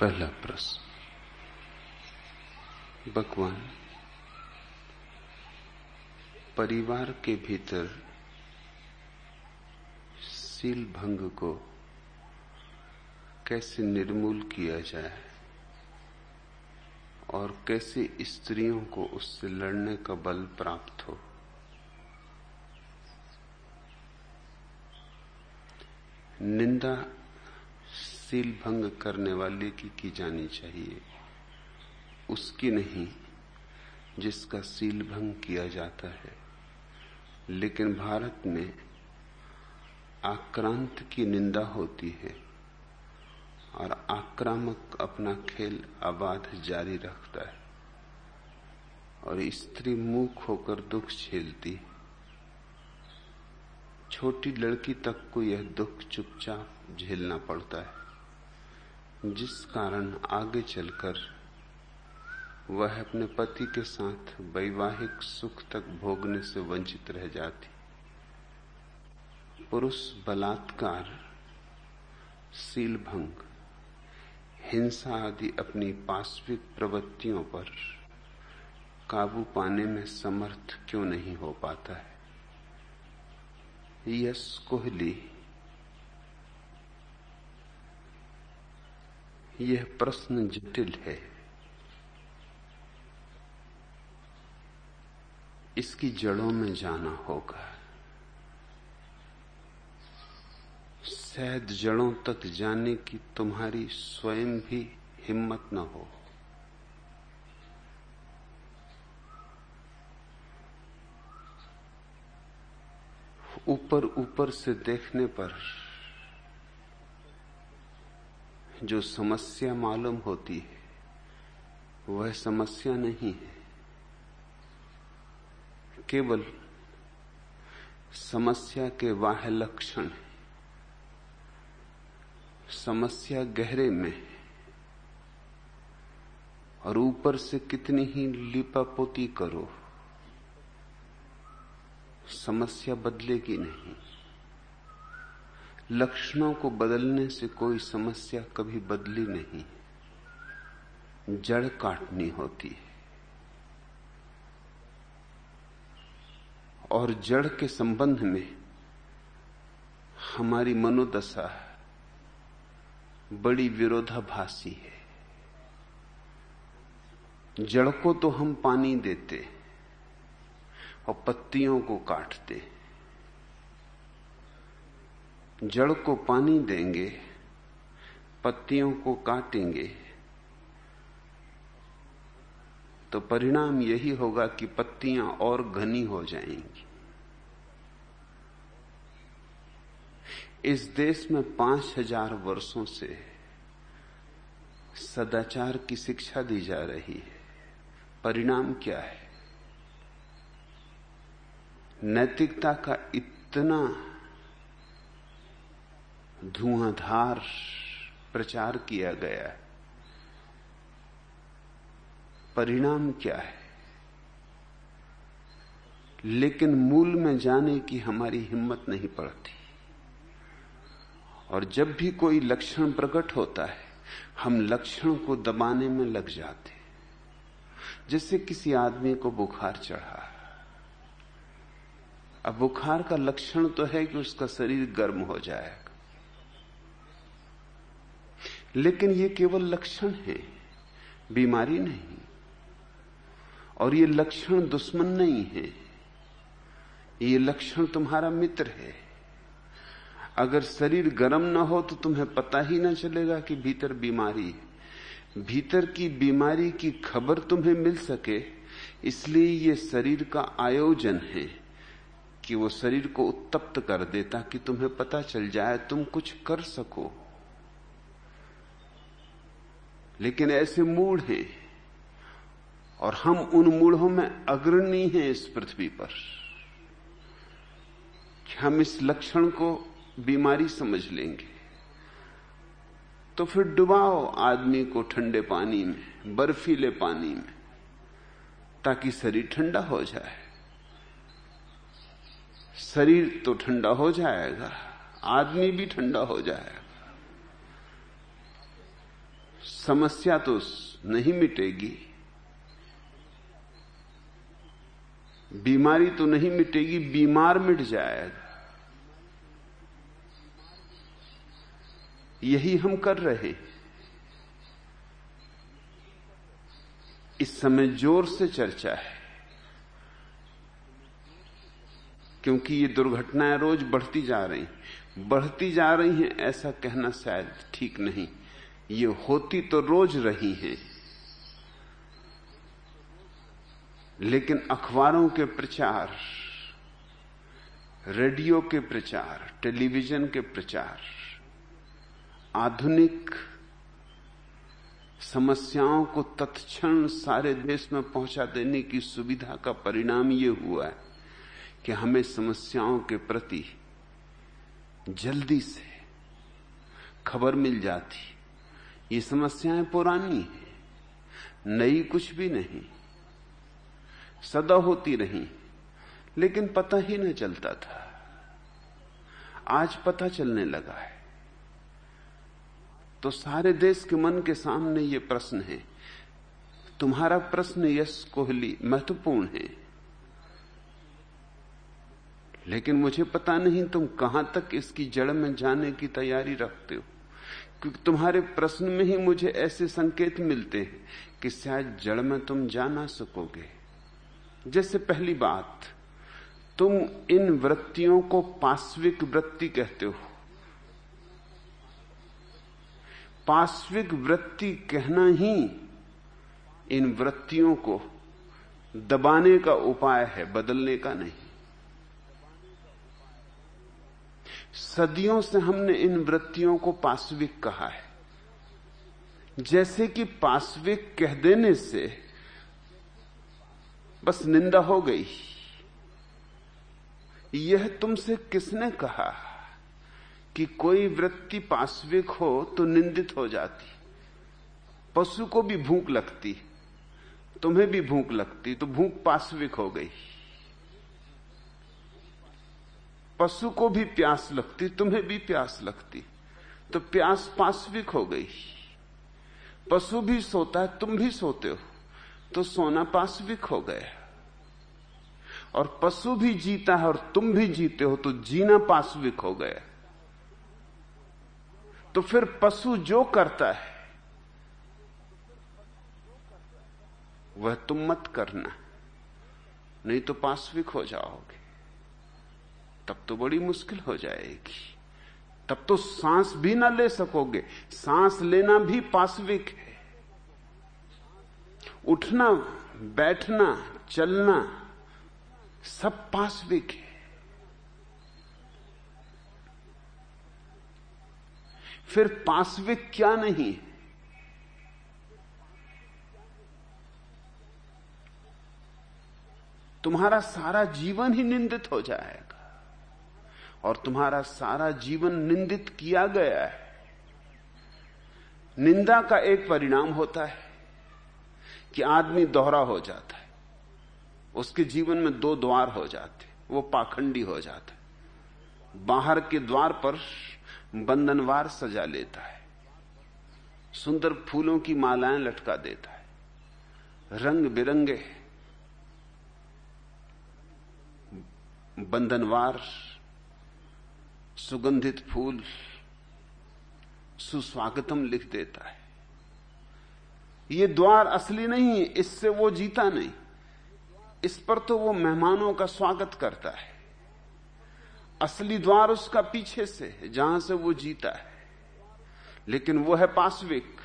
पहला प्रश्न। भगवान, परिवार के भीतर सील भंग को कैसे निर्मूल किया जाए और कैसे स्त्रियों को उससे लड़ने का बल प्राप्त हो? निंदा सील भंग करने वाले की की जानी चाहिए? उसकी नहीं, जिसका सील भंग किया जाता है। लेकिन भारत में आक्रांत की निंदा होती है और आक्रामक अपना खेल आबाद जारी रखता है और स्त्री मुख होकर दुख झेलती छोटी लड़की तक को यह दुख चुपचाप झेलना पड़ता है। जिस कारण आगे चलकर वह अपने पति के साथ वैवाहिक सुख तक भोगने से वंचित रह जाती। पुरुष बलात्कार सील भंग हिंसा आदि अपनी पाश्विक प्रवृत्तियों पर काबू पाने में समर्थ क्यों नहीं हो पाता है? यश कोहली यह प्रश्न जटिल है। इसकी जड़ों में जाना होगा। शायद जड़ों तक जाने की तुम्हारी स्वयं भी हिम्मत न हो। ऊपर ऊपर से देखने पर जो समस्या मालूम होती है, वह समस्या नहीं है। केवल समस्या के वाह लक्षण समस्या गहरे में और ऊपर से कितनी ही लिपापोती करो, समस्या बदलेगी नहीं। लक्षणों को बदलने से कोई समस्या कभी बदली नहीं जड़ काटनी होती है। और जड़ के संबंध में हमारी मनोदशा बड़ी विरोधाभासी है। जड़ को तो हम पानी देते और पत्तियों को काटते जड़ को पानी देंगे, पत्तियों को काटेंगे। तो परिणाम यही होगा कि पत्तियाँ और घनी हो जाएँगी। इस देश में पाँच हज़ार वर्षों से सदाचार की शिक्षा दी जा रही है। परिणाम क्या है? नैतिकता का इतना धुआंधार प्रचार किया गया है। परिणाम क्या है? लेकिन मूल में जाने की हमारी हिम्मत नहीं पड़ती। और जब भी कोई लक्षण प्रकट होता है, हम लक्षण को दबाने में लग जाते जैसे किसी आदमी को बुखार चढ़ा। अब बुखार का लक्षण तो है कि उसका शरीर गर्म हो जाएगा। लेकिन ये केवल लक्षण है। बीमारी नहीं। और ये लक्षण दुश्मन नहीं है। ये लक्षण तुम्हारा मित्र है। अगर शरीर गर्म ना हो तो तुम्हें पता ही ना चलेगा कि भीतर बीमारी है। भीतर की बीमारी की खबर तुम्हें मिल सके, इसलिए ये शरीर का आयोजन है कि वो शरीर को उत्तप्त कर दे ताकि तुम्हें पता चल जाए तुम कुछ कर सको। लेकिन ऐसे मूड हैं। और हम उन मूढ़ों में अग्रणी हैं इस पृथ्वी पर। हम इस लक्षण को बीमारी समझ लेंगे। तो फिर डुबाओ आदमी को ठंडे पानी में, बर्फीले पानी में, ताकि शरीर ठंडा हो जाए। शरीर तो ठंडा हो जाएगा, आदमी भी ठंडा हो जाएगा। समस्या तो नहीं मिटेगी। बीमारी तो नहीं मिटेगी, बीमार मिट जाएगा यही हम कर रहे इस समय ज़ोर से चर्चा है। क्योंकि ये दुर्घटनाएँ रोज बढ़ती जा रही बढ़ती जा रही हैं ऐसा कहना शायद ठीक नहीं। ये होती तो रोज रही हैं, लेकिन अखबारों के प्रचार, रेडियो के प्रचार, टेलीविज़न के प्रचार, आधुनिक समस्याओं को तत्क्षण सारे देश में पहुँचा देने की सुविधा का परिणाम ये हुआ है कि हमें समस्याओं के प्रति जल्दी से खबर मिल जाती ये समस्याएँ पुरानी हैं, नई कुछ भी नहीं, सदा होती रही, लेकिन पता ही न चलता था। आज पता चलने लगा है। तो सारे देश के मन के सामने ये प्रश्न है, तुम्हारा प्रश्न यश कोहली महत्वपूर्ण है। लेकिन मुझे पता नहीं तुम कहाँ तक इसकी जड़ में जाने की तैयारी रखते हो। क्योंकि तुम्हारे प्रश्न में ही मुझे ऐसे संकेत मिलते हैं कि शायद जड़ में तुम जा ना सकोगे। जैसे पहली बात, तुम इन वृत्तियों को पाश्विक वृत्ति कहते हो। पाश्विक वृत्ति कहना ही इन वृत्तियों को दबाने का उपाय है, बदलने का नहीं। सदियों से हमने इन वृत्तियों को पाश्विक कहा है। जैसे कि पाश्विक कह देने से बस निंदा हो गई। यह तुमसे किसने कहा कि कोई वृत्ति पाश्विक हो तो निंदित हो जाती? पशु को भी भूख लगती, तुम्हें भी भूख लगती तो भूख पाश्विक हो गई। पशु को भी प्यास लगती, तुम्हें भी प्यास लगती। तो प्यास पाश्विक हो गई। पशु भी सोता है, तुम भी सोते हो। तो सोना पाश्विक हो गया। और पशु भी जीता है और तुम भी जीते हो तो जीना पाश्विक हो गया। तो फिर पशु जो करता है, वह तुम मत करना, नहीं तो पाश्विक हो जाओगे। तब तो बड़ी मुश्किल हो जाएगी। तब तो सांस भी ना ले सकोगे। सांस लेना भी पाश्विक है। उठना, बैठना, चलना सब पाश्विक है। फिर पाश्विक क्या नहीं है? तुम्हारा सारा जीवन ही निंदित हो जाएगा। और तुम्हारा सारा जीवन निंदित किया गया है। निंदा का एक परिणाम होता है कि आदमी दोहरा हो जाता है। उसके जीवन में दो द्वार हो जाते वो पाखंडी हो जाता है। बाहर के द्वार पर बंधनवार सजा लेता है, सुंदर फूलों की मालाएँ लटका देता है, रंग बिरंगे बंधनवार सुगंधित फूल सुस्वागतम लिख देता है। ये द्वार असली नहीं है इससे वो जीता नहीं। इस पर तो वो मेहमानों का स्वागत करता है। असली द्वार उसका पीछे से है, जहाँ से वो जीता है। लेकिन वो है पाश्विक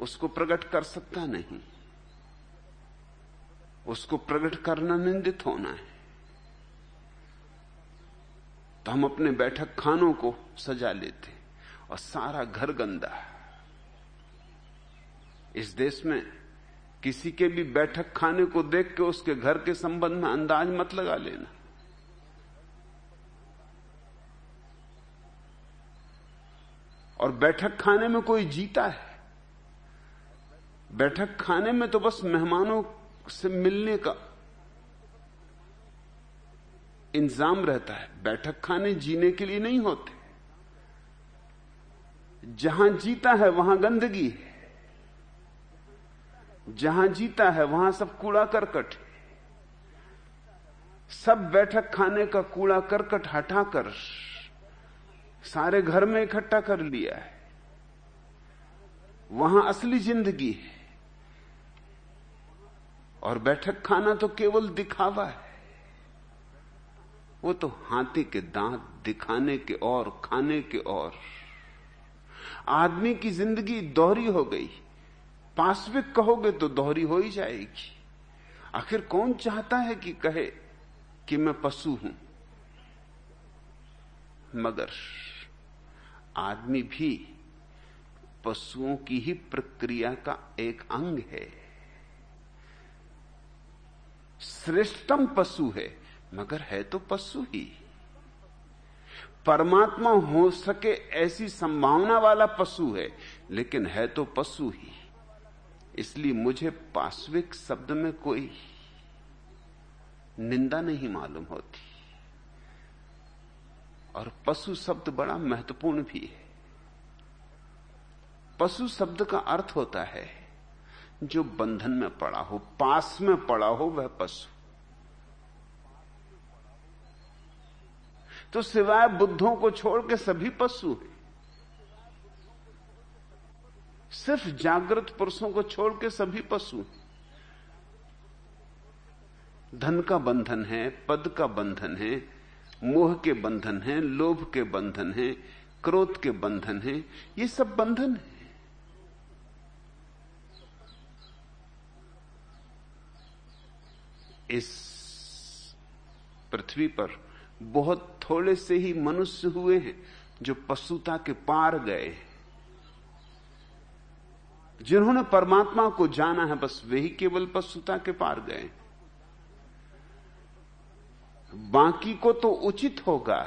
उसको प्रकट कर सकता नहीं। उसको प्रकट करना निंदित होना है। तो हम अपने बैठक खानों को सजा लेते और सारा घर गंदा इस देश में किसी के भी बैठक खाने को देख के उसके घर के संबंध में अंदाज मत लगा लेना। और बैठक खाने में कोई जीता है? बैठक खाने में तो बस मेहमानों से मिलने का इंतज़ाम रहता है। बैठक खाने, जीने के लिए नहीं होते। जहाँ जीता है, वहाँ गंदगी है। जहाँ जीता है, वहाँ सब कूड़ा करकट सब बैठक खाने का कूड़ा करकट हटाकर सारे घर में इकट्ठा कर लिया है। वहाँ असली ज़िंदगी है। और बैठक खाना तो केवल दिखावा है। वो तो हाथी के दांत दिखाने के और, खाने के और। आदमी की ज़िंदगी दोहरी हो गई। पाश्विक कहोगे तो दोहरी हो ही जाएगी। आखिर कौन चाहता है कि कहे कि मैं पशु हूँ? मगर आदमी भी पशुओं की ही प्रक्रिया का एक अंग है। श्रेष्ठतम पशु है। मगर है तो पशु ही। परमात्मा हो सके ऐसी संभावना वाला पशु है, लेकिन है तो पशु ही। इसलिए मुझे पाश्विक शब्द में कोई निंदा नहीं मालूम होती। और पशु शब्द बड़ा महत्वपूर्ण भी है। पशु शब्द का अर्थ होता है, जो बंधन में पड़ा हो, पास में पड़ा हो, वह पशु। तो सिवाय बुद्धों को छोड़ के सभी पशु हैं। सिर्फ़ जागृत पुरुषों को छोड़ के सभी पशु धन का बंधन है, पद का बंधन है, मोह के बंधन है, लोभ के बंधन है, क्रोध के बंधन है, ये सब बंधन है। इस पृथ्वी पर बहुत थोड़े से ही मनुष्य हुए हैं जो पशुता के पार गए जिन्होंने परमात्मा को जाना है, बस वही केवल पशुता के पार गए बाकी को तो उचित होगा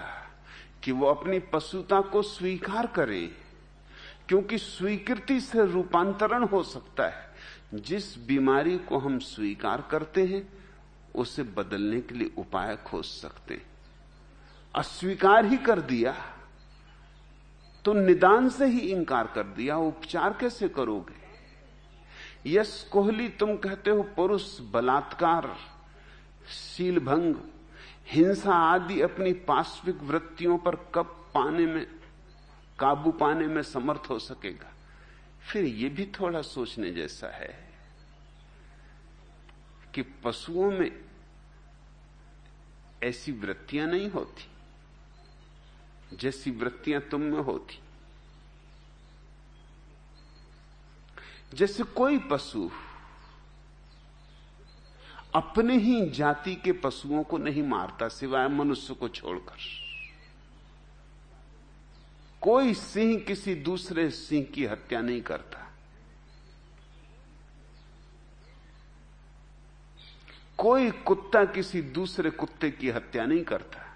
कि वो अपनी पशुता को स्वीकार करें, क्योंकि स्वीकृति से रूपांतरण हो सकता है। जिस बीमारी को हम स्वीकार करते हैं, उसे बदलने के लिए उपाय खोज सकते हैं। अस्वीकार ही कर दिया तो निदान से ही इंकार कर दिया, उपचार कैसे करोगे? यस कोहली, तुम कहते हो पुरुष, बलात्कार शील भंग हिंसा आदि अपनी पाश्विक वृत्तियों पर कब पाने में, काबू पाने में समर्थ हो सकेगा? फिर यह भी थोड़ा सोचने जैसा है कि पशुओं में ऐसी वृत्तियाँ नहीं होती। जैसी वृत्तियाँ तुम में होती। जैसे कोई पशु अपने ही जाति के पशुओं को नहीं मारता सिवाय मनुष्य को छोड़कर। कोई सिंह किसी दूसरे सिंह की हत्या नहीं करता। कोई कुत्ता किसी दूसरे कुत्ते की हत्या नहीं करता।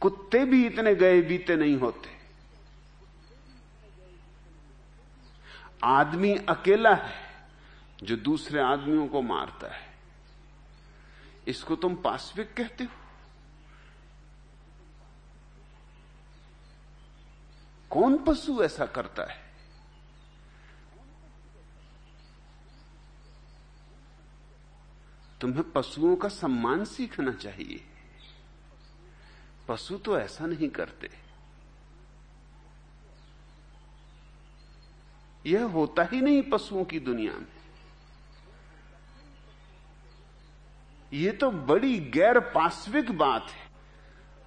कुत्ते भी इतने गए बीते नहीं होते। आदमी अकेला है जो दूसरे आदमियों को मारता है। इसको तुम पाश्विक कहते हो? कौन पशु ऐसा करता है? तुम्हें पशुओं का सम्मान सीखना चाहिए। पशु तो ऐसा नहीं करते। यह होता ही नहीं पशुओं की दुनिया में। यह तो बड़ी गैर पाश्विक बात है।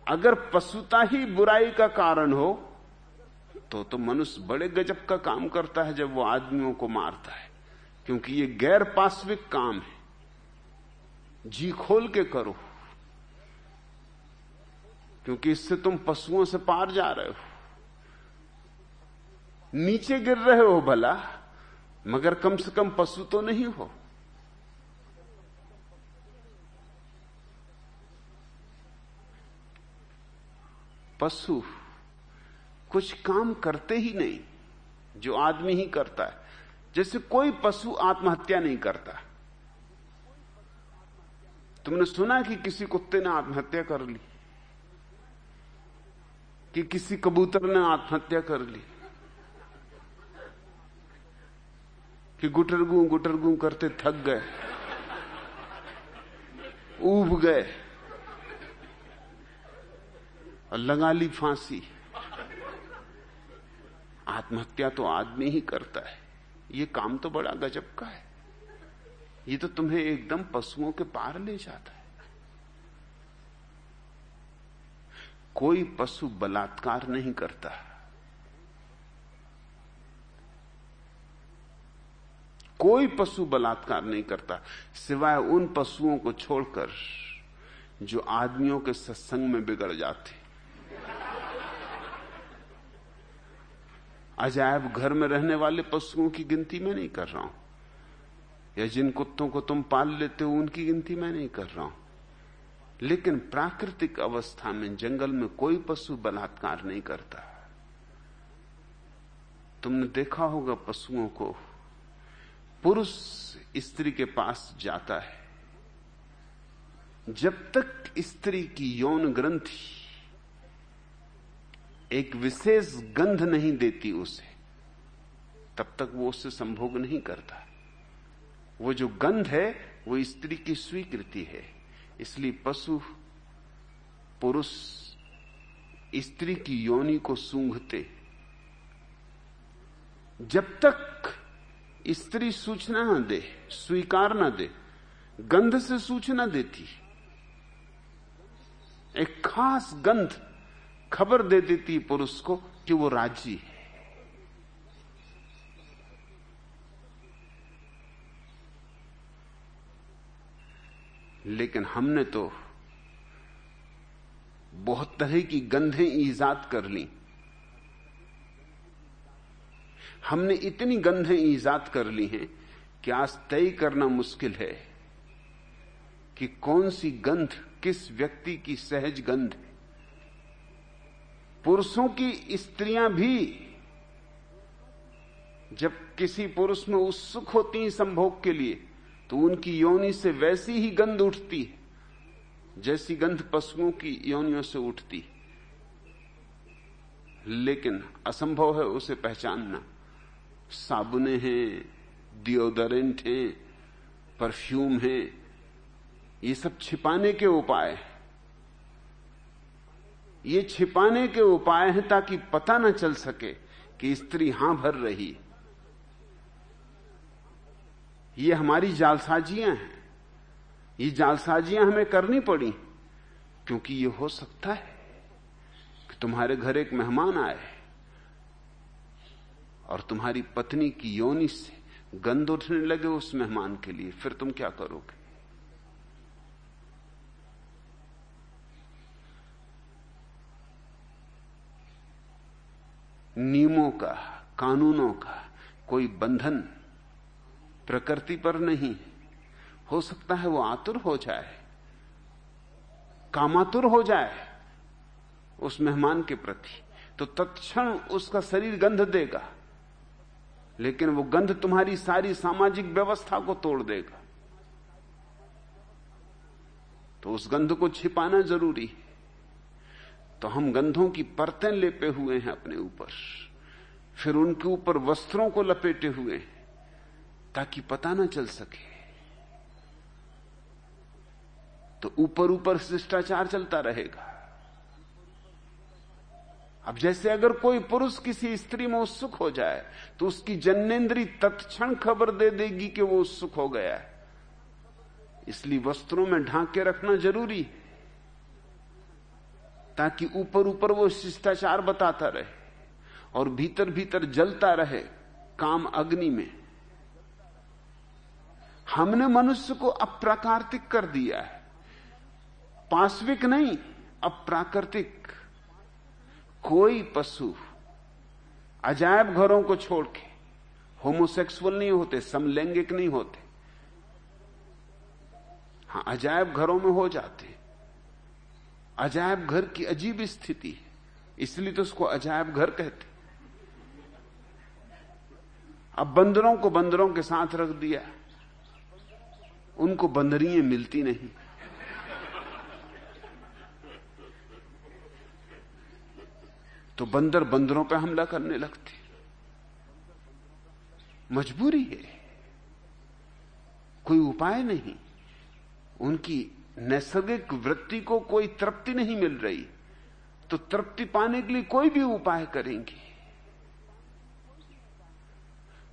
अगर पशुता ही बुराई का कारण हो तो तो मनुष्य बड़े गजब का काम करता है जब वो आदमियों को मारता है, क्योंकि ये गैर पाश्विक काम है। जी खोल के करो। क्योंकि इससे तुम पशुओं से पार जा रहे हो। नीचे गिर रहे हो भला, मगर कम से कम पशु तो नहीं हो। पशु कुछ काम करते ही नहीं, जो आदमी ही करता है। जैसे कोई पशु आत्महत्या नहीं करता। तुमने सुना कि किसी कुत्ते ने आत्महत्या कर ली? कि किसी कबूतर ने आत्महत्या कर ली। कि गुटरगू गुटरगू करते थक गए। ऊब गए। और लगा ली फांसी। आत्महत्या तो आदमी ही करता है। ये काम तो बड़ा गजब का है। ये तो तुम्हें एकदम पशुओं के पार ले जाता है। कोई पशु बलात्कार नहीं करता। कोई पशु बलात्कार नहीं करता, सिवाय उन पशुओं को छोड़कर जो आदमियों के सत्संग में बिगड़ जाते। अजायब घर में रहने वाले पशुओं की गिनती मैं नहीं कर रहा हूँ, या जिन कुत्तों को तुम पाल लेते हो उनकी गिनती मैं नहीं कर रहा हूँ। लेकिन प्राकृतिक अवस्था में जंगल में कोई पशु बलात्कार नहीं करता। तुमने देखा होगा पशुओं को, पुरुष स्त्री के पास जाता है। जब तक स्त्री की यौन ग्रंथि एक विशेष गंध नहीं देती उसे, तब तक वो उससे संभोग नहीं करता। वो जो गंध है, वो स्त्री की स्वीकृति है। इसलिए पशु पुरुष स्त्री की योनि को सूंघते। जब तक स्त्री सूचना न दे, स्वीकार न दे, गंध से सूचना देती, एक खास गंध खबर दे देती पुरुष को कि वो राज़ी है। लेकिन हमने तो बहुत तरह की गंधें ईजाद कर ली। हमने इतनी गंधें ईजाद कर ली हैं कि आज तय करना मुश्किल है कि कौन सी गंध किस व्यक्ति की सहज गंध है। पुरुषों की स्त्रियाँ भी जब किसी पुरुष में उत्सुक होती हैं संभोग के लिए तो उनकी योनि से वैसी ही गंध उठती है, जैसी गंध पशुओं की योनियों से उठती लेकिन असंभव है उसे पहचानना। साबुने हैं डिओडरेंट हैं परफ्यूम हैं, ये सब छिपाने के उपाय हैं। ये छिपाने के उपाय हैं ताकि पता न चल सके कि स्त्री हाँ भर रही ये हमारी जालसाजियाँ हैं। ये जालसाजियाँ हमें करनी पड़ी, क्योंकि ये हो सकता है कि तुम्हारे घर एक मेहमान आए और तुम्हारी पत्नी की योनि से गंध उठने लगे उस मेहमान के लिए। फिर तुम क्या करोगे? नियमों का, कानूनों का कोई बंधन प्रकृति पर नहीं हो। सकता है वो आतुर हो जाए, कामातुर हो जाए उस मेहमान के प्रति तो तत्क्षण उसका शरीर गंध देगा, लेकिन वो गंध तुम्हारी सारी सामाजिक व्यवस्था को तोड़ देगा। तो उस गंध को छिपाना ज़रूरी है। तो हम गंधों की परतें लेपे हुए हैं अपने ऊपर, फिर उनके ऊपर वस्त्रों को लपेटे हुए हैं। ताकि पता ना चल सके। तो ऊपर ऊपर शिष्टाचार चलता रहेगा। अब जैसे अगर कोई पुरुष किसी स्त्री में उत्सुक हो जाए तो उसकी जन्नेन्द्री तत्क्षण खबर दे देगी कि वो उत्सुक हो गया है। इसलिए वस्त्रों में ढांक के रखना ज़रूरी है, ताकि ऊपर ऊपर वो शिष्टाचार बताता रहे और भीतर भीतर जलता रहे काम अग्नि में। हमने मनुष्य को अप्राकृतिक कर दिया है। पाश्विक नहीं, अप्राकृतिक। कोई पशु अजायब घरों को छोड़ के होमोसेक्सुअल नहीं होते, समलैंगिक नहीं होते। हाँ, अजायब घरों में हो जाते अजायब घर की अजीब स्थिति है। इसलिए तो उसको अजायब घर कहते अब बंदरों को बंदरों के साथ रख दिया। उनको बंदरियाँ मिलती नहीं। तो बंदर बंदरों पर हमला करने लगते। मजबूरी है। कोई उपाय नहीं। उनकी नैसर्गिक वृत्ति को कोई तृप्ति नहीं मिल रही। तो तृप्ति पाने के लिए कोई भी उपाय करेंगे।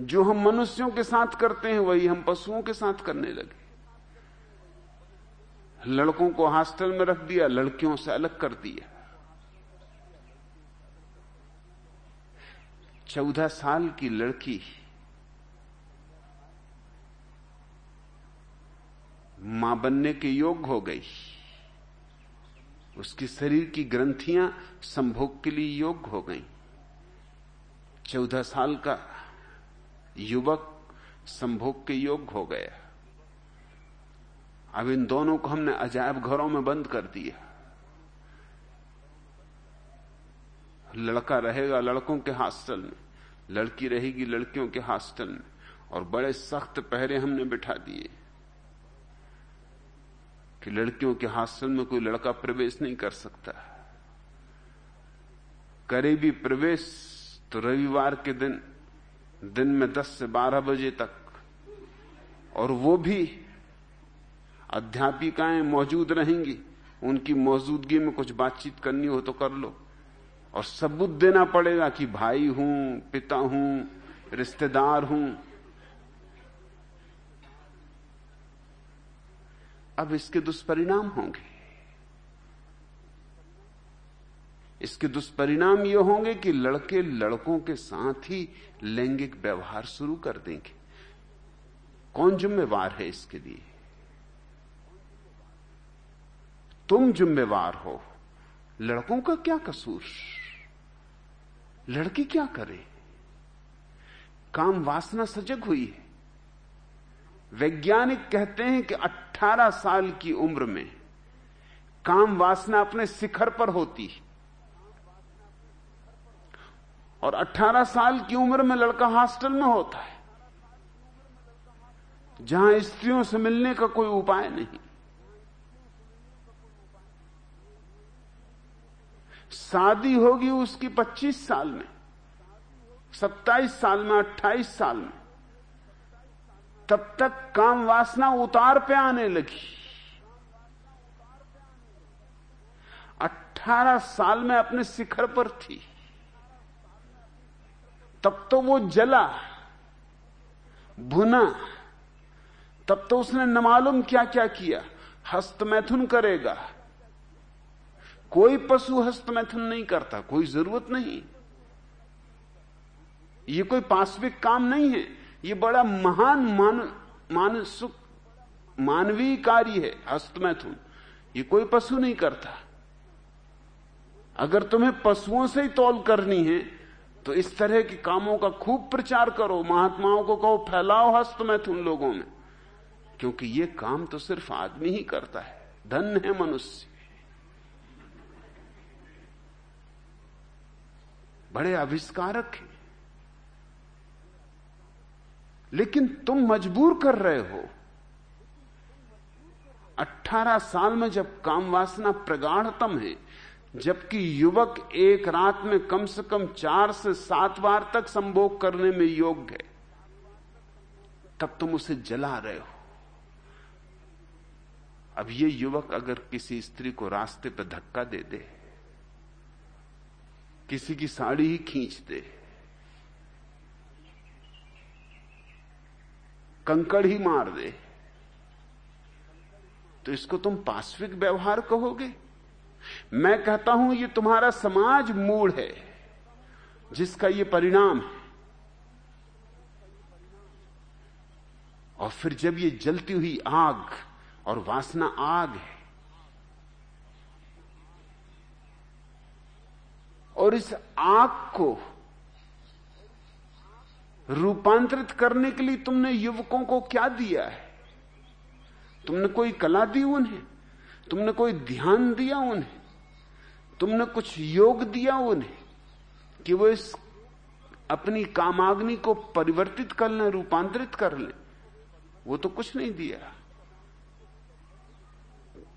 जो हम मनुष्यों के साथ करते हैं, वही हम पशुओं के साथ करने लगे। लड़कों को हॉस्टल में रख दिया, लड़कियों से अलग कर दिया। चौदह साल की लड़की माँ बनने के योग्य हो गई। उसकी शरीर की ग्रंथियाँ संभोग के लिए योग्य हो गई। चौदह साल का युवक संभोग के योग्य हो गया। अब इन दोनों को हमने अजायब घरों में बंद कर दिया। लड़का रहेगा लड़कों के हॉस्टल में, लड़की रहेगी लड़कियों के हॉस्टल में, और बड़े सख्त पहरे हमने बिठा दिए कि लड़कियों के हॉस्टल में कोई लड़का प्रवेश नहीं कर सकता। करे भी प्रवेश तो रविवार के दिन दिन में 10 से 12 बजे तक, और वो भी अध्यापिकाएँ मौजूद रहेंगी, उनकी मौजूदगी में कुछ बातचीत करनी हो तो कर लो। और सबूत देना पड़ेगा कि भाई हूँ, पिता हूँ, रिश्तेदार हूँ। अब इसके दुष्परिणाम होंगे। इसके दुष्परिणाम ये होंगे कि लड़के लड़कों के साथ ही लैंगिक व्यवहार शुरू कर देंगे। कौन जिम्मेवार है इसके लिए? तुम जिम्मेवार हो। लड़कों का क्या कसूर? लड़की क्या करे? काम वासना सजग हुई है। वैज्ञानिक कहते हैं कि 18 साल की उम्र में काम वासना अपने शिखर पर होती है। और 18 साल की उम्र में लड़का हॉस्टल में होता है। जहाँ स्त्रियों से मिलने का कोई उपाय नहीं। शादी होगी उसकी 25 साल में 27 साल में 28 साल में। तब तक काम वासना उतार पे आने लगी। 18 साल में अपने शिखर पर थी। तब तो वो जला, भुना। तब तो उसने न मालूम क्या क्या। किया हस्त मैथुन करेगा। कोई पशु हस्त मैथुन नहीं करता, कोई ज़रूरत नहीं। ये कोई पाश्विक काम नहीं है, ये बड़ा महान मान, मानसुक, मानवीय कार्य है हस्त मैथुन ये कोई पशु नहीं करता। अगर तुम्हें पशुओं से ही तौल करनी है तो इस तरह के कामों का खूब प्रचार करो, महात्माओं को कहो, फैलाओ हस्त मैथुन लोगों में। क्योंकि ये काम तो सिर्फ़ आदमी ही करता है, धन है मनुष्य। बड़े आविष्कारक हैं। लेकिन तुम मजबूर कर रहे हो। 18 साल में जब काम वासना प्रगाढ़तम है, जबकि युवक एक रात में कम से कम चार से सात बार तक संभोग करने में योग्य है, तब तुम उसे जला रहे हो। अब ये युवक अगर किसी स्त्री को रास्ते पर धक्का दे दे किसी की साड़ी ही खींच दे। कंकड़ ही मार दे। तो इसको तुम पाश्विक व्यवहार कहोगे? मैं कहता हूँ, ये तुम्हारा समाज मूड है, जिसका ये परिणाम है। और फिर जब ये जलती हुई आग और वासना आग है और इस आग को रूपांतरित करने के लिए तुमने युवकों को क्या दिया है? तुमने कोई कला दी उन्हें? तुमने कोई ध्यान दिया उन्हें? तुमने कुछ योग दिया उन्हें कि वो इस अपनी कामाग्नि को परिवर्तित कर लें, रूपांतरित कर लें? वो तो कुछ नहीं दिया।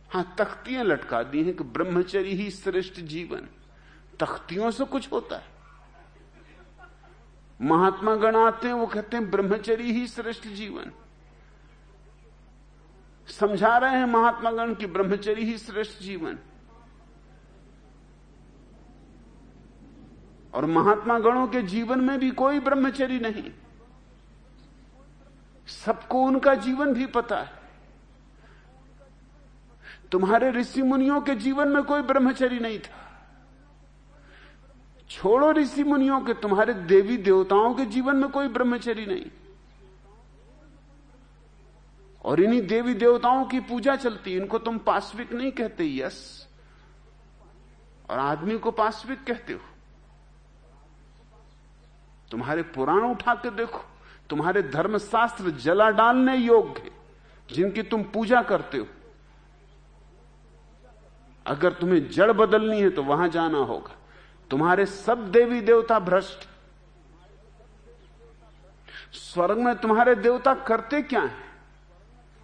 हाँ, तख्तियाँ लटका दी हैं कि ब्रह्मचर्य ही श्रेष्ठ जीवन। तख्तियों से कुछ होता है। महात्मा गण आते हैं, वो कहते हैं ब्रह्मचर्य ही श्रेष्ठ जीवन। समझा रहे हैं महात्मा गण की ब्रह्मचरी ही श्रेष्ठ जीवन। और महात्मा गणों के जीवन में भी कोई ब्रह्मचरी नहीं। सबको उनका जीवन भी पता है। तुम्हारे ऋषि मुनियों के जीवन में कोई ब्रह्मचरी नहीं था। छोड़ो ऋषि मुनियों के, तुम्हारे देवी देवताओं के जीवन में कोई ब्रह्मचरी नहीं। और इन्हीं देवी देवताओं की पूजा चलती, इनको तुम पाश्विक नहीं कहते, यस। और आदमी को पाश्विक कहते हो। तुम्हारे पुराण उठा के देखो, तुम्हारे धर्मशास्त्र जला डालने योग्य जिनकी तुम पूजा करते हो। अगर तुम्हें जड़ बदलनी है तो वहाँ जाना होगा। तुम्हारे सब देवी देवता भ्रष्ट। स्वर्ग में तुम्हारे देवता करते क्या हैं?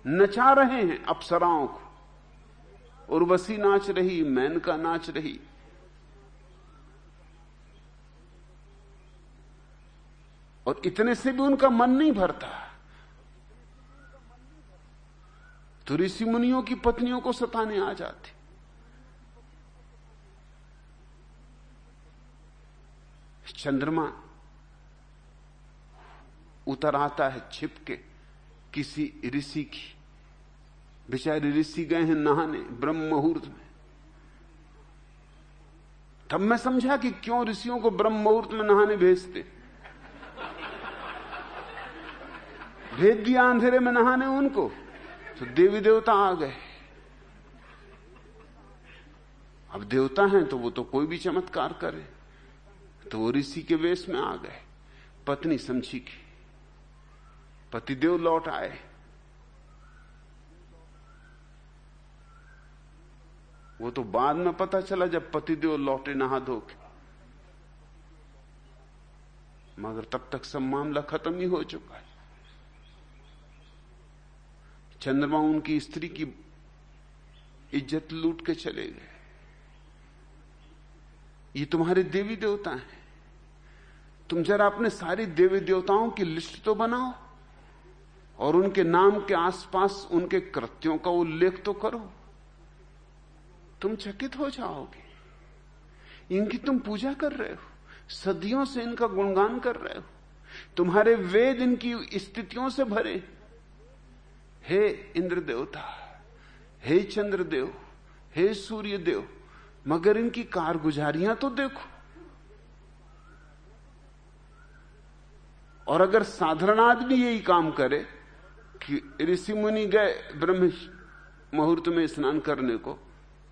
नचा रहे हैं अप्सराओं को। उर्वशी नाच रही, मैनका नाच रही। और इतने से भी उनका मन नहीं भरता। तो ऋषि मुनियों की पत्नियों को सताने आ जाते। चंद्रमा उतर आता है छिपके किसी ऋषि की। बेचारे ऋषि गए हैं नहाने, ब्रह्म मुहूर्त में। तब मैं समझा कि क्यों ऋषियों को ब्रह्म मुहूर्त में नहाने भेजते? भेज दिया अंधेरे में नहाने उनको तो देवी देवता आ गए। अब देवता हैं तो वो तो कोई भी चमत्कार करे। तो वो ऋषि के वेश में आ गए। पत्नी समझी की। पतिदेव लौट आए। वो तो बाद में पता चला जब पतिदेव लौटे नहा धो के। मगर तब तक सब मामला खत्म ही हो चुका है। चंद्रमा उनकी स्त्री की इज़्ज़त लूट के चले गए। ये तुम्हारे देवी देवता हैं। तुम जरा अपने सारी देवी देवताओं की लिस्ट तो बनाओ, और उनके नाम के आसपास उनके कृत्यों का उल्लेख तो करो। तुम चकित हो जाओगे। इनकी तुम पूजा कर रहे हो, सदियों से इनका गुणगान कर रहे हो। तुम्हारे वेद इनकी स्थितियों से भरे। हे इंद्र देवता हे चंद्रदेव, हे सूर्य देव मगर इनकी कारगुजारियाँ तो देखो। और अगर साधारण आदमी यही काम करे कि ऋषि मुनि गए ब्रह्म मुहूर्त में स्नान करने को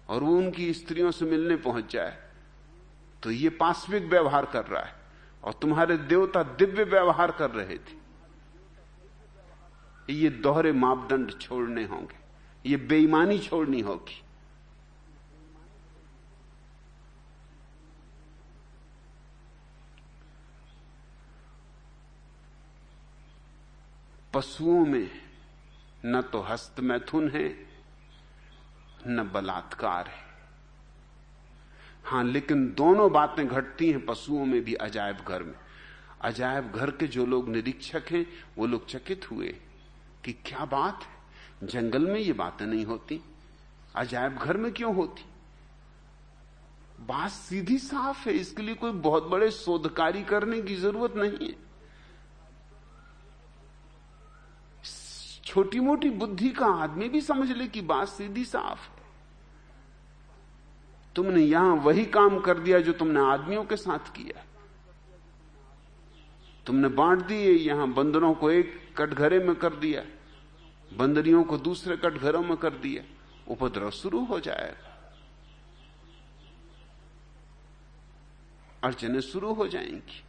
और वो उनकी स्त्रियों से मिलने पहुँच जाए तो ये पाश्विक व्यवहार कर रहा है और तुम्हारे देवता दिव्य व्यवहार कर रहे थे। ये दोहरे मापदंड छोड़ने होंगे, ये बेईमानी छोड़नी होगी। पशुओं में न तो हस्त मैथुन है, न बलात्कार है। हाँ, लेकिन दोनों बातें घटती हैं पशुओं में भी अजायब घर में। अजायब घर के जो लोग निरीक्षक हैं, वो लोग चकित हुए कि क्या बात है? जंगल में ये बातें नहीं होती। अजायब घर में क्यों होती? बात सीधी साफ़ है, इसके लिए कोई बहुत बड़े शोधकारी करने की ज़रूरत नहीं है। छोटी मोटी बुद्धि का आदमी भी समझ ले कि बात सीधी साफ़ है। तुमने यहाँ वही काम कर दिया जो तुमने आदमियों के साथ किया तुमने बांट दिए यहाँ बंदरों को एक कटघरे में कर दिया बंदरियों को दूसरे कटघरों में कर दिया उपद्रव शुरू हो जाएगा। अड़चने शुरू हो जाएँगी।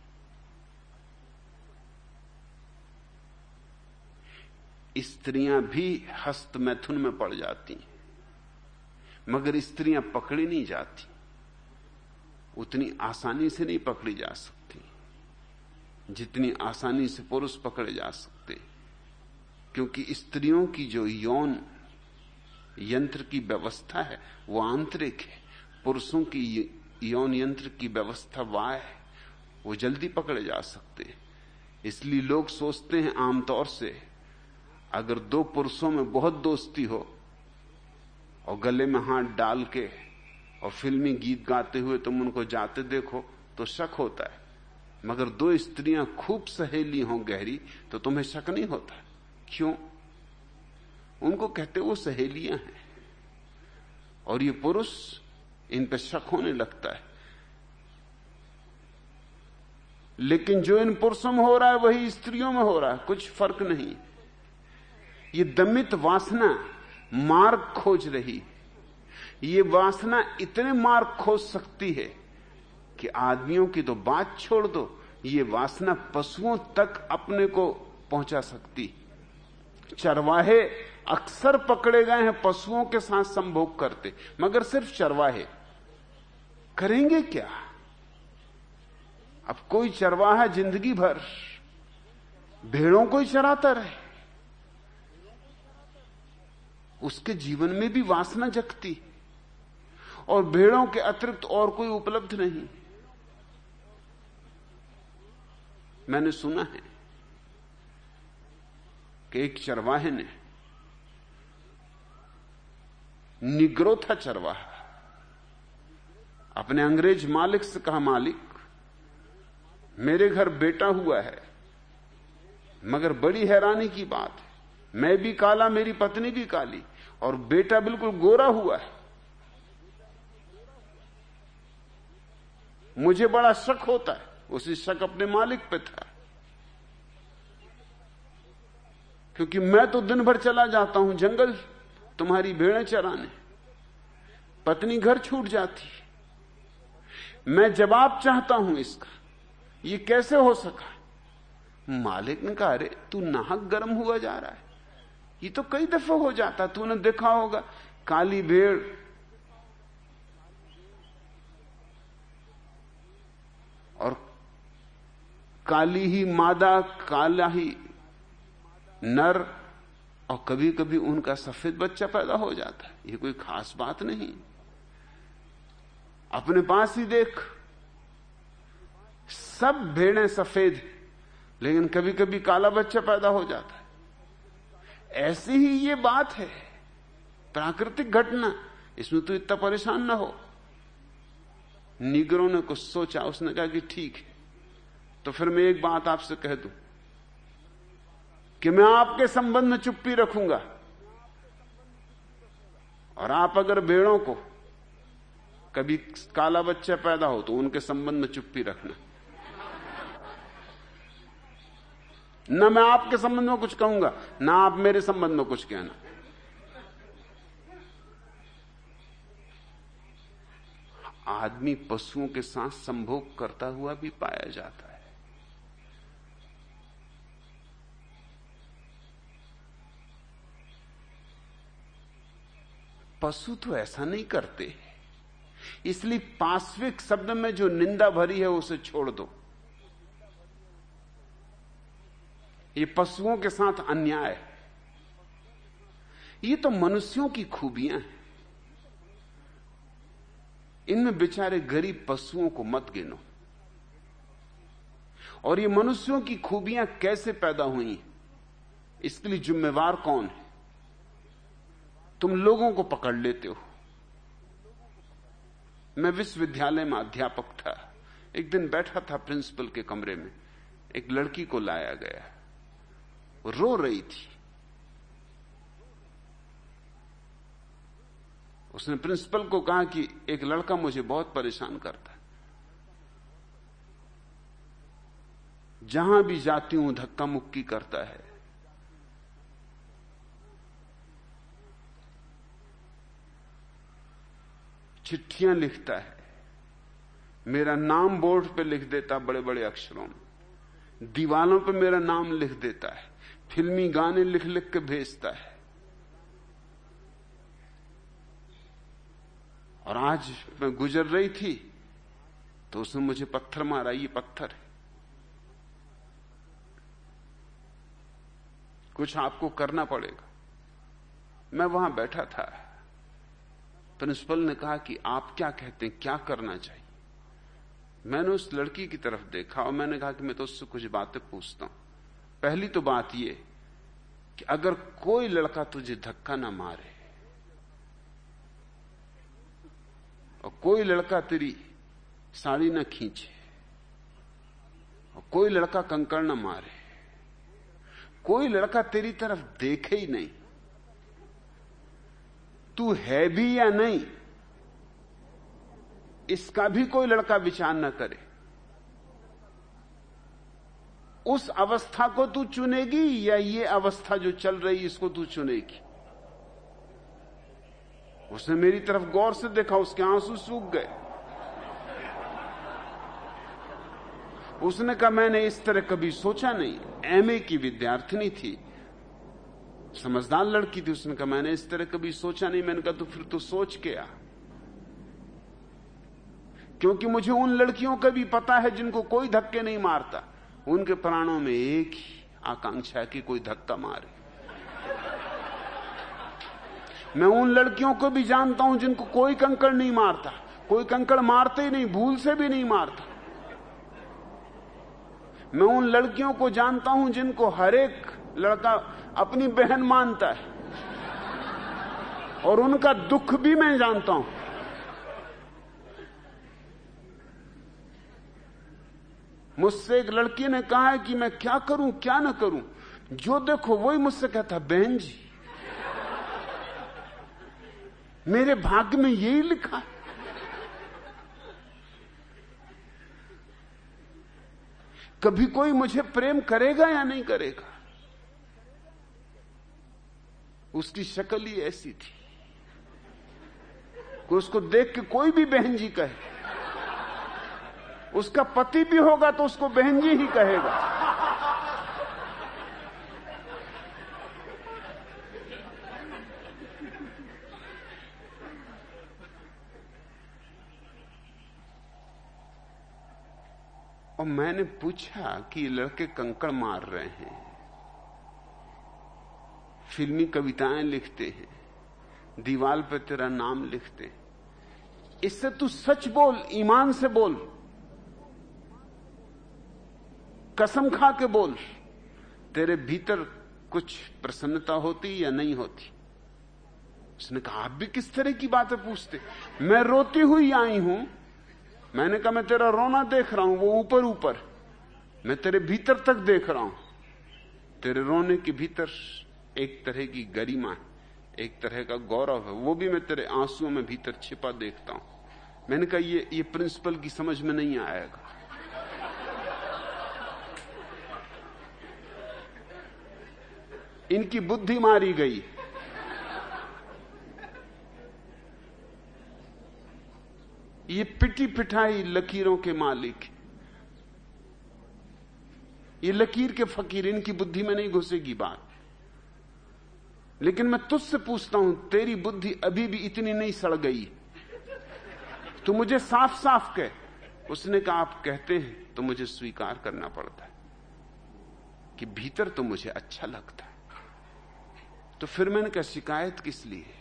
स्त्रियाँ भी हस्त मैथुन में पड़ जाती। मगर स्त्रियाँ पकड़ी नहीं जाती। उतनी आसानी से नहीं पकड़ी जा सकती। जितनी आसानी से पुरुष पकड़े जा सकते। क्योंकि स्त्रियों की जो यौन यंत्र की व्यवस्था है, वो आंतरिक है। पुरुषों की यौन यंत्र की व्यवस्था वाह है। वो जल्दी पकड़े जा सकते हैं। इसलिए लोग सोचते हैं आमतौर से अगर दो पुरुषों में बहुत दोस्ती हो और गले में हाथ डाल के और फिल्मी गीत गाते हुए तुम उनको जाते देखो तो शक होता है। मगर दो स्त्रियाँ खूब सहेली हों गहरी तो तुम्हें शक नहीं होता। क्यों? उनको कहते वो सहेलियाँ हैं। और ये पुरुष इन पर शक होने लगता है। लेकिन जो इन पुरुषों में हो रहा है, वही स्त्रियों में हो रहा है। कुछ फ़र्क नहीं। ये दमित वासना मार्ग खोज रही। ये वासना इतने मार्ग खोज सकती है कि आदमियों की तो बात छोड़ दो, ये वासना पशुओं तक अपने को पहुँचा सकती। चरवाहे अक्सर पकड़े गए हैं, पशुओं के साथ संभोग करते, मगर सिर्फ़ चरवाहे। करेंगे क्या? अब कोई चरवाहा ज़िंदगी भर, भेड़ों को ही चराता रहे। उसके जीवन में भी वासना जगती और भेड़ों के अतिरिक्त और कोई उपलब्ध नहीं। मैंने सुना है कि एक चरवाहे ने निग्रो था चरवाहा, अपने अंग्रेज़ मालिक से कहा, मालिक, मेरे घर बेटा हुआ है, मगर बड़ी हैरानी की बात है। मैं भी काला, मेरी पत्नी भी काली, और बेटा बिल्कुल गोरा हुआ है। मुझे बड़ा शक होता है, उसी शक अपने मालिक पे था। क्योंकि मैं तो दिन भर चला जाता हूँ जंगल, तुम्हारी भेड़ें चराने। पत्नी घर छूट जाती मैं जवाब चाहता हूँ इसका, ये कैसे हो सका? मालिक ने कहा, अरे, तू नाहक गर्म हुआ जा रहा है। ये तो कई दफ़ा हो जाता, तूने देखा होगा। काली भेड़। और काली ही मादा, काला ही नर, और कभी कभी उनका सफ़ेद बच्चा पैदा हो जाता है। ये कोई खास बात नहीं। अपने पास ही देख। सब भेड़ें सफ़ेद, लेकिन कभी कभी काला बच्चा पैदा हो जाता है। ऐसी ही ये बात है। प्राकृतिक घटना, इसमें तो इतना परेशान ना हो। निगरों ने कुछ सोचा, उसने कहा कि ठीक है। तो फिर मैं एक बात आपसे कह दूँ कि मैं आपके संबंध में चुप्पी रखूँगा। और आप अगर भेड़ों को कभी काला बच्चा पैदा हो तो उनके संबंध में चुप्पी रखना। न मैं आपके संबंध में कुछ कहूँगा, ना आप मेरे संबंध में कुछ कहना। आदमी पशुओं के साथ संभोग करता हुआ भी पाया जाता है। पशु तो ऐसा नहीं करते, इसलिए पाश्विक शब्द में जो निंदा भरी है उसे छोड़ दो। ये पशुओं के साथ अन्याय है। ये तो मनुष्यों की खूबियाँ हैं। इनमें बेचारे गरीब पशुओं को मत गिनो। और ये मनुष्यों की खूबियाँ कैसे पैदा हुई? इसके लिए जिम्मेवार कौन है? तुम लोगों को पकड़ लेते हो। मैं विश्वविद्यालय में अध्यापक था। एक दिन बैठा था प्रिंसिपल के कमरे में। एक लड़की को लाया गया। रो रही थी। उसने प्रिंसिपल को कहा कि एक लड़का मुझे बहुत परेशान करता है। जहाँ भी जाती हूँ, धक्का मुक्की करता है। चिट्ठियाँ लिखता है। मेरा नाम बोर्ड पे लिख देता बड़े बड़े अक्षरों में। दीवालों पे मेरा नाम लिख देता है। फिल्मी गाने लिख लिख के भेजता है। और आज मैं गुजर रही थी तो उसने मुझे पत्थर मारा, ये पत्थर है। कुछ आपको करना पड़ेगा। मैं वहाँ बैठा था। प्रिंसिपल ने कहा कि आप क्या कहते हैं, क्या करना चाहिए? मैंने उस लड़की की तरफ़ देखा और मैंने कहा कि मैं तो उससे कुछ बातें पूछता हूँ। पहली तो बात यह कि अगर कोई लड़का तुझे धक्का ना मारे और कोई लड़का तेरी साड़ी ना खींचे और कोई लड़का कंकड़ ना मारे, कोई लड़का तेरी तरफ़ देखे ही नहीं, तू है भी या नहीं, इसका भी कोई लड़का विचार न करे। उस अवस्था को तू चुनेगी या ये अवस्था जो चल रही इसको तू चुनेगी? उसने मेरी तरफ़ गौर से देखा, उसके आँसू सूख गए। उसने कहा, मैंने इस तरह कभी सोचा नहीं। एमए की विद्यार्थिनी थी। समझदार लड़की थी, उसने कहा, मैंने इस तरह कभी सोचा नहीं। मैंने कहा तो फिर तो सोच के आ। क्योंकि मुझे उन लड़कियों का भी पता है जिनको कोई धक्के नहीं मारता। उनके प्राणों में एक ही आकांक्षा कि कोई धक्का मारे। मैं उन लड़कियों को भी जानता हूँ जिनको कोई कंकड़ नहीं मारता, कोई कंकड़ मारते ही नहीं, भूल से भी नहीं मारता। मैं उन लड़कियों को जानता हूँ जिनको हर एक लड़का अपनी बहन मानता है। और उनका दुख भी मैं जानता हूँ। मुझसे एक लड़की ने कहा है कि मैं क्या करूँ, क्या ना करूँ? जो देखो, वही मुझसे कहता, बहन जी, मेरे भाग्य में यही लिखा है। कभी कोई मुझे प्रेम करेगा या नहीं करेगा? उसकी शक्ल ही ऐसी थी कि उसको देख के कोई भी बहन जी कहे। उसका पति भी होगा तो उसको बहन जी ही कहेगा। और मैंने पूछा कि लड़के कंकड़ मार रहे हैं। फिल्मी कविताएँ लिखते हैं दीवाल पर तेरा नाम लिखते हैं। इससे तू सच बोल, ईमान से बोल। कसम खा के बोल, तेरे भीतर कुछ प्रसन्नता होती या नहीं होती? उसने कहा, आप भी किस तरह की बातें पूछते? मैं रोती हुई आई हूँ, मैंने कहा, मैं तेरा रोना देख रहा हूँ, वो ऊपर ऊपर। मैं तेरे भीतर तक देख रहा हूँ। तेरे रोने के भीतर एक तरह की गरिमा है, एक तरह का गौरव है, वो भी मैं तेरे आंसुओं में भीतर छिपा देखता हूँ। मैंने कहा, ये ये प्रिंसिपल की समझ में नहीं आएगा। इनकी बुद्धि मारी गई। ये पिटी पिटाई लकीरों के मालिक। ये लकीर के फकीर, इनकी बुद्धि में नहीं घुसेगी बात। लेकिन मैं तुझसे पूछता हूँ, तेरी बुद्धि अभी भी इतनी नहीं सड़ गई। तू मुझे साफ़ साफ़ कह। उसने कहा, आप कहते हैं तो मुझे स्वीकार करना पड़ता है कि भीतर तो मुझे अच्छा लगता है। तो फिर मैंने कहा शिकायत किस लिए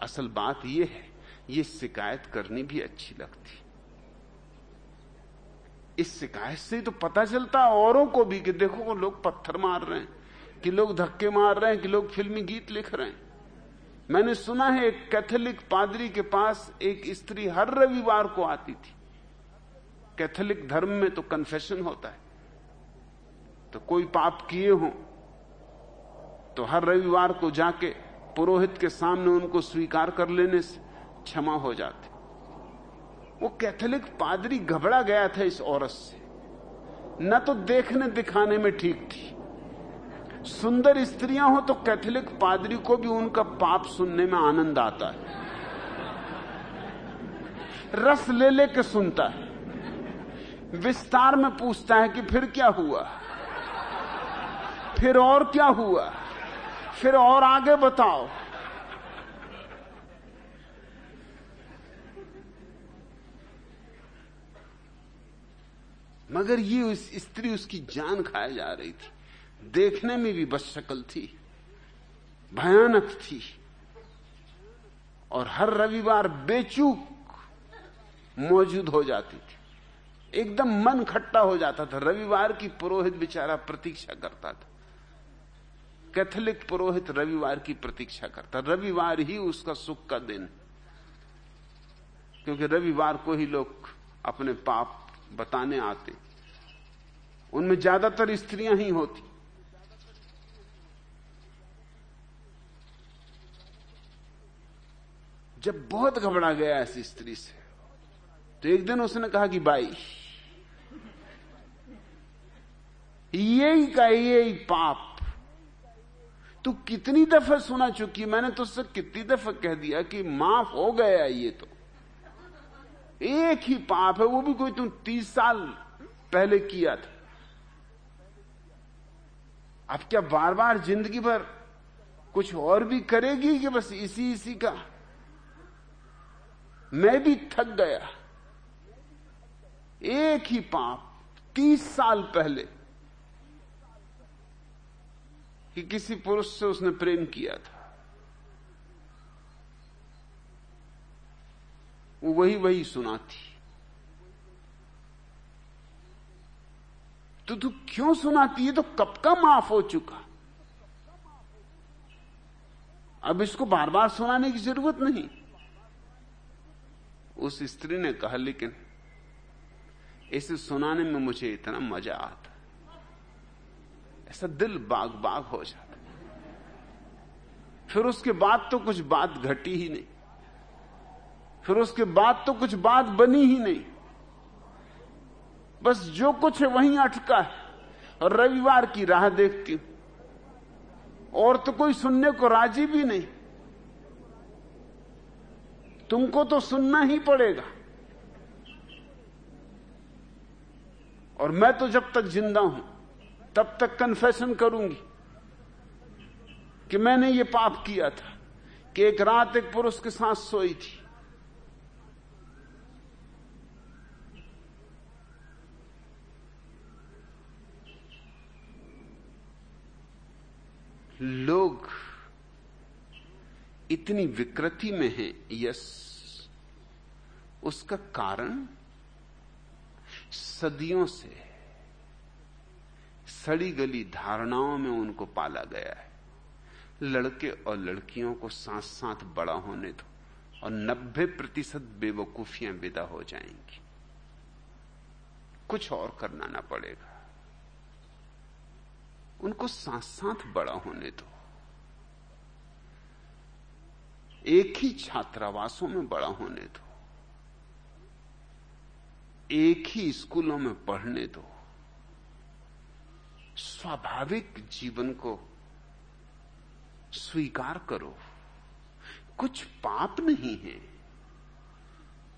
असल बात यह है, ये शिकायत करनी भी अच्छी लगती। इस शिकायत से तो पता चलता, औरों को भी कि देखो लोग पत्थर मार रहे हैं, कि लोग धक्के मार रहे हैं, कि लोग फिल्मी गीत लिख रहे हैं। मैंने सुना है एक कैथोलिक पादरी के पास एक स्त्री हर रविवार को आती थी। कैथोलिक धर्म में तो कन्फेशन होता है। तो कोई पाप किए हो तो हर रविवार को जाके पुरोहित के सामने उनको स्वीकार कर लेने से क्षमा हो जाती। वो कैथोलिक पादरी घबरा गया था इस औरत से। न तो देखने दिखाने में ठीक थी। सुंदर स्त्रियाँ हो तो कैथोलिक पादरी को भी उनका पाप सुनने में आनंद आता है। रस ले लेके सुनता है। विस्तार में पूछता है कि फिर क्या हुआ? फिर और क्या हुआ? फिर और आगे बताओ। मगर ये उस स्त्री, उसकी जान खाए जा रही थी। देखने में भी बस शक्ल थी। भयानक थी। और हर रविवार बेचूक मौजूद हो जाती थी। एकदम मन खट्टा हो जाता था। रविवार की पुरोहित बेचारा प्रतीक्षा करता था। कैथोलिक पुरोहित रविवार की प्रतीक्षा करता रविवार ही उसका सुख का दिन क्योंकि रविवार को ही लोग अपने पाप बताने आते उनमें ज़्यादातर स्त्रियाँ ही होती। जब बहुत घबरा गया ऐसी स्त्री से तो एक दिन उसने कहा कि, भाई, यही का यही पाप तू कितनी दफ़ा सुना चुकी, मैंने तुझसे कितनी दफ़ा कह दिया कि माफ़ हो गया ये तो। एक ही पाप है, वो भी कोई तू तीस साल पहले किया था। अब क्या बार बार ज़िंदगी भर कुछ और भी करेगी कि बस इसी इसी का? मैं भी थक गया। एक ही पाप, तीस साल पहले। कि किसी पुरुष से उसने प्रेम किया था। वो वही वही सुनाती तो तू क्यों सुनाती? है तो कब का माफ़ हो चुका? अब इसको बार बार सुनाने की ज़रूरत नहीं। उस स्त्री ने कहा, लेकिन इसे सुनाने में मुझे इतना मज़ा आता ऐसा दिल बाग बाग हो जाता फिर उसके बाद तो कुछ बात घटी ही नहीं। फिर उसके बाद तो कुछ बात बनी ही नहीं। बस जो कुछ है वहीं अटका है। और रविवार की राह देखती हूँ। और तो कोई सुनने को राज़ी भी नहीं। तुमको तो सुनना ही पड़ेगा। और मैं तो जब तक ज़िंदा हूँ तब तक कन्फेशन करूँगी कि मैंने ये पाप किया था कि एक रात एक पुरुष के साथ सोई थी। लोग इतनी विकृति में हैं, यस, उसका कारण सदियों से सड़ी गली धारणाओं में उनको पाला गया है। लड़के और लड़कियों को साथ साथ बड़ा होने दो और 90 प्रतिशत बेवकूफियाँ विदा हो जाएँगी। कुछ और करना ना पड़ेगा। उनको साथ साथ बड़ा होने दो। एक ही छात्रावासों में बड़ा होने दो। एक ही स्कूलों में पढ़ने दो। स्वाभाविक जीवन को स्वीकार करो। कुछ पाप नहीं है,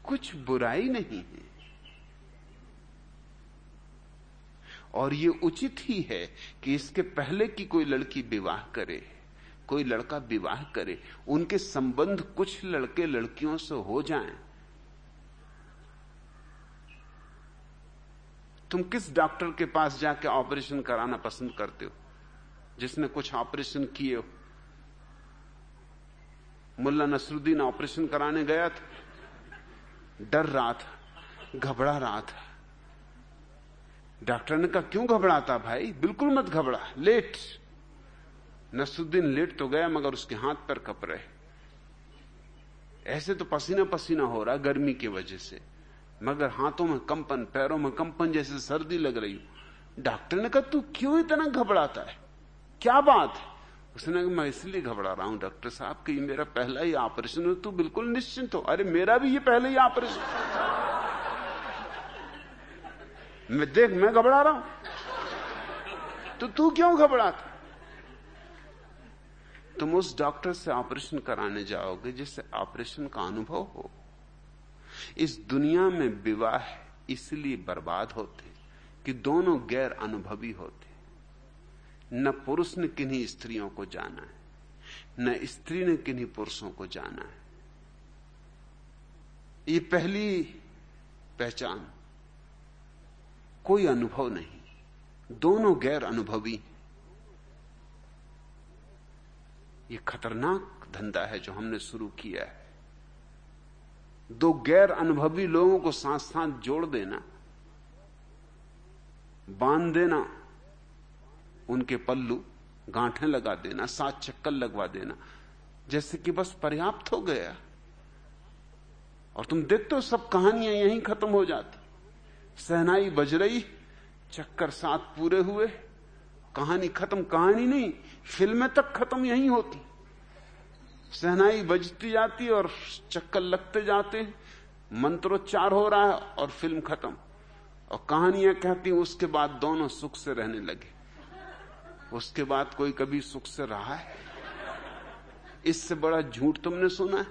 कुछ बुराई नहीं है। और ये उचित ही है कि इसके पहले की कोई लड़की विवाह करे, कोई लड़का विवाह करे, उनके संबंध कुछ लड़के लड़कियों से हो जाएँ। तुम किस डॉक्टर के पास जाके ऑपरेशन कराना पसंद करते हो? जिसने कुछ ऑपरेशन किए हो? मुल्ला नसरुद्दीन ऑपरेशन कराने गया था। डर रहा था, घबरा रहा था। डॉक्टर ने कहा, क्यों घबराता भाई? बिल्कुल मत घबरा, लेट। नसरुद्दीन लेट तो गया, मगर उसके हाथ पर कप रहे। ऐसे तो पसीना पसीना हो रहा गर्मी की वजह से। मगर हाथों में कंपन, पैरों में कंपन जैसे सर्दी लग रही हो। डॉक्टर ने कहा, तू क्यों इतना घबराता है? क्या बात है? उसने कहा, मैं इसलिए घबरा रहा हूँ, डॉक्टर साहब, कि मेरा पहला ही ऑपरेशन हो, तू बिल्कुल निश्चिंत हो। अरे, मेरा भी ये पहले ही ऑपरेशन मैं, देख, मैं घबरा रहा हूँ। तो तू क्यों घबराता? तुम उस डॉक्टर से ऑपरेशन कराने जाओगे, जिससे ऑपरेशन का अनुभव हो। इस दुनिया में विवाह इसलिए बर्बाद होते कि दोनों गैर अनुभवी होते। न पुरुष ने किन्हीं स्त्रियों को जाना है, न स्त्री ने किन्हीं पुरुषों को जाना है। ये पहली पहचान। कोई अनुभव नहीं। दोनों गैर अनुभवी ये खतरनाक धंधा है जो हमने शुरू किया है। दो गैर अनुभवी लोगों को साथ साथ जोड़ देना, बाँध देना, उनके पल्लू गांठें लगा देना सात चक्कर लगवा देना, जैसे कि बस पर्याप्त हो गया। और तुम देखते हो सब कहानियाँ यहीं खत्म हो जाती। सहनाई बज रही, चक्कर सात पूरे हुए, कहानी खत्म, कहानी नहीं, फ़िल्में तक खत्म यहीं होती। सहनाई बजती जाती और चक्कर लगते जाते मंत्रोच्चार हो रहा है और फ़िल्म खत्म। और कहानियाँ कहती उसके बाद दोनों सुख से रहने लगे। उसके बाद कोई कभी सुख से रहा है? इससे बड़ा झूठ तुमने सुना है?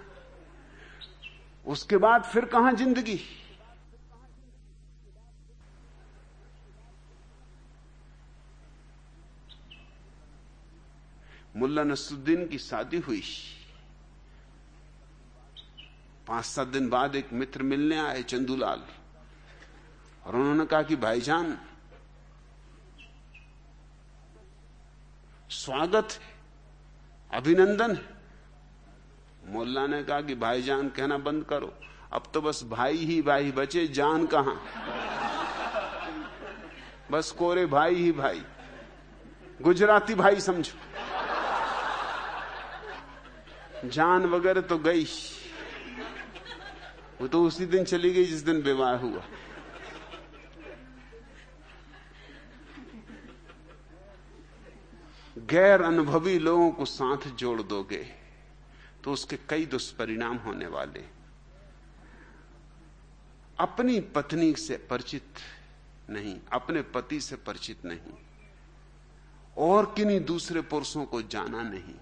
उसके बाद फिर कहाँ ज़िंदगी? मुल्ला नसरुद्दीन की शादी हुई। पाँच सात दिन बाद एक मित्र मिलने आए चंदूलाल। और उन्होंने कहा कि भाईजान, स्वागत है, अभिनंदन है। मोल्ला ने कहा कि भाईजान, कहना बंद करो। अब तो बस भाई ही भाई बचे, जान कहाँ? बस कोरे भाई ही भाई। गुजराती भाई समझो। जान वगैरह तो गई। वो तो उसी दिन चली गई जिस दिन विवाह हुआ। गैर अनुभवी लोगों को साथ जोड़ दोगे तो उसके कई दुष्परिणाम होने वाले। अपनी पत्नी से परिचित नहीं, अपने पति से परिचित नहीं, और किन्हीं दूसरे पुरुषों को जाना नहीं,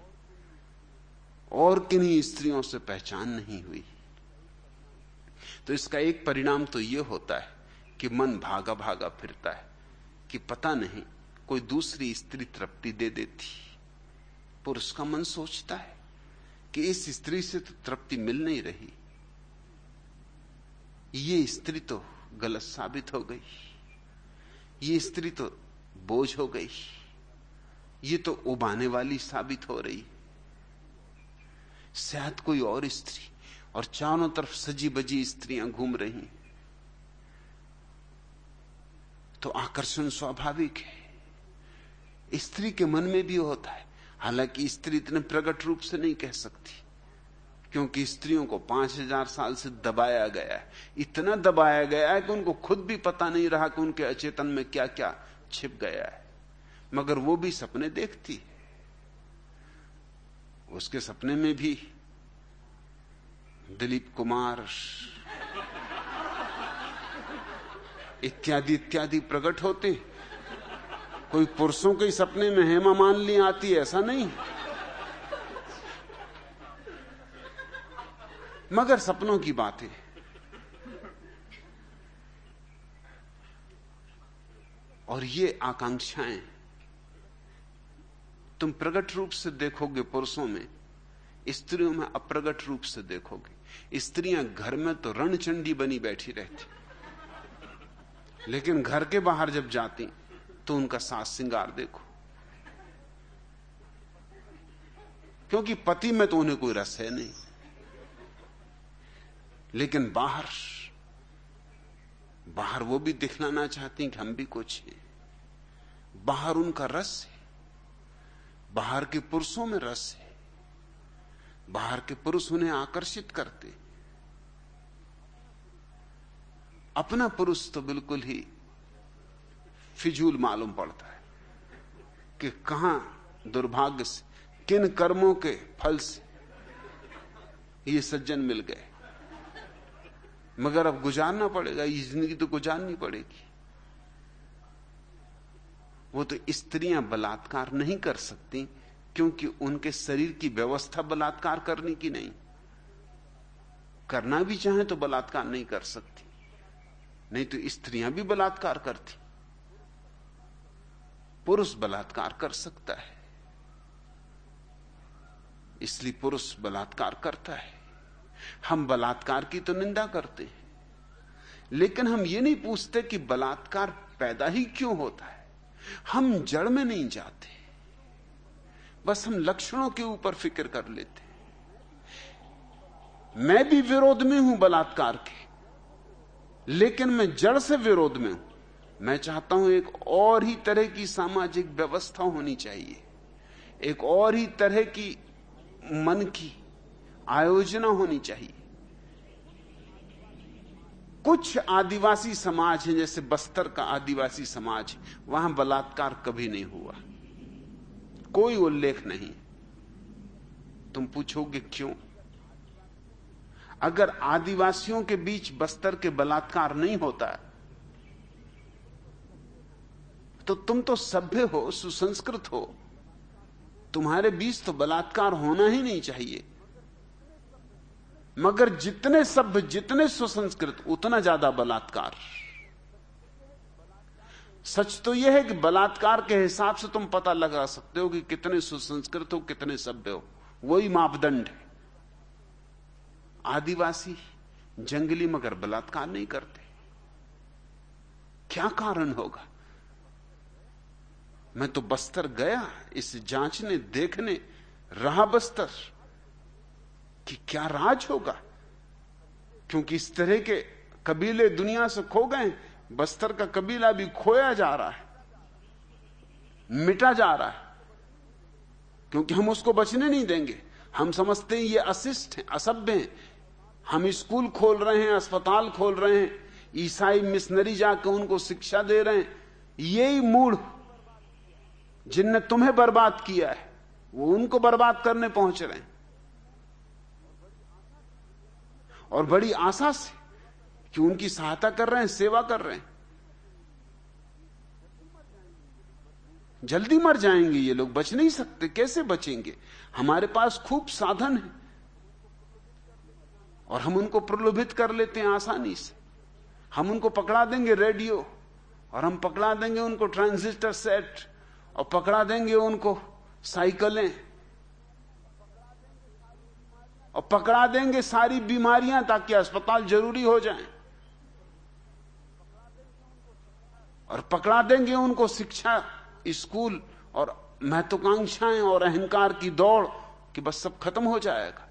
और किन्हीं स्त्रियों से पहचान नहीं हुई। तो इसका एक परिणाम तो यह होता है कि मन भागा भागा फिरता है कि पता नहीं कोई दूसरी स्त्री तृप्ति दे देती। पुरुष का मन सोचता है कि इस स्त्री से तो तृप्ति मिल नहीं रही। ये स्त्री तो गलत साबित हो गई। ये स्त्री तो बोझ हो गई। ये तो उबाने वाली साबित हो रही। शायद कोई और स्त्री और चारों तरफ़ सजी बजी स्त्रियाँ घूम रही तो आकर्षण स्वाभाविक है। स्त्री के मन में भी होता है। हालाँकि स्त्री इतने प्रकट रूप से नहीं कह सकती, क्योंकि स्त्रियों को पाँच हज़ार साल से दबाया गया है। इतना दबाया गया है कि उनको खुद भी पता नहीं रहा कि उनके अचेतन में क्या क्या छिप गया है। मगर वो भी सपने देखती उसके सपने में भी दिलीप कुमार, इत्यादि इत्यादि प्रकट होते कोई पुरुषों के सपने में हेमा मानली आती है, ऐसा नहीं। मगर सपनों की बातें और ये आकांक्षाएँ तुम प्रकट रूप से देखोगे पुरुषों में, स्त्रियों में अप्रगट रूप से देखोगे। स्त्रियाँ घर में तो रणचंडी बनी बैठी रहती। लेकिन घर के बाहर जब जाती तो उनका सास सिंगार देखो। क्योंकि पति में तो उन्हें कोई रस है नहीं। लेकिन बाहर बाहर वो भी दिखलाना चाहती कि हम भी कुछ हैं। बाहर उनका रस है। बाहर के पुरुषों में रस है। बाहर के पुरुष उन्हें आकर्षित करते। अपना पुरुष तो बिल्कुल ही फिजूल मालूम पड़ता है कि कहाँ दुर्भाग्य से, किन कर्मों के फल से ये सज्जन मिल गए। मगर अब गुजारना पड़ेगा ये ज़िंदगी तो गुजारनी पड़ेगी। वो तो स्त्रियाँ बलात्कार नहीं कर सकती क्योंकि उनके शरीर की व्यवस्था बलात्कार करने की नहीं। करना भी चाहे तो बलात्कार नहीं कर सकती। नहीं तो स्त्रियाँ भी बलात्कार करती। पुरुष बलात्कार कर सकता है। इसलिए पुरुष बलात्कार करता है। हम बलात्कार की तो निंदा करते हैं। लेकिन हम ये नहीं पूछते कि बलात्कार पैदा ही क्यों होता है। हम जड़ में नहीं जाते। बस हम लक्षणों के ऊपर फ़िक्र कर लेते मैं भी विरोध में हूँ बलात्कार के, लेकिन मैं जड़ से विरोध में हूँ। मैं चाहता हूँ एक और ही तरह की सामाजिक व्यवस्था होनी चाहिए, एक और ही तरह की मन की आयोजना होनी चाहिए। कुछ आदिवासी समाज है, जैसे बस्तर का आदिवासी समाज, वहाँ बलात्कार कभी नहीं हुआ। कोई उल्लेख नहीं। तुम पूछोगे क्यों? अगर आदिवासियों के बीच बस्तर के बलात्कार नहीं होता तो तुम तो सभ्य हो, सुसंस्कृत हो। तुम्हारे बीच तो बलात्कार होना ही नहीं चाहिए। मगर जितने सभ्य, जितने सुसंस्कृत, उतना ज़्यादा बलात्कार। सच तो यह है कि बलात्कार के हिसाब से तुम पता लगा सकते हो कि कितने सुसंस्कृत हो, कितने सभ्य हो। वही मापदंड है। आदिवासी जंगली मगर बलात्कार नहीं करते। क्या कारण होगा? मैं तो बस्तर गया, इस जांचने, देखने, रहा बस्तर कि क्या राज होगा? क्योंकि इस तरह के कबीले दुनिया से खो गए बस्तर का कबीला भी खोया जा रहा है, मिटा जा रहा है, क्योंकि हम उसको बचने नहीं देंगे। हम समझते हैं ये अशिष्ट हैं, असभ्य हैं। हम स्कूल खोल रहे हैं, अस्पताल खोल रहे हैं, ईसाई मिशनरी जाकर उनको शिक्षा दे रहे हैं। यही मूड जिनने तुम्हें बर्बाद किया है, वो उनको बर्बाद करने पहुँच रहे हैं। और बड़ी आशा से कि उनकी सहायता कर रहे हैं, सेवा कर रहे हैं। जल्दी मर जाएँगे ये लोग, बच नहीं सकते, कैसे बचेंगे? हमारे पास खूब साधन है। और हम उनको प्रलोभित कर लेते हैं आसानी से। हम उनको पकड़ा देंगे रेडियो, और हम पकड़ा देंगे उनको ट्रांजिस्टर सेट, और पकड़ा देंगे उनको साइकिलें, और पकड़ा देंगे सारी बीमारियाँ ताकि अस्पताल ज़रूरी हो जाए। और पकड़ा देंगे उनको शिक्षा, स्कूल और महत्वाकांक्षाएँ और अहंकार की दौड़ कि बस सब खत्म हो जाएगा।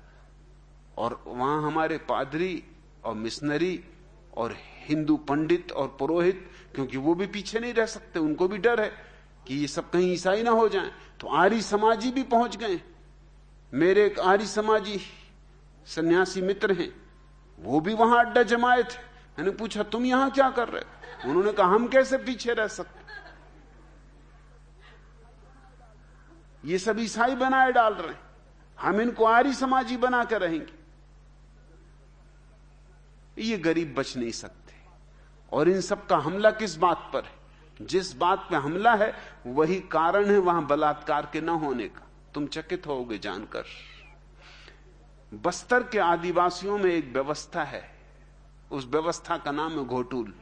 और वहाँ हमारे पादरी और मिशनरी और हिंदू पंडित और पुरोहित, क्योंकि वो भी पीछे नहीं रह सकते, उनको भी डर है कि ये सब कहीं ईसाई ना हो जाएँ। तो आर्य समाजी भी पहुँच गए। मेरे एक आर्य समाजी सन्यासी मित्र हैं, वो भी वहाँ अड्डा जमाए थे। मैंने पूछा, तुम यहाँ क्या कर रहे उन्होंने कहा, हम कैसे पीछे रह सकते? ये सब ईसाई बनाए डाल रहे हैं। हम इनको आर्य समाजी बना कर रहेंगे। ये गरीब बच नहीं सकते। और इन सब का हमला किस बात पर है? जिस बात पे हमला है, वही कारण है वहाँ बलात्कार के न होने का। तुम चकित होगे जानकर। बस्तर के आदिवासियों में एक व्यवस्था है। उस व्यवस्था का नाम है घोटूल।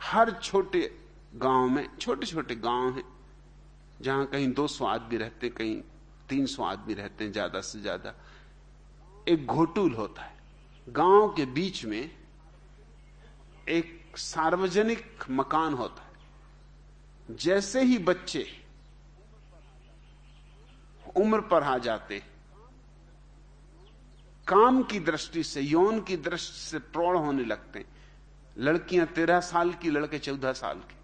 हर छोटे गाँव में छोटे छोटे गाँव हैं, जहाँ कहीं 200 आदमी रहते, कहीं 300 आदमी रहते हैं ज़्यादा से ज़्यादा, एक घोटूल होता है। गाँव के बीच में एक सार्वजनिक मकान होता है। जैसे ही बच्चे उम्र पर आ जाते काम की दृष्टि से, यौन की दृष्टि से प्रौढ़ होने लगते लड़कियाँ तेरह साल की, लड़के चौदह साल के।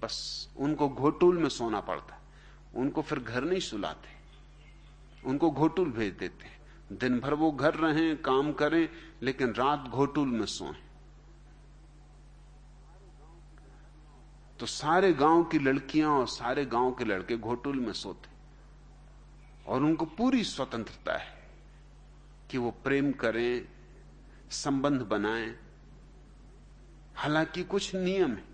बस उनको घोटूल में सोना पड़ता। है उनको फिर घर नहीं सुलाते। उनको घोटूल भेज देते हैं। दिन भर वो घर रहें, काम करें, लेकिन रात घोटूल में सोएँ। तो सारे गाँव की लड़कियाँ और सारे गाँव के लड़के घोटूल में सोते। और उनको पूरी स्वतंत्रता है कि वो प्रेम करें, संबंध बनाएँ हालाँकि कुछ नियम है।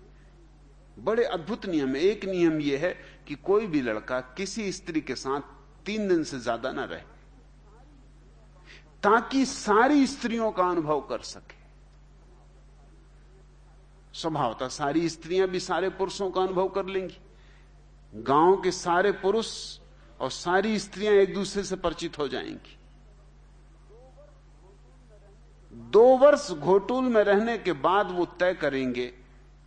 बड़े अद्भुत नियम है। एक नियम यह है कि कोई भी लड़का किसी स्त्री के साथ तीन दिन से ज़्यादा ना रहे, ताकि सारी स्त्रियों का अनुभव कर सके। स्वभावता सारी स्त्रियाँ भी सारे पुरुषों का अनुभव कर लेंगी। गाँव के सारे पुरुष और सारी स्त्रियाँ एक दूसरे से परिचित हो जाएँगी। दो वर्ष घोटूल में रहने के बाद वो तय करेंगे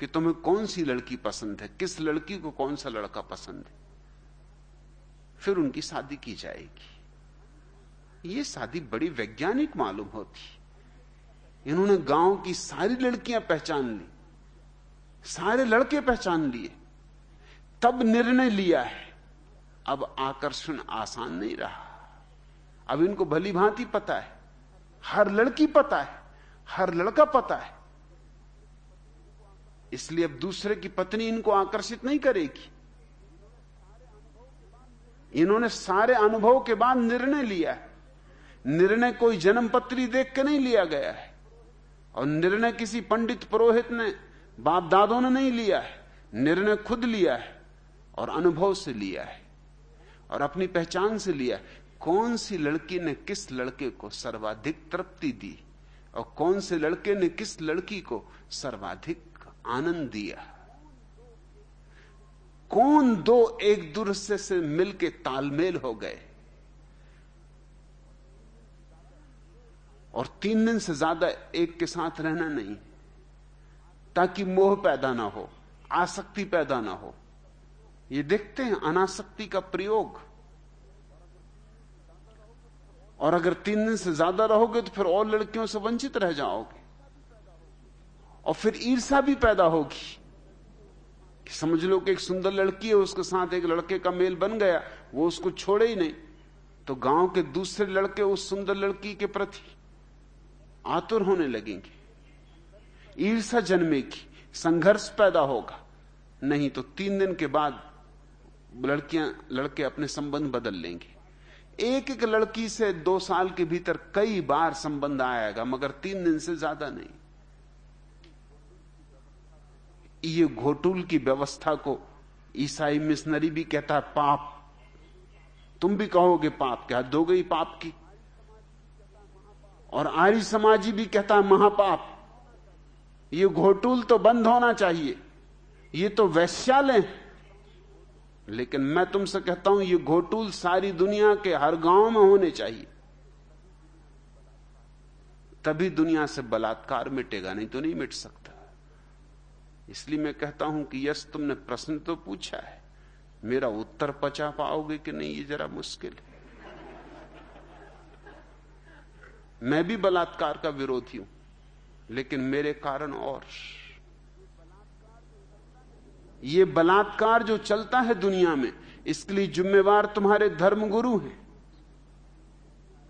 कि तुम्हें कौन सी लड़की पसंद है, किस लड़की को कौन सा लड़का पसंद है। फिर उनकी शादी की जाएगी। ये शादी बड़ी वैज्ञानिक मालूम होती। इन्होंने गाँव की सारी लड़कियाँ पहचान ली, सारे लड़के पहचान लिए। तब निर्णय लिया है। अब आकर्षण आसान नहीं रहा। अब इनको भली भांति पता है। हर लड़की पता है, हर लड़का पता है। इसलिए अब दूसरे की पत्नी इनको आकर्षित नहीं करेगी। इन्होंने सारे अनुभव के बाद निर्णय लिया है। निर्णय कोई जन्म पत्री देख के नहीं लिया गया है। और निर्णय किसी पंडित पुरोहित ने, बाप दादों ने नहीं लिया है। निर्णय खुद लिया है और अनुभव से लिया है। और अपनी पहचान से लिया है। कौन सी लड़की ने किस लड़के को सर्वाधिक तृप्ति दी? और कौन से लड़के ने किस लड़की को सर्वाधिक आनंद दिया? कौन दो एक दूसरे से मिलके तालमेल हो गए? और तीन दिन से ज़्यादा एक के साथ रहना नहीं, ताकि मोह पैदा ना हो, आसक्ति पैदा ना हो। ये देखते हैं अनासक्ति का प्रयोग। और अगर तीन दिन से ज़्यादा रहोगे तो फिर और लड़कियों से वंचित रह जाओगे। और फिर ईर्षा भी पैदा होगी कि समझ लो कि एक सुंदर लड़की है, उसके साथ एक लड़के का मेल बन गया, वो उसको छोड़े ही नहीं। तो गाँव के दूसरे लड़के उस सुंदर लड़की के प्रति आतुर होने लगेंगे। ईर्षा जन्मेगी, संघर्ष पैदा होगा। नहीं तो तीन दिन के बाद लड़कियाँ, लड़के अपने संबंध बदल लेंगे। एक एक लड़की से दो साल के भीतर कई बार संबंध आएगा, मगर तीन दिन से ज़्यादा नहीं। ये घोटुल की व्यवस्था को ईसाई मिशनरी भी कहता है पाप। तुम भी कहोगे पाप, क्या दो गई पाप की? और आर्य समाजी भी कहता है महापाप। ये घोटुल तो बंद होना चाहिए। ये तो वैश्यालय लेकिन मैं तुमसे कहता हूँ, ये घोटूल सारी दुनिया के हर गाँव में होने चाहिए। तभी दुनिया से बलात्कार मिटेगा, नहीं तो नहीं मिट सकता। इसलिए मैं कहता हूँ कि यस, तुमने प्रश्न तो पूछा है। मेरा उत्तर पचा पाओगे कि नहीं, ये जरा मुश्किल है। मैं भी बलात्कार का विरोधी हूँ, लेकिन मेरे कारण और। ये बलात्कार जो चलता है दुनिया में, इसके लिए जिम्मेवार तुम्हारे धर्मगुरु हैं।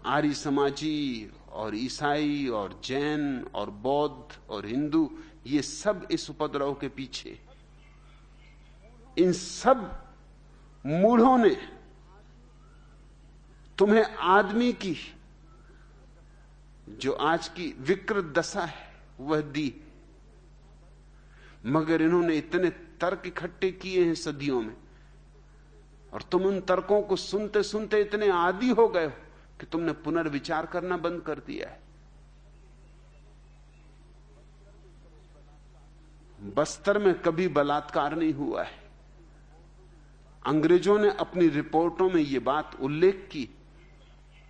आर्य समाजी और ईसाई और जैन और बौद्ध और हिंदू, ये सब इस उपद्रव के पीछे इन सब मूढ़ों ने तुम्हें आदमी की, जो आज की विकृत दशा है, वह दी मगर इन्होंने इतने तर्क इकट्ठे किए हैं सदियों में। और तुम उन तर्कों को सुनते सुनते इतने आदि हो गए हो कि तुमने पुनर्विचार करना बंद कर दिया है। बस्तर में कभी बलात्कार नहीं हुआ है। अंग्रेज़ों ने अपनी रिपोर्टों में यह बात उल्लेख की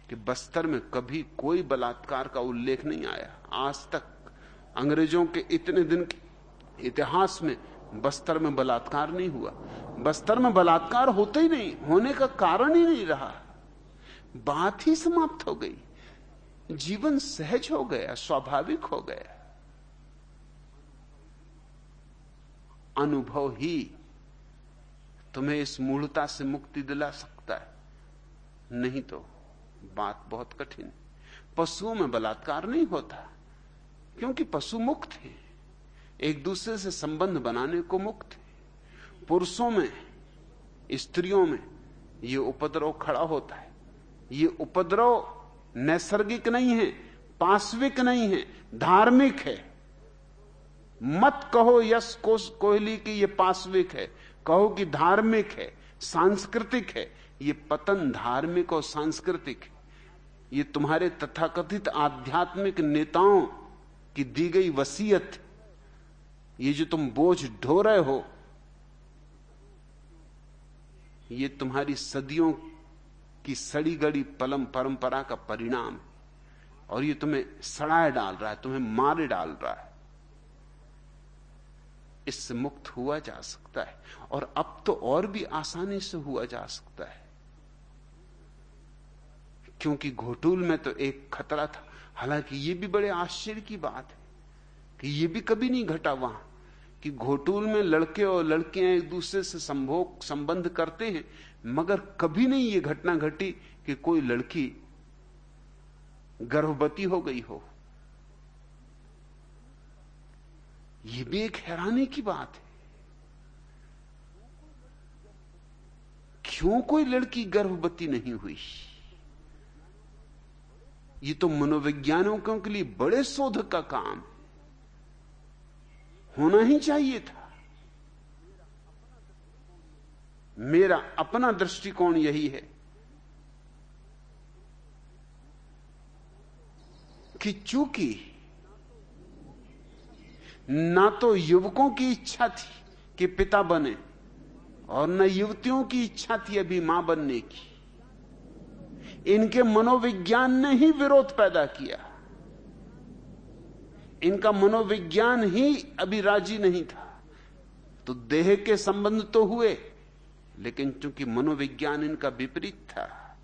कि बस्तर में कभी कोई बलात्कार का उल्लेख नहीं आया। आज तक अंग्रेज़ों के इतने दिन के इतिहास में बस्तर में बलात्कार नहीं हुआ। बस्तर में बलात्कार होते ही नहीं, होने का कारण ही नहीं रहा। बात ही समाप्त हो गई। जीवन सहज हो गया, स्वाभाविक हो गया। अनुभव ही तुम्हें इस मूलता से मुक्ति दिला सकता है। नहीं तो बात बहुत कठिन। पशुओं में बलात्कार नहीं होता, क्योंकि पशु मुक्त है। एक दूसरे से संबंध बनाने को मुक्त है। पुरुषों में, स्त्रियों में यह उपद्रव खड़ा होता है। ये उपद्रव नैसर्गिक नहीं है पाश्विक नहीं है, धार्मिक है। मत कहो यश कोहली की ये पाश्विक है। कहो कि धार्मिक है, सांस्कृतिक है। ये पतन धार्मिक और सांस्कृतिक है। ये तुम्हारे तथाकथित आध्यात्मिक नेताओं की दी गई वसीयत ये जो तुम बोझ ढो रहे हो, ये तुम्हारी सदियों की सड़ी गड़ी पलम परंपरा का परिणाम और ये तुम्हें सड़ाए डाल रहा है, तुम्हें मारे डाल रहा है। इससे मुक्त हुआ जा सकता है, और अब तो और भी आसानी से हुआ जा सकता है। क्योंकि घोटूल में तो एक खतरा था। हालाँकि यह भी बड़े आश्चर्य की बात है। यह भी कभी नहीं घटा वहाँ, कि घोटूल में लड़के और लड़कियाँ एक दूसरे से संभोग, संबंध करते हैं, मगर कभी नहीं ये घटना घटी कि कोई लड़की गर्भवती हो गई हो। यह भी एक हैरानी की बात है। क्यों कोई लड़की गर्भवती नहीं हुई? ये तो मनोवैज्ञानिकों के लिए बड़े शोध का काम होना ही चाहिए था। मेरा अपना दृष्टिकोण यही है कि चूँकि ना तो युवकों की इच्छा थी कि पिता बने और न युवतियों की इच्छा थी अभी माँ बनने की। इनके मनोविज्ञान ने ही विरोध पैदा किया। इनका मनोविज्ञान ही अभी राज़ी नहीं था। तो देह के संबंध तो हुए, लेकिन चूँकि मनोविज्ञान इनका विपरीत था,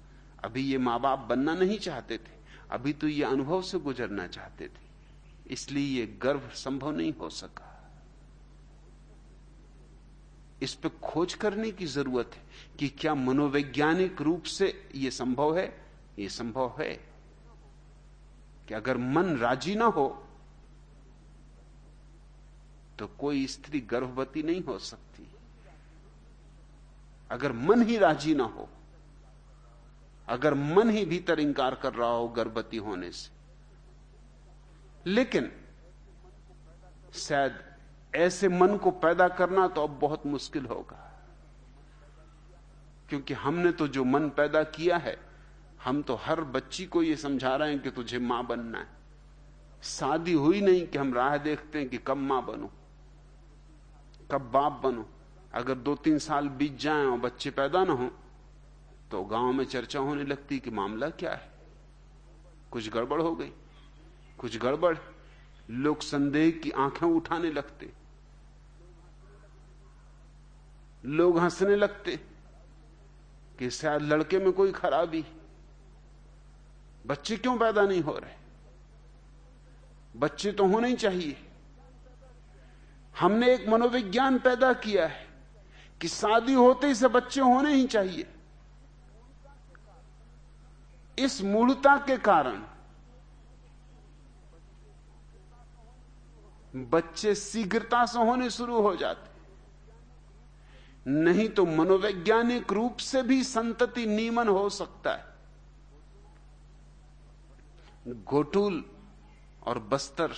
अभी ये माँ बाप बनना नहीं चाहते थे। अभी तो ये अनुभव से गुजरना चाहते थे। इसलिए ये गर्व संभव नहीं हो सका। इस पर खोज करने की ज़रूरत है कि क्या मनोवैज्ञानिक रूप से यह संभव है? यह संभव है कि अगर मन राज़ी ना हो तो कोई स्त्री गर्भवती नहीं हो सकती। अगर मन ही राज़ी ना हो, अगर मन ही भीतर इंकार कर रहा हो गर्भवती होने से। लेकिन शायद ऐसे मन को पैदा करना तो अब बहुत मुश्किल होगा। क्योंकि हमने तो जो मन पैदा किया है, हम तो हर बच्ची को यह समझा रहे हैं कि तुझे माँ बनना है। शादी हुई नहीं कि हम राह देखते हैं कि कब माँ बनो। कब बाप बनो। अगर दो तीन साल बीत जाए और बच्चे पैदा ना हो तो गाँव में चर्चा होने लगती कि मामला क्या है? कुछ गड़बड़ हो गई, कुछ गड़बड़। लोग संदेह की आँखें उठाने लगते। लोग हंसने लगते कि शायद लड़के में कोई खराबी। बच्चे क्यों पैदा नहीं हो रहे? बच्चे तो होने ही चाहिए। हमने एक मनोविज्ञान पैदा किया है कि शादी होते ही से बच्चे होने ही चाहिए। इस मूलता के कारण बच्चे शीघ्रता से होने शुरू हो जाते नहीं तो मनोवैज्ञानिक रूप से भी संतति नियमन हो सकता है। घोटूल और बस्तर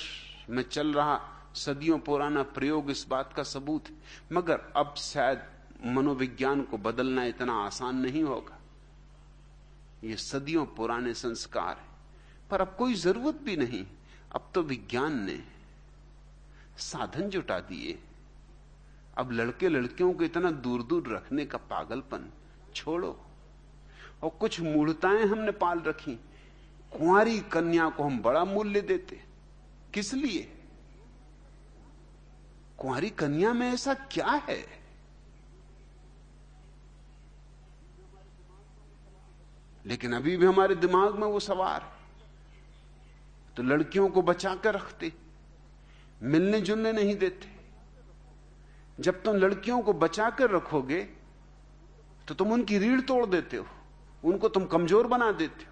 में चल रहा सदियों पुराना प्रयोग इस बात का सबूत है। मगर अब शायद मनोविज्ञान को बदलना इतना आसान नहीं होगा। ये सदियों पुराने संस्कार है। पर अब कोई ज़रूरत भी नहीं। अब तो विज्ञान ने साधन जुटा दिए। अब लड़के लड़कियों को इतना दूर दूर रखने का पागलपन छोड़ो। और कुछ मूढ़ताएँ हमने पाल रखी। कुंवारी कन्या को हम बड़ा मूल्य देते। किस लिए? कुंवारी कन्या में ऐसा क्या है? लेकिन अभी भी हमारे दिमाग में वो सवार है। तो लड़कियों को बचा कर रखते, मिलने जुलने नहीं देते। जब तुम लड़कियों को बचा कर रखोगे तो तुम उनकी रीढ़ तोड़ देते हो, उनको तुम कमज़ोर बना देते हो।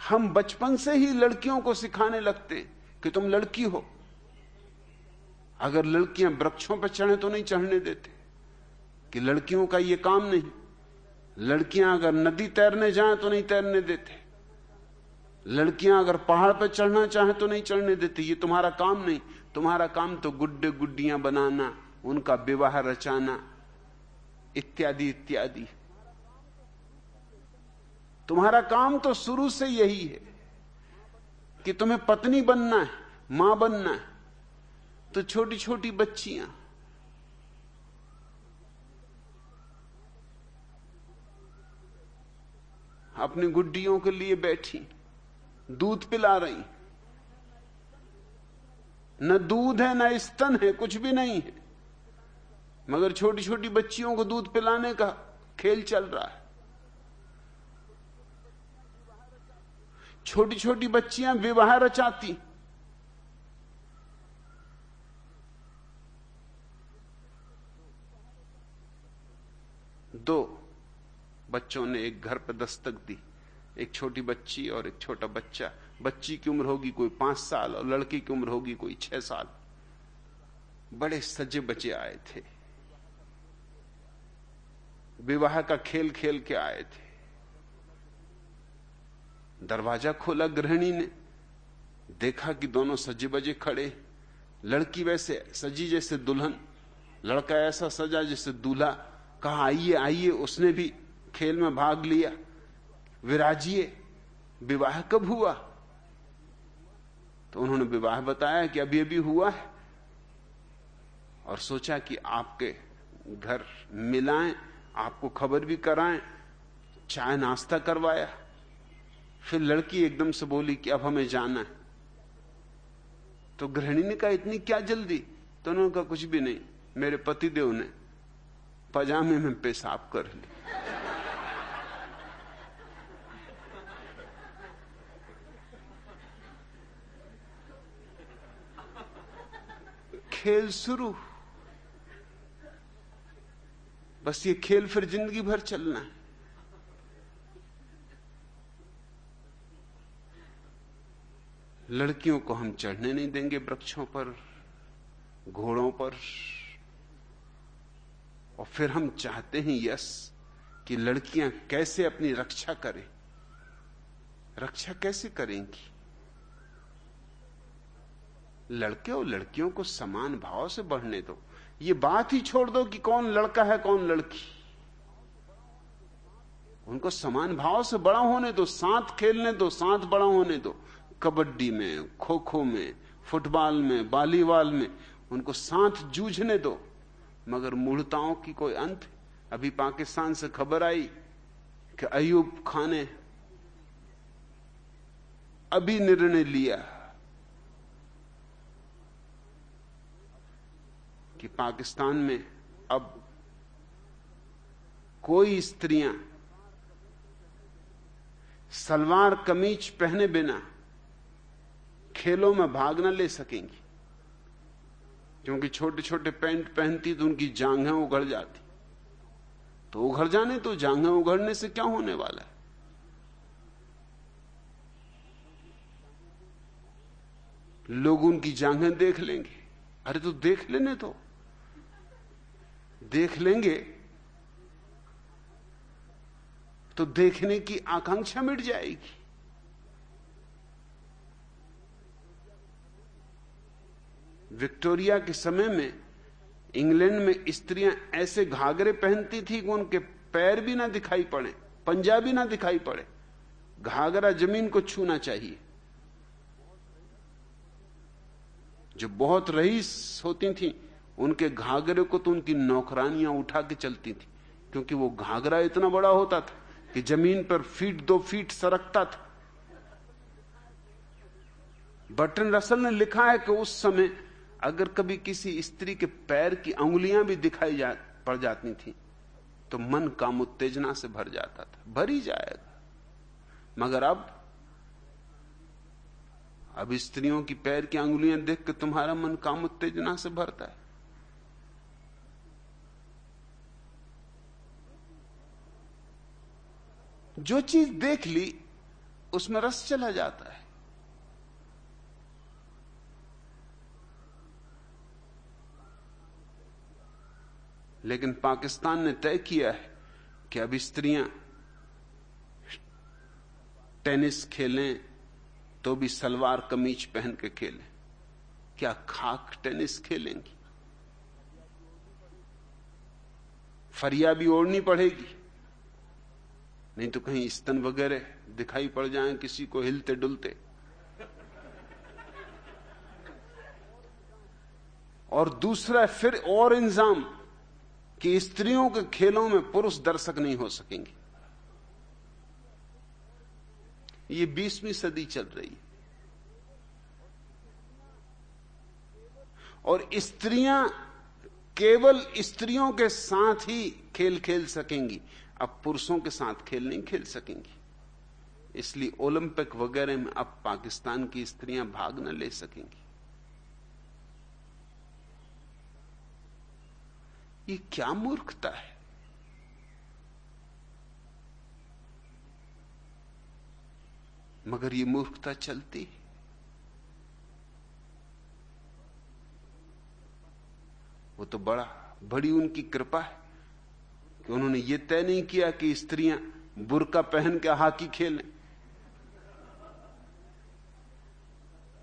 हम बचपन से ही लड़कियों को सिखाने लगते कि तुम लड़की हो। अगर लड़कियाँ वृक्षों पर चढ़े तो नहीं चढ़ने देते। कि लड़कियों का यह काम नहीं। लड़कियाँ अगर नदी तैरने जाएँ तो नहीं तैरने देते। लड़कियाँ अगर पहाड़ पर चढ़ना चाहें तो नहीं चढ़ने देते। ये तुम्हारा काम नहीं। तुम्हारा काम तो गुड्डे गुड्डियाँ बनाना, उनका विवाह रचाना, इत्यादि इत्यादि। तुम्हारा काम तो शुरू से यही है कि तुम्हें पत्नी बनना है, माँ बनना है। तो छोटी छोटी बच्चियाँ। अपनी गुड्डियों के लिए बैठी, दूध पिला रही। न दूध है, न स्तन है, कुछ भी नहीं है। मगर छोटी छोटी बच्चियों को दूध पिलाने का खेल चल रहा है। छोटी छोटी बच्चियाँ विवाह रचाती बच्चों ने एक घर पर दस्तक दी, एक छोटी बच्ची और एक छोटा बच्चा। बच्ची की उम्र होगी कोई पाँच साल और लड़की की उम्र होगी कोई छह साल। बड़े सजे बचे आए थे। विवाह का खेल खेल के आए थे। दरवाज़ा खोला गृहिणी ने, देखा कि दोनों सजे बजे खड़े। लड़की वैसे सजी जैसे दुल्हन, लड़का ऐसा सजा जैसे दूल्हा। कहा, आइए आइए। उसने भी खेल में भाग लिया। विराजिए। विवाह कब हुआ? तो उन्होंने विवाह बताया कि अभी अभी हुआ है। और सोचा कि आपके घर मिलाएँ, आपको खबर भी कराएँ, चाय नाश्ता करवाया। फिर लड़की एकदम से बोली कि अब हमें जाना है। तो गृहिणी ने कहा, इतनी क्या जल्दी? तो उन्होंने कहा, कुछ भी नहीं। मेरे पतिदेव ने पजामे में पेशाब कर ली। खेल शुरू। बस ये खेल फिर ज़िंदगी भर चलना है। लड़कियों को हम चढ़ने नहीं देंगे वृक्षों पर, घोड़ों पर। और फिर हम चाहते हैं यस, कि लड़कियाँ कैसे अपनी रक्षा करें। रक्षा कैसे करेंगी? लड़के और लड़कियों को समान भाव से बढ़ने दो। ये बात ही छोड़ दो कि कौन लड़का है, कौन लड़की। उनको समान भाव से बड़ा होने दो, साथ खेलने दो, साथ बड़ा होने दो। कबड्डी में खो खो में, फुटबॉल में, वॉलीबॉल में उनको साथ जूझने दो। मगर मूढ़ताओं की कोई अंत? अभी पाकिस्तान से खबर आई कि अयूब खान ने अभी निर्णय लिया कि पाकिस्तान में अब कोई स्त्रियाँ सलवार कमीज पहने बिना खेलों में भाग न ले सकेंगी। क्योंकि छोटे छोटे पैंट पहनती तो उनकी जांघें उगड़ जाती। तो उघड़ जाने तो जांघें उघड़ने से क्या होने वाला है? लोग उनकी जांघें देख लेंगे। अरे तो देख लेने तो। देख लेंगे तो देखने की आकांक्षा मिट जाएगी। विक्टोरिया के समय में इंग्लैंड में स्त्रियाँ ऐसे घाघरे पहनती थी कि उनके पैर भी ना दिखाई पड़े, पंजा भी ना दिखाई पड़े। घाघरा ज़मीन को छूना चाहिए। जो बहुत रईस होती थी, उनके घाघरे को तो उनकी नौकरानियाँ उठा के चलती थी, क्योंकि वो घाघरा इतना बड़ा होता था कि ज़मीन पर फीट दो फीट सरकता था। बटन रसल ने लिखा है कि उस समय अगर कभी किसी स्त्री के पैर की उंगुलियाँ भी दिखाई जा, पड़ जाती थी तो मन काम उत्तेजना से भर जाता था भर ही जाएगा। मगर अब अब स्त्रियों की पैर की अंगुलियाँ देख के तुम्हारा मन काम उत्तेजना से भरता है। जो चीज़ देख ली उसमें रस चला जाता है। लेकिन पाकिस्तान ने तय किया है कि अब स्त्रियाँ टेनिस खेलें तो भी सलवार कमीज पहन के खेलें। क्या खाक टेनिस खेलेंगी? फरिया भी ओढ़नी पड़ेगी। नहीं तो कहीं स्तन वगैरह दिखाई पड़ जाए किसी को हिलते डुलते। और दूसरा फिर और इंजाम। कि स्त्रियों के खेलों में पुरुष दर्शक नहीं हो सकेंगे। ये बीसवीं सदी चल रही है। और स्त्रियाँ केवल स्त्रियों के साथ ही खेल खेल सकेंगी। अब पुरुषों के साथ खेल नहीं खेल सकेंगी। इसलिए ओलंपिक वगैरह में अब पाकिस्तान की स्त्रियाँ भाग न ले सकेंगी। ये क्या मूर्खता है? मगर ये मूर्खता चलती वो तो बड़ा, बड़ी उनकी कृपा है कि उन्होंने ये तय नहीं किया कि स्त्रियाँ बुरका पहन के हाकी खेलें।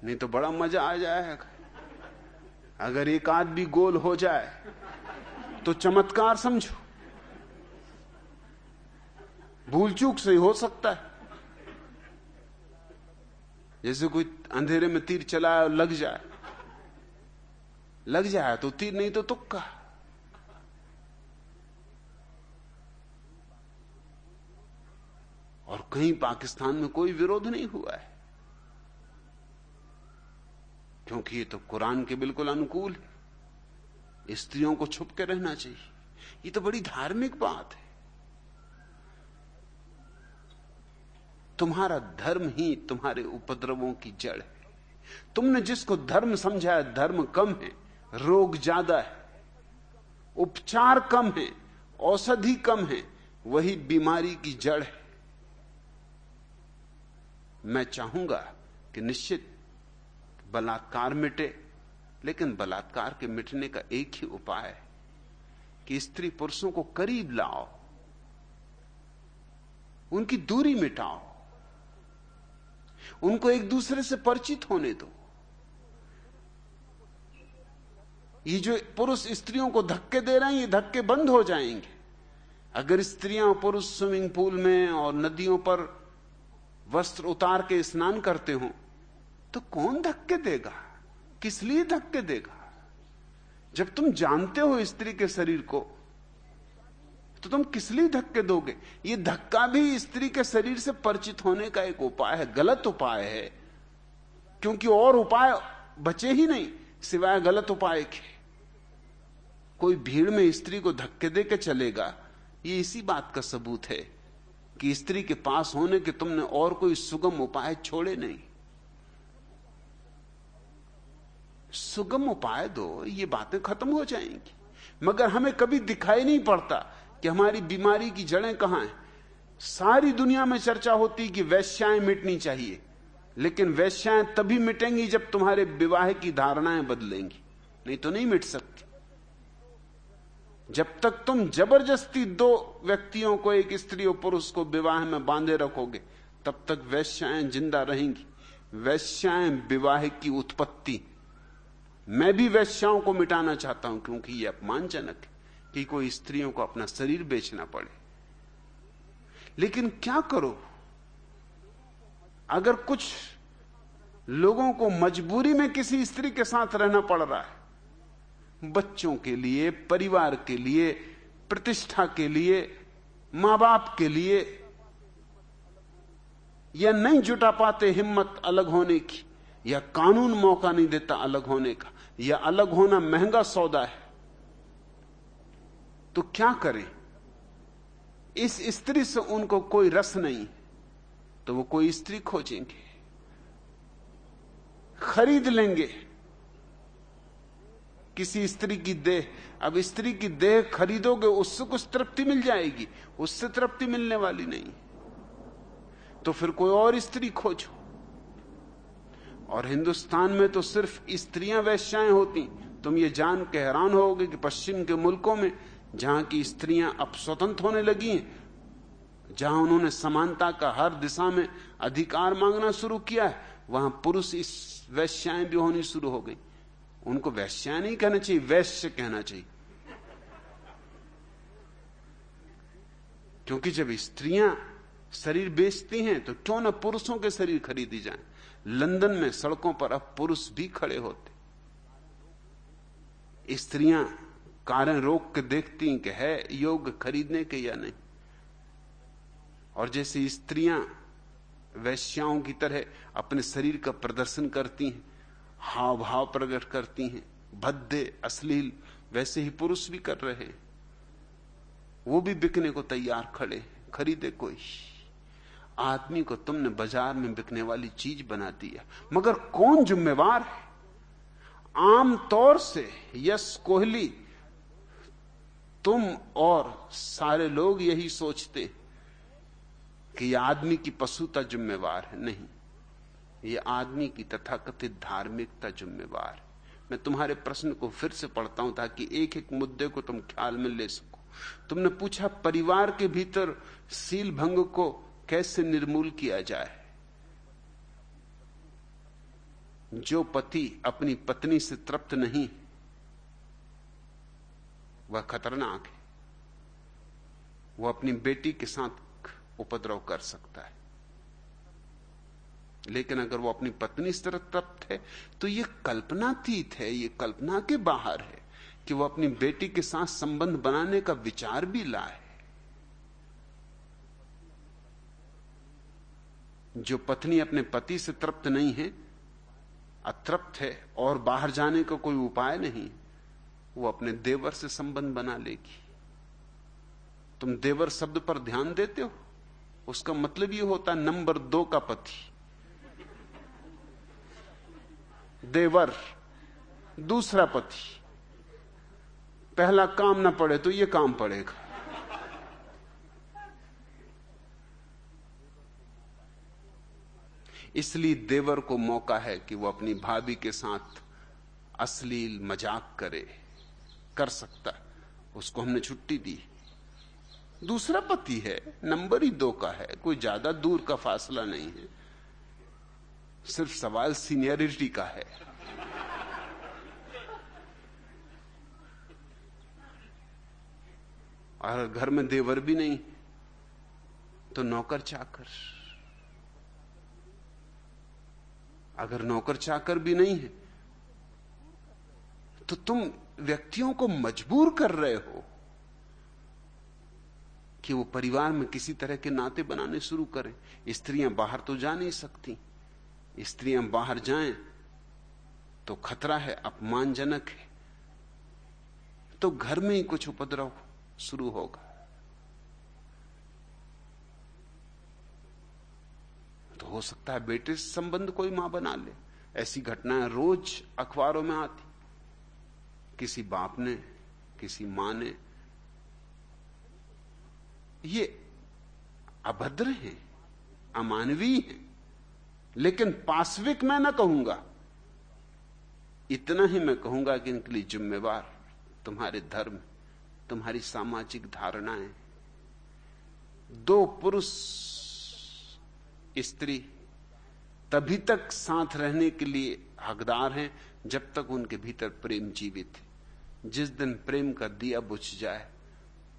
नहीं तो बड़ा मज़ा आ जाएगा। अगर एक भी गोल हो जाए तो चमत्कार समझो। भूल चूक से हो सकता है। जैसे कोई अंधेरे में तीर चलाए और लग जाए। लग जाए तो तीर नहीं तो तुक्का। और कहीं पाकिस्तान में कोई विरोध नहीं हुआ है। क्योंकि ये तो कुरान के बिल्कुल अनुकूल है। स्त्रियों को छुप के रहना चाहिए। ये तो बड़ी धार्मिक बात है। तुम्हारा धर्म ही तुम्हारे उपद्रवों की जड़ है। तुमने जिसको धर्म समझा है, धर्म कम है, रोग ज़्यादा है, उपचार कम है, औषधि कम है, वही बीमारी की जड़ है। मैं चाहूँगा कि निश्चित बलात्कार मिटे लेकिन बलात्कार के मिटने का एक ही उपाय है कि स्त्री पुरुषों को करीब लाओ, उनकी दूरी मिटाओ, उनको एक दूसरे से परिचित होने दो। ये जो पुरुष स्त्रियों को धक्के दे रहे हैं, ये धक्के बंद हो जाएँगे। अगर स्त्रियाँ पुरुष स्विमिंग पूल में और नदियों पर वस्त्र उतार के स्नान करते हो तो कौन धक्के देगा? किस लिए धक्के देगा? जब तुम जानते हो स्त्री के शरीर को तो तुम किस लिए धक्के दोगे? ये धक्का भी स्त्री के शरीर से परिचित होने का एक उपाय है, गलत उपाय है। क्योंकि और उपाय बचे ही नहीं, सिवाय गलत उपाय के। कोई भीड़ में स्त्री को धक्के दे के चलेगा, ये इसी बात का सबूत है कि स्त्री के पास होने के तुमने और कोई सुगम उपाय छोड़े नहीं। सुगम उपाय दो, ये बातें खत्म हो जाएँगी। मगर हमें कभी दिखाई नहीं पड़ता कि हमारी बीमारी की जड़ें कहाँ हैं। सारी दुनिया में चर्चा होती कि वैश्याएँ मिटनी चाहिए, लेकिन वैश्याएँ तभी मिटेंगी जब तुम्हारे विवाह की धारणाएँ बदलेंगी। नहीं तो नहीं मिट सकती। जब तक तुम ज़बरदस्ती दो व्यक्तियों को, एक स्त्री और पुरुष को विवाह में बांधे रखोगे, तब तक वैश्याएँ ज़िंदा रहेंगी। वैश्याएँ विवाह की उत्पत्ति मैं भी वैश्याओं को मिटाना चाहता हूँ, क्योंकि यह अपमानजनक है कि कोई स्त्रियों को अपना शरीर बेचना पड़े। लेकिन क्या करो? अगर कुछ लोगों को मजबूरी में किसी स्त्री के साथ रहना पड़ रहा है, बच्चों के लिए, परिवार के लिए, प्रतिष्ठा के लिए माँ बाप के लिए, या नहीं जुटा पाते हिम्मत अलग होने की, या कानून मौका नहीं देता अलग होने का या अलग होना महँगा सौदा है तो क्या करें? इस स्त्री से उनको कोई रस नहीं तो वो कोई स्त्री खोजेंगे, खरीद लेंगे। किसी स्त्री की देह, अब स्त्री की देह खरीदोगे, उससे कुछ तृप्ति मिल जाएगी, उससे तृप्ति मिलने वाली नहीं। तो फिर कोई और स्त्री खोजो। और हिंदुस्तान में तो सिर्फ़ स्त्रियाँ वैश्याएँ होती तुम ये जान के हैरान होगे कि पश्चिम के मुल्कों में जहाँ की स्त्रियाँ अब स्वतंत्र होने लगी हैं, जहाँ उन्होंने समानता का हर दिशा में अधिकार मांगना शुरू किया है, वहाँ पुरुष इस वैश्याएँ भी होनी शुरू हो गई। उनको वैश्या नहीं कहना चाहिए, वैश्य कहना चाहिए। क्योंकि जब स्त्रियाँ शरीर बेचती हैं तो क्यों ना पुरुषों के शरीर खरीदी जाए? लंदन में सड़कों पर अब पुरुष भी खड़े होते। स्त्रियाँ कारें रोक के देखती कि है योग खरीदने के या नहीं। और जैसे स्त्रियाँ वैश्याओं की तरह अपने शरीर का प्रदर्शन करती हैं हाव भाव प्रकट करती हैं, भद्दे, अश्लील, वैसे ही पुरुष भी कर रहे हैं। वो भी बिकने को तैयार खड़े खरीदे कोई। आदमी को तुमने बाज़ार में बिकने वाली चीज़ बना दिया। मगर कौन जिम्मेवार है? आम तौर से यश कोहली, तुम और सारे लोग यही सोचते कि यह आदमी की पशुता जिम्मेवार है। नहीं ये आदमी की तथाकथित धार्मिकता जिम्मेवार है। मैं तुम्हारे प्रश्न को फिर से पढ़ता हूँ ताकि एक एक मुद्दे को तुम ख्याल में ले सको। तुमने पूछा परिवार के भीतर सील भंग को कैसे निर्मूल किया जाए? जो पति अपनी पत्नी से तृप्त नहीं, वह खतरनाक है। वह अपनी बेटी के साथ उपद्रव कर सकता है। लेकिन अगर वो अपनी पत्नी से तृप्त है तो यह कल्पनातीत है यह कल्पना के बाहर है कि वो अपनी बेटी के साथ संबंध बनाने का विचार भी लाए। जो पत्नी अपने पति से तृप्त नहीं है, अतृप्त है और बाहर जाने का कोई उपाय नहीं, वो अपने देवर से संबंध बना लेगी। तुम देवर शब्द पर ध्यान देते हो? उसका मतलब ये होता नंबर दो का पति। देवर, दूसरा पति। पहला काम ना पड़े तो ये काम पड़ेगा। इसलिए देवर को मौका है कि वो अपनी भाभी के साथ अश्लील मज़ाक करे, कर सकता उसको हमने छुट्टी दी। दूसरा पति है, नंबर ही दो का है, कोई ज़्यादा दूर का फासला नहीं है। सिर्फ़ सवाल सीनियरिटी का है। और घर में देवर भी नहीं तो नौकर चाकर। अगर नौकर चाकर भी नहीं है तो तुम व्यक्तियों को मजबूर कर रहे हो कि वो परिवार में किसी तरह के नाते बनाने शुरू करें। स्त्रियाँ बाहर तो जा नहीं सकती। स्त्रियाँ बाहर जाएँ तो खतरा है, अपमानजनक है। तो घर में ही कुछ उपद्रव शुरू होगा। हो सकता है बेटे से संबंध कोई माँ बना ले। ऐसी घटनाएँ रोज अखबारों में आती। किसी बाप ने, किसी माँ ने, ये अभद्र है, अमानवीय है, लेकिन पाश्विक मैं ना कहूँगा। इतना ही मैं कहूँगा कि इनके लिए जिम्मेवार तुम्हारे धर्म, तुम्हारी सामाजिक धारणाएँ। दो पुरुष स्त्री तभी तक साथ रहने के लिए हकदार हैं, जब तक उनके भीतर प्रेम जीवित है। जिस दिन प्रेम का दिया बुझ जाए,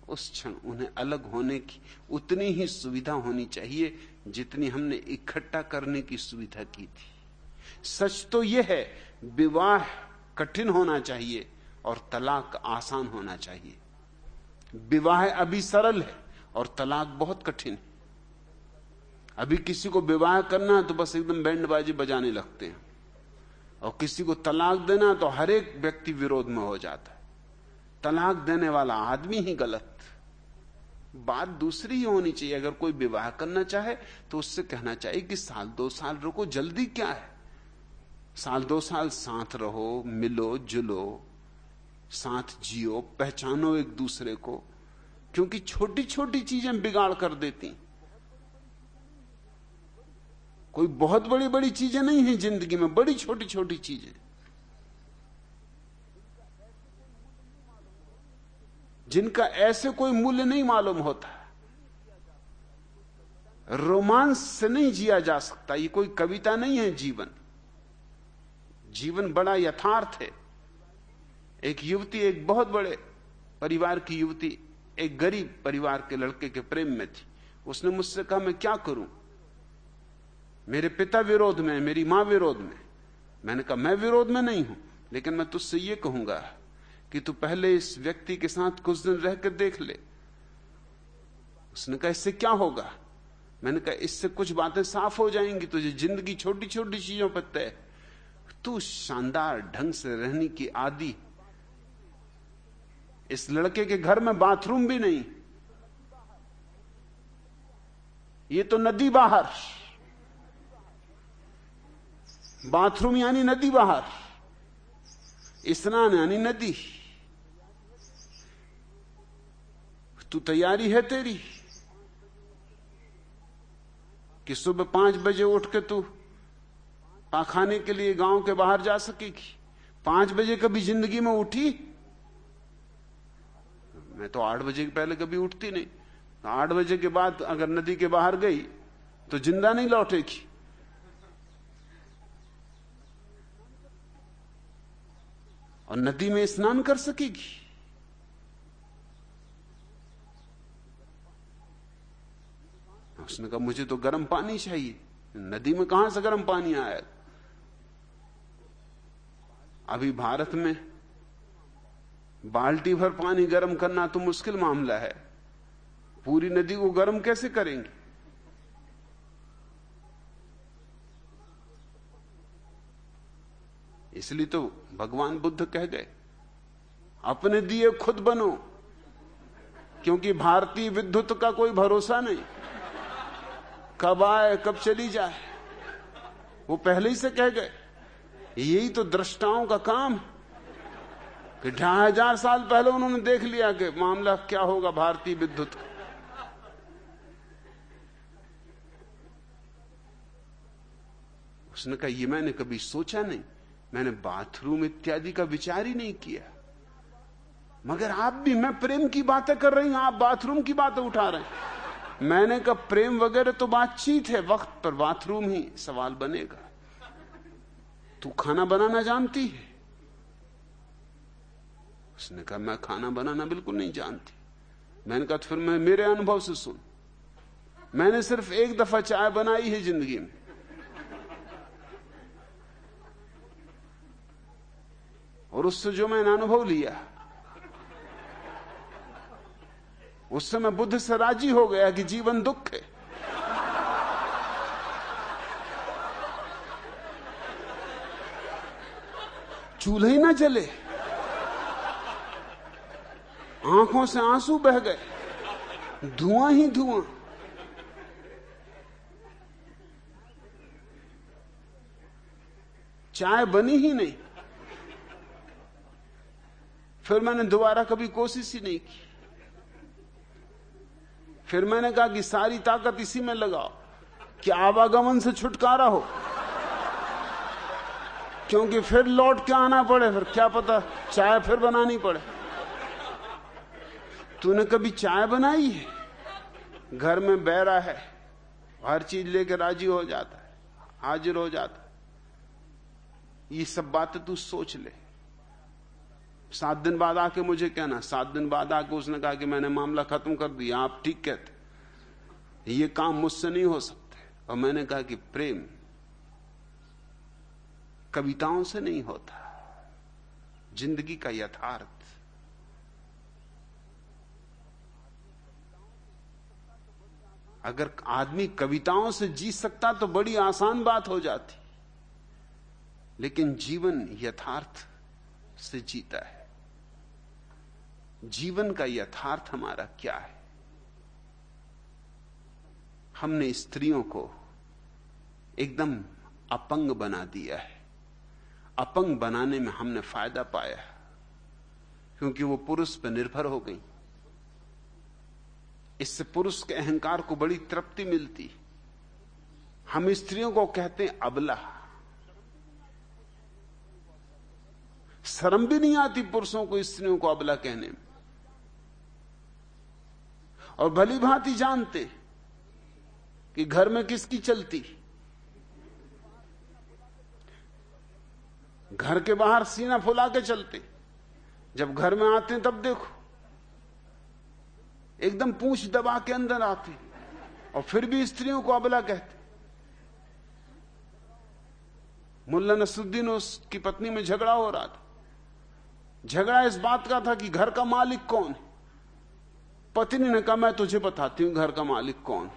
उस क्षण उन्हें अलग होने की उतनी ही सुविधा होनी चाहिए जितनी हमने इकट्ठा करने की सुविधा की थी। सच तो यह है, विवाह कठिन होना चाहिए और तलाक आसान होना चाहिए। विवाह अभी सरल है और तलाक बहुत कठिन है। अभी किसी को विवाह करना है तो बस एकदम बैंडबाजी बजाने लगते हैं। और किसी को तलाक देना तो हर एक व्यक्ति विरोध में हो जाता है। तलाक देने वाला आदमी ही गलत। बात दूसरी ही होनी चाहिए। अगर कोई विवाह करना चाहे तो उससे कहना चाहिए कि साल दो साल रुको, जल्दी क्या है? साल दो साल साथ रहो, मिलो, जुलो, साथ जियो, पहचानो एक दूसरे को, क्योंकि छोटी छोटी चीज़ें बिगाड़ कर देती कोई बहुत बड़ी बड़ी चीज़ें नहीं है ज़िंदगी में, बड़ी छोटी छोटी चीज़ें। जिनका ऐसे कोई मूल्य नहीं मालूम होता। रोमांस से नहीं जिया जा सकता, ये कोई कविता नहीं है जीवन। जीवन बड़ा यथार्थ है। एक युवती, एक बहुत बड़े परिवार की युवती, एक गरीब परिवार के लड़के के प्रेम में थी। उसने मुझसे कहा, मैं क्या करूँ? मेरे पिता विरोध में, मेरी माँ विरोध में। मैंने कहा, मैं विरोध में नहीं हूँ, लेकिन मैं तुझसे यह कहूँगा कि तू पहले इस व्यक्ति के साथ कुछ दिन रहकर देख ले। उसने कहा, इससे क्या होगा? मैंने कहा, इससे कुछ बातें साफ़ हो जाएँगी, तुझे ज़िंदगी छोटी छोटी चीज़ों पर तय। तू शानदार ढंग से रहने की आदि। इस लड़के के घर में बाथरूम भी नहीं। ये तो नदी बाहर। बाथरूम यानी नदी बाहर स्नान यानी नदी। तू तैयारी है तेरी कि सुबह पाँच बजे उठ के तू पाखाने के लिए गाँव के बाहर जा सकेगी? पाँच बजे कभी ज़िंदगी में उठी? मैं तो आठ बजे के पहले कभी उठती नहीं। आठ बजे के बाद अगर नदी के बाहर गई तो ज़िंदा नहीं लौटेगी। और नदी में स्नान कर सकेगी। उसने कहा, मुझे तो गर्म पानी चाहिए। नदी में कहाँ से गर्म पानी आया? अभी भारत में बाल्टी भर पानी गर्म करना तो मुश्किल मामला है। पूरी नदी को गर्म कैसे करेंगे? इसलिए तो भगवान बुद्ध कह गए, अपने दिए खुद बनो, क्योंकि भारतीय विद्युत का कोई भरोसा नहीं। कब आए, कब चली जाए? वो पहले ही से कह गए, यही तो दृष्टाओं का काम कि ढाई हज़ार साल पहले उन्होंने देख लिया कि मामला क्या होगा भारतीय विद्युत का। उसने कहा, ये मैंने कभी सोचा नहीं। मैंने बाथरूम इत्यादि का विचार ही नहीं किया। मगर आप भी, मैं प्रेम की बातें कर रही हूँ, आप बाथरूम की बातें उठा रहे हैं। मैंने कहा, प्रेम वगैरह तो बातचीत है, वक्त पर बाथरूम ही सवाल बनेगा। तू खाना बनाना जानती है? उसने कहा, मैं खाना बनाना बिल्कुल नहीं जानती। मैंने कहा तो फिर मैं, मेरे अनुभव से सुन। मैंने सिर्फ़ एक दफ़ा चाय बनाई है ज़िंदगी में। और उससे जो मैंने अनुभव लिया, उससे मैं बुद्ध से राज़ी हो गया कि जीवन दुख है। चूल्हे ही ना जले। आँखों से आँसू बह गए। धुआँ ही धुआँ। चाय बनी ही नहीं। फिर मैंने दोबारा कभी कोशिश ही नहीं की। फिर मैंने कहा कि सारी ताकत इसी में लगाओ कि आवागमन से छुटकारा हो। क्योंकि फिर लौट के आना पड़े, फिर क्या पता चाय फिर बनानी पड़े। तूने कभी चाय बनाई है? घर में बहरा है, हर चीज़ लेके राज़ी हो जाता है, हाजिर हो जाता है। ये सब बातें तू सोच ले। सात दिन बाद आके मुझे कहना, सात दिन बाद आके उसने कहा कि मैंने मामला खत्म कर दिया, आप ठीक कहते ये काम मुझसे नहीं हो सकते। और मैंने कहा कि प्रेम कविताओं से नहीं होता, ज़िंदगी का यथार्थ। अगर आदमी कविताओं से जी सकता तो बड़ी आसान बात हो जाती, लेकिन जीवन यथार्थ से जीता है। जीवन का यथार्थ हमारा क्या है? हमने स्त्रियों को एकदम अपंग बना दिया है। अपंग बनाने में हमने फ़ायदा पाया क्योंकि वो पुरुष पर निर्भर हो गई। इससे पुरुष के अहंकार को बड़ी तृप्ति मिलती। हम स्त्रियों को कहते हैं, अबला। शर्म भी नहीं आती पुरुषों को स्त्रियों को अबला कहने में। और भली भांति जानते कि घर में किसकी चलती। घर के बाहर सीना फुला के चलते। जब घर में आते तब देखो। एकदम पूछ दबा के अंदर आते और फिर भी स्त्रियों को अबला कहते मुल्ला नसरुद्दीन उसकी पत्नी में झगड़ा हो रहा था। झगड़ा इस बात का था कि घर का मालिक कौन है? पत्नी ने कहा, मैं तुझे बताती हूँ, घर का मालिक कौन?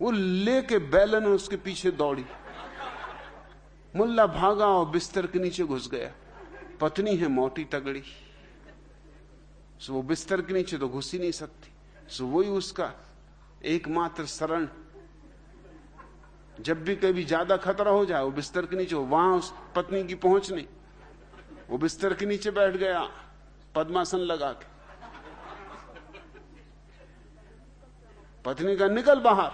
वो लेके बैलन उसके पीछे दौड़ी। मुल्ला भागा और बिस्तर के नीचे घुस गया। पत्नी है मोटी तगड़ी। सो वो बिस्तर के नीचे तो घुस ही नहीं सकती। सो वही उसका एकमात्र शरण। जब भी कभी ज़्यादा खतरा हो जाए, वो बिस्तर के नीचे वहाँ उस पत्नी की पहुँच नहीं वो बिस्तर के नीचे बैठ गया। पद्मासन लगा के। पत्नी का निकल बाहर।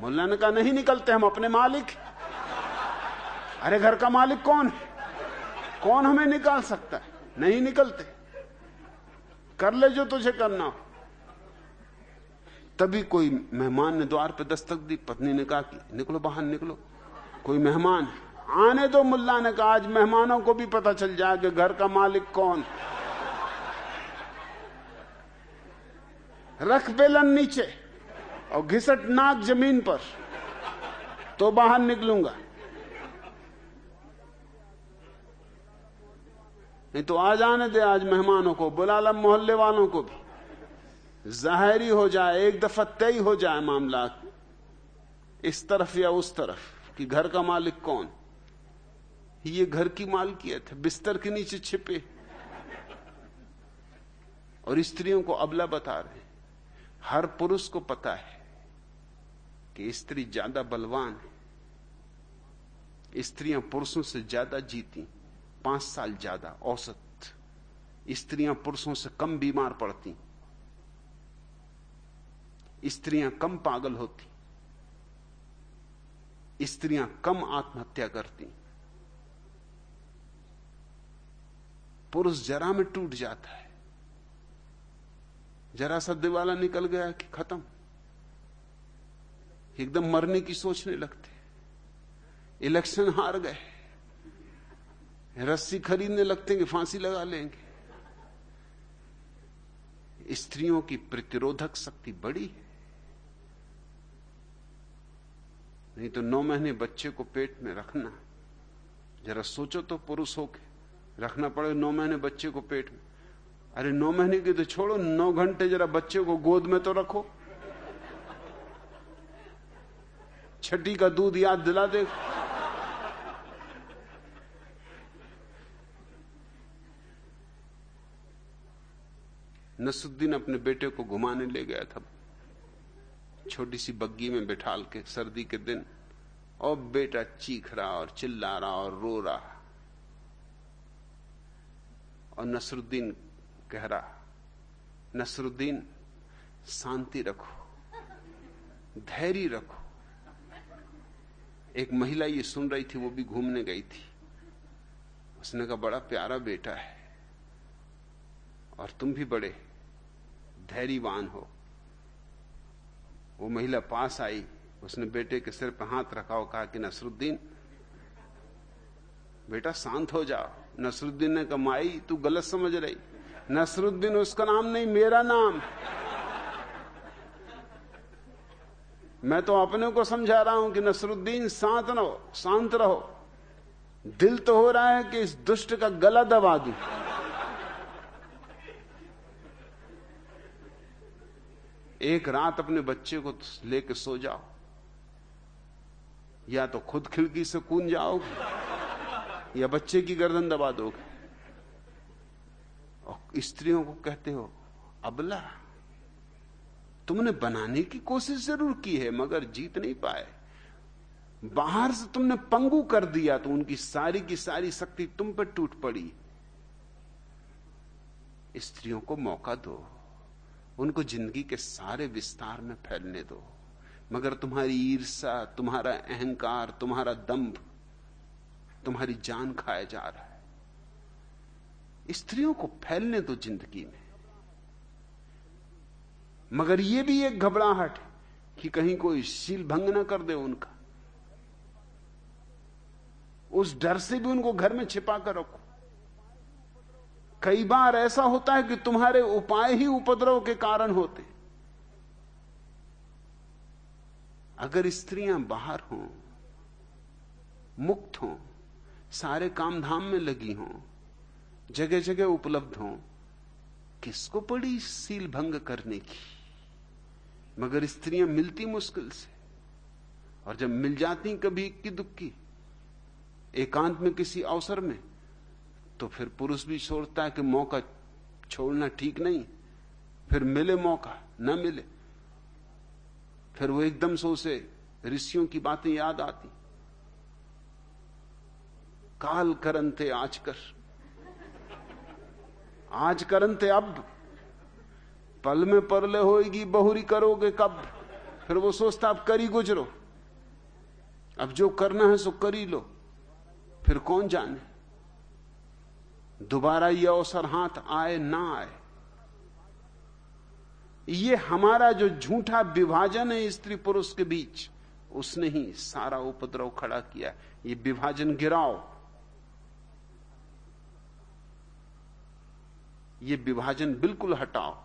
मुल्ला ने कहा, नहीं निकलते हम, अपने मालिक अरे, घर का मालिक कौन है? कौन हमें निकाल सकता है? नहीं निकलते। कर ले जो तुझे करना हो। तभी कोई मेहमान ने द्वार पर दस्तक दी। पत्नी ने कहा कि, निकलो बाहर, निकलो। कोई मेहमान आने दो, मुल्ला ने कहा। आज मेहमानों को भी पता चल जाए कि घर का मालिक कौन रख बेलन नीचे और घिसट नाक ज़मीन पर तो बाहर निकलूँगा। नहीं तो आ जाने दे आज मेहमानों को बुला ला मोहल्ले वालों को भी। जाहिरी हो जाए, एक दफ़ा तय हो जाए मामला, इस तरफ़ या उस तरफ़, कि घर का मालिक कौन? ये घर की मालकियत है, बिस्तर के नीचे छिपे। और स्त्रियों को अबला बता रहे हर पुरुष को पता है कि स्त्री ज़्यादा बलवान है। स्त्रियाँ पुरुषों से ज़्यादा जीती, पाँच साल ज़्यादा औसत। स्त्रियाँ पुरुषों से कम बीमार पड़ती। स्त्रियाँ कम पागल होती। स्त्रियाँ कम आत्महत्या करती। पुरुष जरा में टूट जाता है। जरा सा दिवाला निकल गया कि खत्म। एकदम मरने की सोचने लगते। इलेक्शन हार गए। रस्सी खरीदने लगते कि फांसी लगा लेंगे। स्त्रियों की प्रतिरोधक शक्ति बड़ी है। नहीं तो नौ महीने बच्चे को पेट में रखना। जरा सोचो तो पुरुष होके रखना पड़े नौ महीने बच्चे को पेट में। अरे नौ महीने की तो छोड़ो, नौ घंटे जरा बच्चे को गोद में तो रखो। छठी का दूध याद दिला दे नसुद्दीन अपने बेटे को घुमाने ले गया था। छोटी सी बग्गी में बिठाल के सर्दी के दिन। और बेटा चीख रहा और चिल्ला रहा और रो रहा। और नसरुद्दीन कह रहा नसरुद्दीन, शांति रखो। धैर्य रखो। एक महिला ये सुन रही थी, वो भी घूमने गई थी। उसने कहा, बड़ा प्यारा बेटा है और तुम भी बड़े धैर्यवान हो। वो महिला पास आई, उसने बेटे के सिर पर हाथ रखा और कहा कि, नसरुद्दीन, बेटा शांत हो जाओ। नसरुद्दीन ने कहा, माई, तू गलत समझ रही। नसरुद्दीन, उसका नाम नहीं, मेरा नाम। मैं तो अपने को समझा रहा हूँ कि नसरुद्दीन, शांत रहो शांत रहो। दिल तो हो रहा है कि इस दुष्ट का गला दबा दू। एक रात अपने बच्चे को लेकर सो जाओ। या तो खुद खिड़की से कूद जाओगे, या बच्चे की गर्दन दबा दोगे। और स्त्रियों को कहते हो, अबला, तुमने बनाने की कोशिश ज़रूर की है, मगर जीत नहीं पाए। बाहर से तुमने पंगु कर दिया तो उनकी सारी की सारी शक्ति तुम पर टूट पड़ी। स्त्रियों को मौका दो, उनको ज़िंदगी के सारे विस्तार में फैलने दो। मगर तुम्हारी ईर्षा तुम्हारा अहंकार, तुम्हारा दंभ तुम्हारी जान खाया जा रहा है। स्त्रियों को फैलने दो ज़िंदगी में। मगर यह भी एक घबराहट है कि कहीं कोई शील भंग ना कर दे उनका। उस डर से भी उनको घर में छिपा कर रखो। कई बार ऐसा होता है कि तुम्हारे उपाय ही उपद्रव के कारण होते। अगर स्त्रियाँ बाहर हों, मुक्त हों, सारे काम धाम में लगी हों जगह जगह उपलब्ध हों। किसको पड़ी सील भंग करने की? मगर स्त्रियाँ मिलती मुश्किल से। और जब मिल जाती कभी इक्की दुक्की, एकांत में किसी अवसर में तो फिर पुरुष भी छोड़ता है कि मौका छोड़ना ठीक नहीं। फिर मिले मौका, न मिले। फिर वो एकदम से उसे ऋषियों की बातें याद आती। काल करनते आज कर आज करनते अब। पल में परले होएगी, बहुरी करोगे कब? फिर वो सोचता, अब करी गुजरो। अब जो करना है सो करी लो। फिर कौन जाने? दोबारा ये अवसर हाथ आए, ना आए। ये हमारा जो झूठा विभाजन है स्त्री पुरुष के बीच, उसने ही सारा उपद्रव खड़ा किया। ये विभाजन गिराओ। ये विभाजन बिल्कुल हटाओ।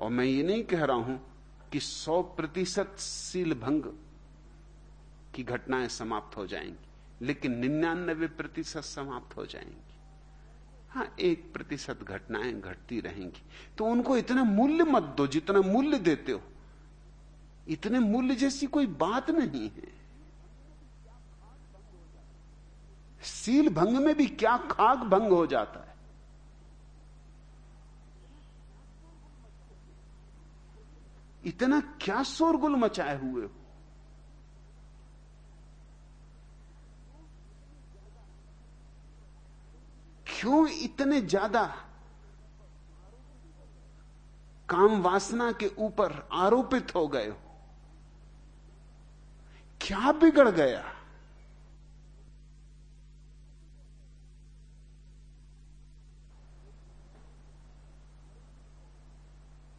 और मैं ये नहीं कह रहा हूँ कि सौ प्रतिशत सील भंग की घटनाएँ समाप्त हो जाएँगी, लेकिन निन्यानबे प्रतिशत समाप्त हो जाएँगी। हाँ एक प्रतिशत घटनाएँ घटती रहेंगी। तो उनको इतना मूल्य मत दो जितना मूल्य देते हो। इतने मूल्य जैसी कोई बात नहीं है। सील भंग में भी क्या खाक भंग हो जाता है। इतना क्या शोरगुल मचाए हुए हो? क्यों इतने ज़्यादा काम वासना के ऊपर आरोपित हो गए हो? क्या बिगड़ गया?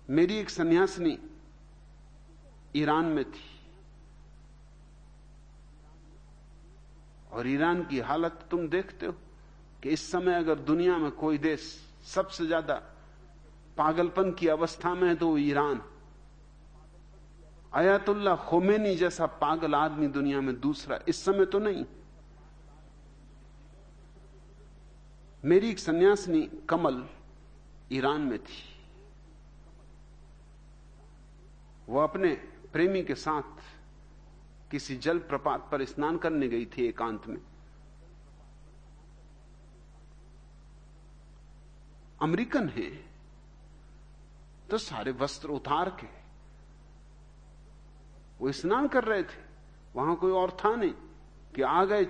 मेरी एक सन्यासिनी ईरान में थी। और ईरान की हालत तुम देखते हो कि इस समय अगर दुनिया में कोई देश सबसे ज़्यादा पागलपन की अवस्था में है तो ईरान। अयातुल्ला खोमेनी जैसा पागल आदमी दुनिया में दूसरा इस समय तो नहीं। मेरी एक सन्यासिनी कमल ईरान में थी। वो अपने प्रेमी के साथ किसी जल प्रपात पर स्नान करने गई थी एकांत में। अमेरिकन है तो सारे वस्त्र उतार के वो स्नान कर रहे थे। वहाँ कोई और था नहीं कि आ गए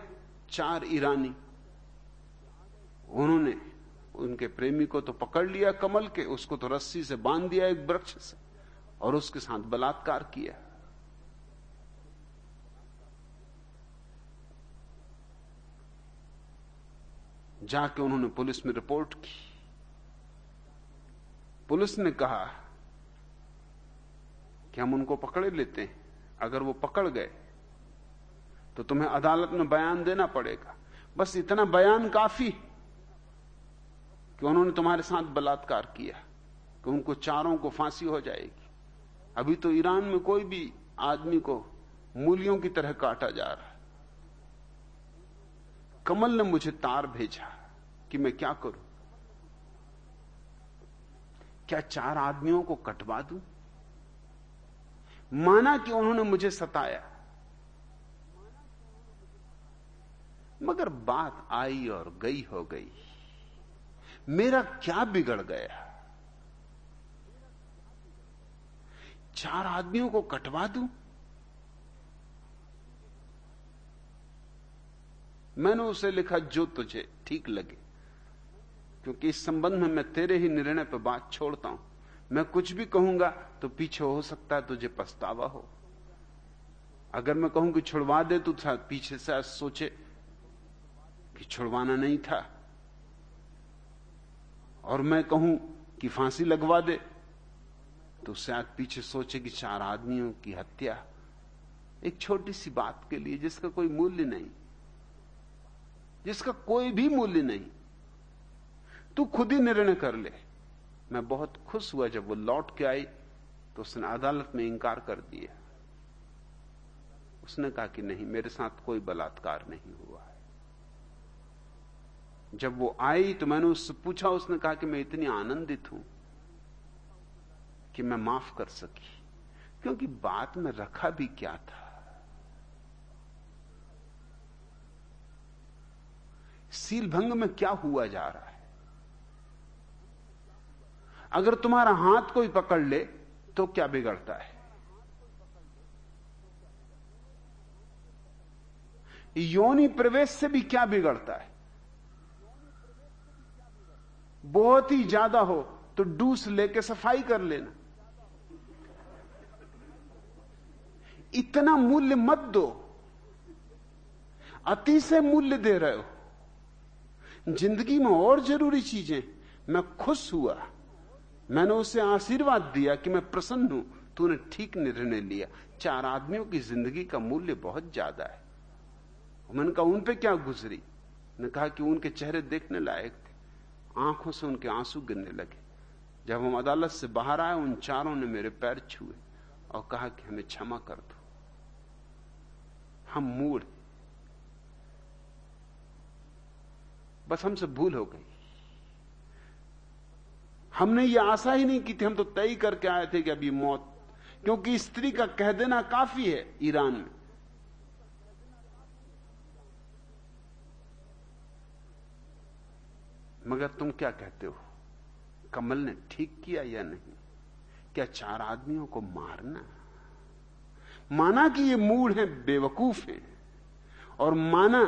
चार ईरानी। उन्होंने उनके प्रेमी को तो पकड़ लिया कमल के, उसको तो रस्सी से बाँध दिया एक वृक्ष से। और उसके साथ बलात्कार किया। जाके उन्होंने पुलिस में रिपोर्ट की। पुलिस ने कहा कि हम उनको पकड़े लेते हैं। अगर वो पकड़ गए तो तुम्हें अदालत में बयान देना पड़ेगा। बस इतना बयान काफ़ी कि उन्होंने तुम्हारे साथ बलात्कार किया, कि उनको चारों को फांसी हो जाएगी। अभी तो ईरान में कोई भी आदमी को मूलियों की तरह काटा जा रहा है। कमल ने मुझे तार भेजा कि मैं क्या करूँ? क्या चार आदमियों को कटवा दूँ? माना कि उन्होंने मुझे सताया। मगर बात आई और गई हो गई। मेरा क्या बिगड़ गया? चार आदमियों को कटवा दूँ? मैंने उसे लिखा, जो तुझे ठीक लगे, क्योंकि इस संबंध में मैं तेरे ही निर्णय पर बात छोड़ता हूँ। मैं कुछ भी कहूँगा तो पीछे हो सकता है तुझे पछतावा हो। अगर मैं कहूँ कि छुड़वा दे तो था पीछे से सोचे कि छुड़वाना नहीं था। और मैं कहूँ कि फांसी लगवा दे तो शायद पीछे सोचे कि चार आदमियों की हत्या एक छोटी सी बात के लिए जिसका कोई मूल्य नहीं, जिसका कोई भी मूल्य नहीं। तू खुद ही निर्णय कर ले। मैं बहुत खुश हुआ जब वो लौट के आई तो उसने अदालत में इंकार कर दिया। उसने कहा कि नहीं, मेरे साथ कोई बलात्कार नहीं हुआ है। जब वो आई तो मैंने उससे पूछा, उसने कहा कि मैं इतनी आनंदित हूँ। कि मैं माफ़ कर सकी। क्योंकि बात में रखा भी क्या था? सील भंग में क्या हुआ जा रहा है? अगर तुम्हारा हाथ कोई पकड़ ले तो क्या बिगड़ता है? योनि प्रवेश से भी क्या बिगड़ता है? बहुत ही ज़्यादा हो तो डूस लेके सफ़ाई कर लेना। इतना मूल्य मत दो। अति से मूल्य दे रहे हो। ज़िंदगी में और ज़रूरी चीज़ें। मैं खुश हुआ। मैंने उसे आशीर्वाद दिया कि मैं प्रसन्न हूँ। तूने ठीक निर्णय लिया। चार आदमियों की ज़िंदगी का मूल्य बहुत ज़्यादा है। मैंने कहा, उन पे क्या गुजरी? ने कहा कि उनके चेहरे देखने लायक थे। आँखों से उनके आँसू गिरने लगे। जब हम अदालत से बाहर आए, उन चारों ने मेरे पैर छुए और कहा कि हमें क्षमा कर दो। हम मूड बस हमसे भूल हो गई। हमने ये आशा ही नहीं की थी, हम तो तय करके आए थे कि अभी मौत, क्योंकि स्त्री का कह देना काफ़ी है ईरान में। मगर तुम क्या कहते हो? कमल ने ठीक किया या नहीं? क्या चार आदमियों को मारना माना कि ये मूड है, बेवकूफ़ है। और माना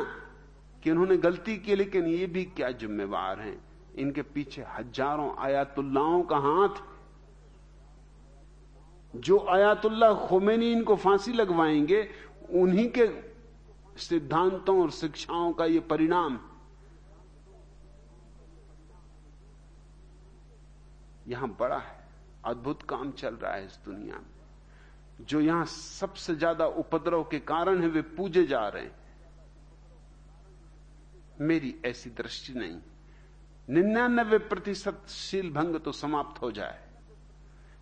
कि उन्होंने गलती की, लेकिन ये भी क्या जिम्मेवार हैं? इनके पीछे हज़ारों आयातुल्लाओं का हाथ जो आयातुल्ला खोमेनी इनको फांसी लगवाएँगे, उन्हीं के सिद्धांतों और शिक्षाओं का ये परिणाम यहाँ बड़ा है, अद्भुत काम चल रहा है इस दुनिया में। जो यहाँ सबसे ज़्यादा उपद्रव के कारण है, वे पूजे जा रहे हैं। मेरी ऐसी दृष्टि नहीं। निन्यानबे प्रतिशत शील भंग तो समाप्त हो जाए।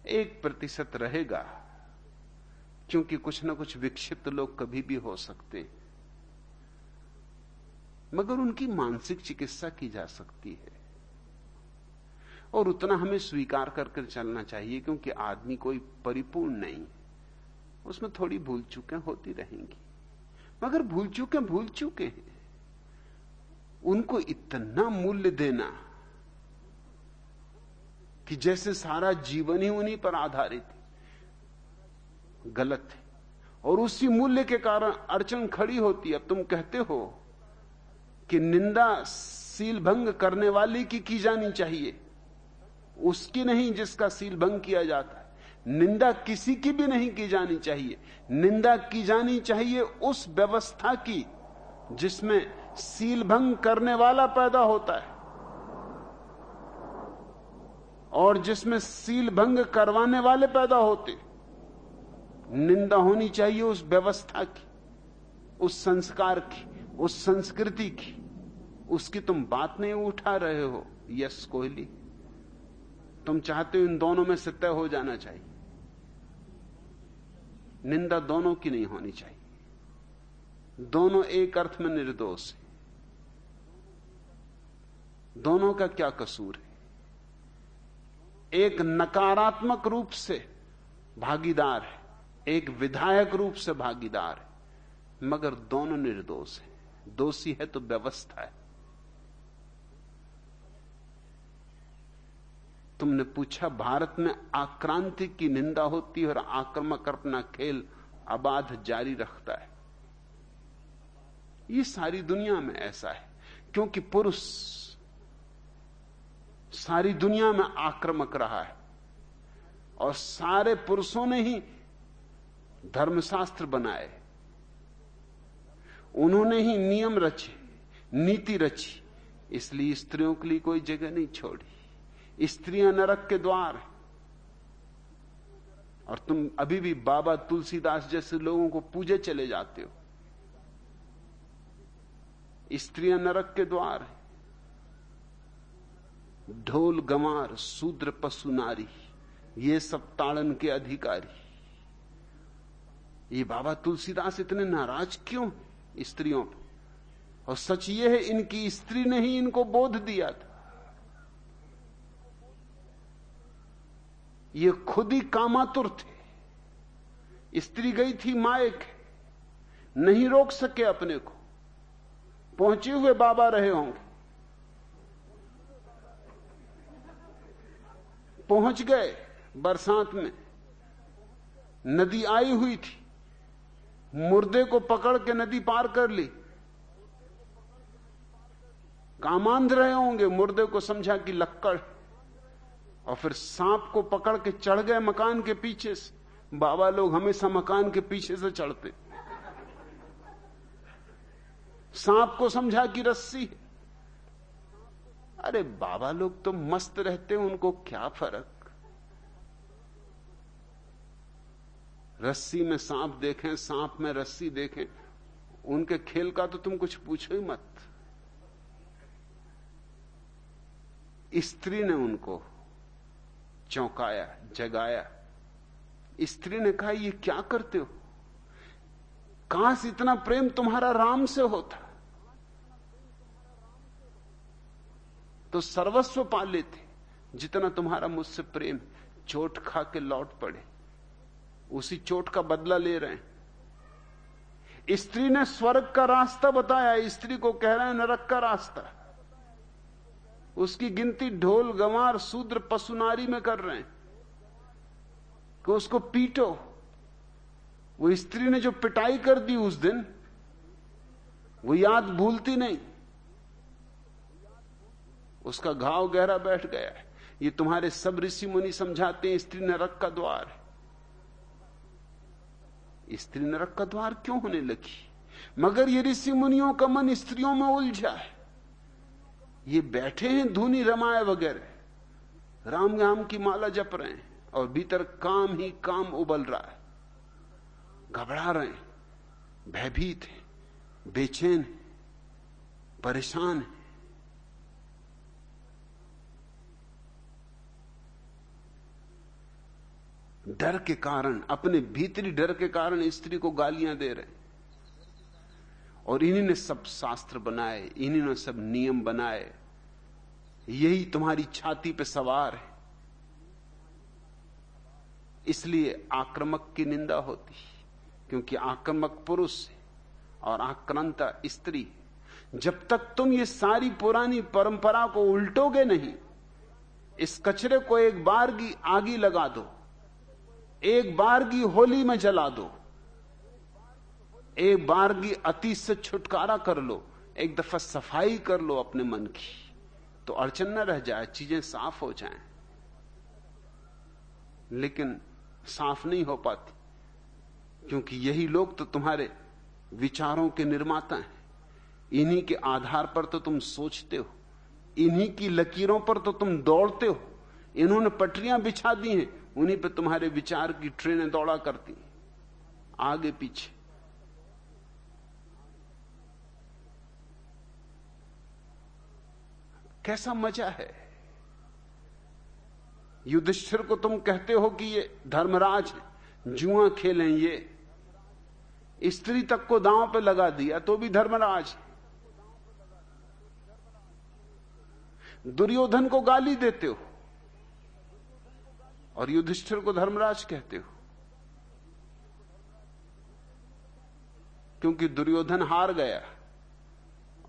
एक प्रतिशत रहेगा, क्योंकि कुछ ना कुछ विक्षिप्त लोग कभी भी हो सकते हैं। मगर उनकी मानसिक चिकित्सा की जा सकती है। और उतना हमें स्वीकार करके चलना चाहिए, क्योंकि आदमी कोई परिपूर्ण नहीं। उसमें थोड़ी भूल चुके होती रहेंगी। मगर भूल चुके भूल चुके हैं। उनको इतना मूल्य देना कि जैसे सारा जीवन ही उन्हीं पर आधारित है। गलत है। और उसी मूल्य के कारण अड़चन खड़ी होती है। अब तुम कहते हो कि निंदा सील भंग करने वाले की की जानी चाहिए। उसकी नहीं जिसका सील भंग किया जाता है। निंदा किसी की भी नहीं की जानी चाहिए। निंदा की जानी चाहिए उस व्यवस्था की जिसमें सील भंग करने वाला पैदा होता है और जिसमें सील भंग करवाने वाले पैदा होते। निंदा होनी चाहिए उस व्यवस्था की, उस संस्कार की, उस संस्कृति की। उसकी तुम बात नहीं उठा रहे हो, यस कोहली। तुम चाहते हो इन दोनों में से तय हो जाना चाहिए। निंदा दोनों की नहीं होनी चाहिए। दोनों एक अर्थ में निर्दोष है। दोनों का क्या कसूर है? एक नकारात्मक रूप से भागीदार है, एक विधायक रूप से भागीदार है, मगर दोनों निर्दोष है। दोषी है तो व्यवस्था है। तुमने पूछा, भारत में आक्रांति की निंदा होती है और आक्रमक अपना खेल अबाध जारी रखता है। ये सारी दुनिया में ऐसा है, क्योंकि पुरुष सारी दुनिया में आक्रमक रहा है और सारे पुरुषों ने ही धर्मशास्त्र बनाए। उन्होंने ही नियम रचे, नीति रची, इसलिए स्त्रियों के लिए कोई जगह नहीं छोड़ी। स्त्रियाँ नरक के द्वार है। और तुम अभी भी बाबा तुलसीदास जैसे लोगों को पूजे चले जाते हो। स्त्रियाँ नरक के द्वार है। ढोल गमार शूद्र पशु नारी, ये सब ताड़न के अधिकारी। ये बाबा तुलसीदास इतने नाराज़ क्यों स्त्रियों पर और सच ये है, इनकी स्त्री ने ही इनको बोध दिया था। ये खुद ही कामातुर थे। स्त्री गई थी मायक, नहीं रोक सके अपने को। पहुँचे हुए बाबा रहे होंगे। पहुँच गए बरसात में। नदी आई हुई थी। मुर्दे को पकड़ के नदी पार कर ली। कामांध रहे होंगे, मुर्दे को समझा कि लक्कड़ और फिर सांप को पकड़ के चढ़ गए मकान के पीछे से। बाबा लोग हमेशा मकान के पीछे से चढ़ते। सांप को समझा कि रस्सी है। अरे बाबा लोग तो मस्त रहते हैं, उनको क्या फ़र्क? रस्सी में सांप देखें, सांप में रस्सी देखें। उनके खेल का तो तुम कुछ पूछो ही मत। स्त्री ने उनको चौंकाया, जगाया। स्त्री ने कहा, ये क्या करते हो? काश इतना प्रेम तुम्हारा राम से होता। तो सर्वस्व पा लेते जितना तुम्हारा मुझसे प्रेम। चोट खा के लौट पड़े। उसी चोट का बदला ले रहे हैं। स्त्री ने स्वर्ग का रास्ता बताया। स्त्री को कह रहे हैं, नरक का रास्ता। उसकी गिनती ढोल, गंवार शूद्र पशुनारी में कर रहे हैं। कि उसको पीटो। वो स्त्री ने जो पिटाई कर दी उस दिन, वो याद भूलती नहीं। उसका घाव गहरा बैठ गया है। ये तुम्हारे सब ऋषि मुनि समझाते हैं, स्त्री नरक का द्वार स्त्री नरक का द्वार क्यों होने लगी? मगर ये ऋषि मुनियों का मन स्त्रियों में उलझा है। ये बैठे हैं धुनी रमाए वगैरह। राम राम की माला जप रहे हैं और भीतर काम ही काम उबल रहा है। घबरा रहे हैं, भयभीत है, बेचैन है, परेशान है। डर के कारण, अपने भीतरी डर के कारण स्त्री को गालियाँ दे रहे और इन्हीं ने सब शास्त्र बनाए, इन्हीं ने सब नियम बनाए। यही तुम्हारी छाती पे सवार है। इसलिए आक्रमक की निंदा होती, क्योंकि आक्रमक पुरुष है और आक्रांता स्त्री जब तक तुम ये सारी पुरानी परंपरा को उल्टोगे नहीं, इस कचरे को एक बार की आगी लगा दो, एक बार की होली में जला दो। एक बार की अति से छुटकारा कर लो, एक दफ़ा सफ़ाई कर लो अपने मन की तो अड़चन न रह जाए, चीज़ें साफ़ हो जाएँ। लेकिन साफ़ नहीं हो पाती, क्योंकि यही लोग तो तुम्हारे विचारों के निर्माता हैं। इन्हीं के आधार पर तो तुम सोचते हो, इन्हीं की लकीरों पर तो तुम दौड़ते हो। इन्होंने पटरियाँ बिछा दी हैं, उन्हीं पर तुम्हारे विचार की ट्रेनें दौड़ा करती आगे पीछे। कैसा मज़ा है? युधिष्ठिर को तुम कहते हो कि ये धर्मराज जुआ खेलें ये। स्त्री तक को दांव पे लगा दिया तो भी धर्मराज दुर्योधन को गाली देते हो और युधिष्ठिर को धर्मराज कहते हो। क्योंकि दुर्योधन हार गया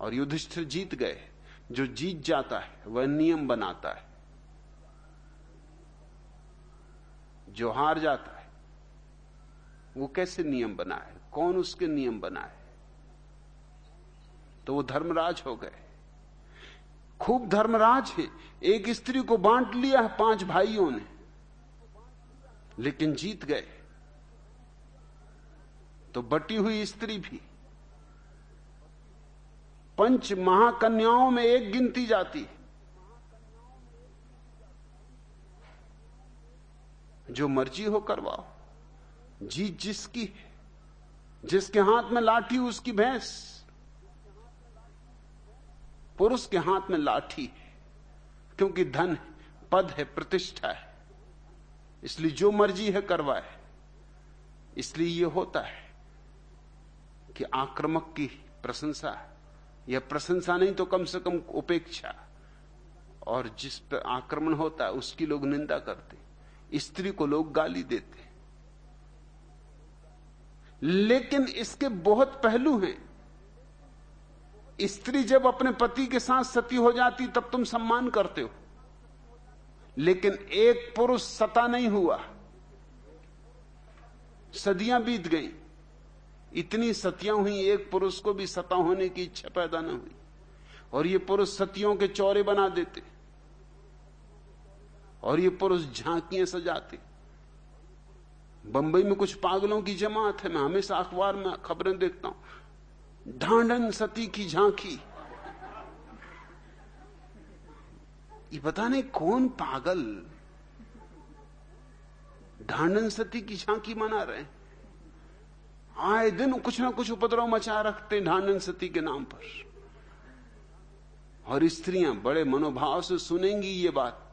और युधिष्ठिर जीत गए। जो जीत जाता है, वह नियम बनाता है। जो हार जाता है, वो कैसे नियम बनाए? कौन उसके नियम बनाए? तो वो धर्मराज हो गए। खूब धर्मराज है। एक स्त्री को बांट लिया है पाँच भाइयों ने, लेकिन जीत गए। तो बटी हुई स्त्री भी पंच महाकन्याओं में एक गिनती जाती जो मर्ज़ी हो करवाओ। जीत जिसकी जिसके हाथ में लाठी, उसकी भैंस। पुरुष के हाथ में लाठी क्योंकि धन है, पद है, प्रतिष्ठा है। इसलिए जो मर्ज़ी है करवाए। इसलिए यह होता है कि आक्रमक की प्रशंसा या प्रशंसा नहीं तो कम से कम उपेक्षा। और जिस पर आक्रमण होता है, उसकी लोग निंदा करते। स्त्री को लोग गाली देते। लेकिन इसके बहुत पहलू हैं। स्त्री जब अपने पति के साथ सती हो जाती, तब तुम सम्मान करते हो। लेकिन एक पुरुष सता नहीं हुआ। सदियाँ बीत गई। इतनी सतियाँ हुई, एक पुरुष को भी सता होने की इच्छा पैदा न हुई। और ये पुरुष सतियों के चौरे बना देते। और ये पुरुष झांकियाँ सजाते। बंबई में कुछ पागलों की जमात है, मैं हमेशा अखबार में खबरें देखता हूँ। ढांडन सती की झांकी। ये पता नहीं कौन पागल ढांडन सती की झांकी मना रहे आए दिन कुछ ना कुछ उपद्रव मचा रखते ढांडन सती के नाम पर। और स्त्रियाँ बड़े मनोभाव से सुनेंगी ये बात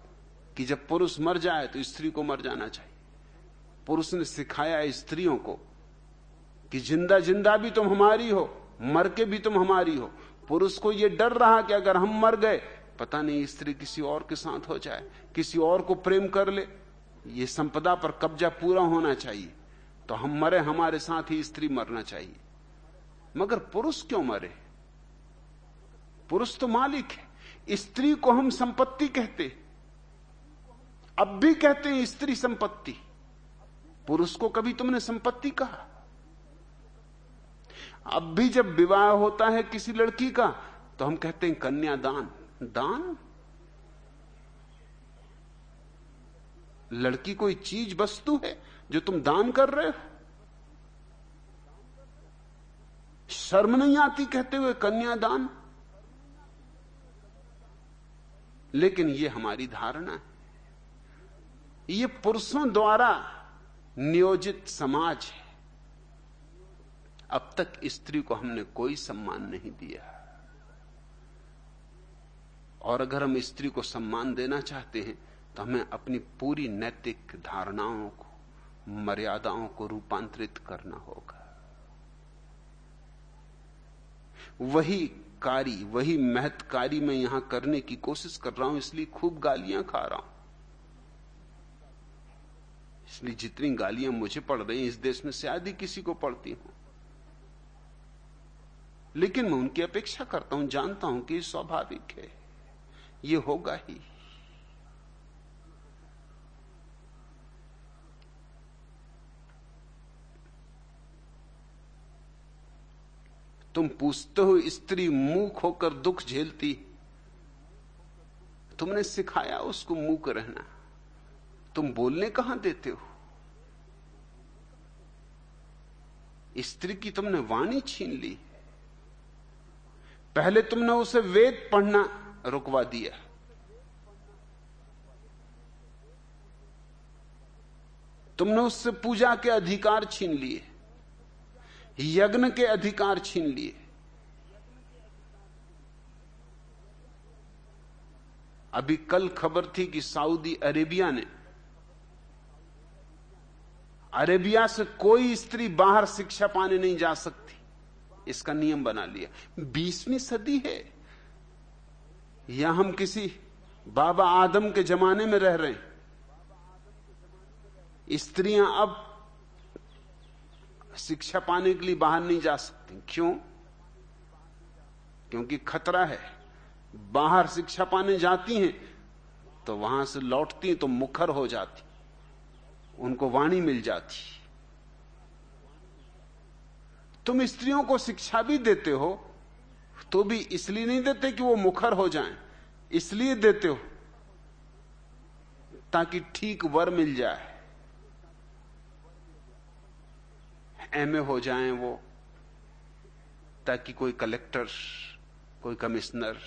कि जब पुरुष मर जाए तो स्त्री को मर जाना चाहिए। पुरुष ने सिखाया स्त्रियों को कि ज़िंदा ज़िंदा भी तुम हमारी हो, मर के भी तुम हमारी हो। पुरुष को यह डर रहा कि अगर हम मर गए, पता नहीं स्त्री किसी और के साथ हो जाए, किसी और को प्रेम कर ले। ये संपदा पर कब्जा पूरा होना चाहिए। तो हम मरे, हमारे साथ ही स्त्री मरना चाहिए। मगर पुरुष क्यों मरे? पुरुष तो मालिक है। स्त्री को हम संपत्ति कहते अब भी कहते हैं स्त्री संपत्ति। पुरुष को कभी तुमने संपत्ति कहा? अब भी जब विवाह होता है किसी लड़की का तो हम कहते हैं कन्यादान दान? लड़की कोई चीज़, वस्तु है? जो तुम दान कर रहे हो? शर्म नहीं आती कहते हुए कन्यादान लेकिन यह हमारी धारणा है। ये पुरुषों द्वारा नियोजित समाज है। अब तक स्त्री को हमने कोई सम्मान नहीं दिया। और अगर हम स्त्री को सम्मान देना चाहते हैं तो हमें अपनी पूरी नैतिक धारणाओं को मर्यादाओं को रूपांतरित करना होगा। वही कारी, वही महत्कारी मैं यहाँ करने की कोशिश कर रहा हूँ, इसलिए खूब गालियाँ खा रहा हूँ। इसलिए जितनी गालियाँ मुझे पड़ रही इस देश में शायद ही किसी को पड़ती हूँ। लेकिन मैं उनकी अपेक्षा करता हूँ, जानता हूँ कि स्वाभाविक है, ये होगा ही। तुम पूछते हो, स्त्री मूक होकर दुख झेलती तुमने सिखाया उसको मूक रहना। तुम बोलने कहाँ देते हो? स्त्री की तुमने वाणी छीन ली। पहले तुमने उसे वेद पढ़ना रुकवा दिया। तुमने उससे पूजा के अधिकार छीन लिए। यज्ञ के अधिकार छीन लिए। अभी कल खबर थी कि सऊदी अरेबिया ने अरेबिया से कोई स्त्री बाहर शिक्षा पाने नहीं जा सकती। इसका नियम बना लिया। बीसवीं सदी है। या हम किसी बाबा आदम के जमाने में रह रहे हैं। स्त्रियाँ अब शिक्षा पाने के लिए बाहर नहीं जा सकती। क्यों? क्योंकि खतरा है। बाहर शिक्षा पाने जाती हैं तो वहाँ से लौटती तो मुखर हो जाती। उनको वाणी मिल जाती। तुम स्त्रियों को शिक्षा भी देते हो तो भी इसलिए नहीं देते कि वो मुखर हो जाएँ, इसलिए देते हो ताकि ठीक वर मिल जाए। एमए हो जाएँ वो, ताकि कोई कलेक्टर कोई कमिश्नर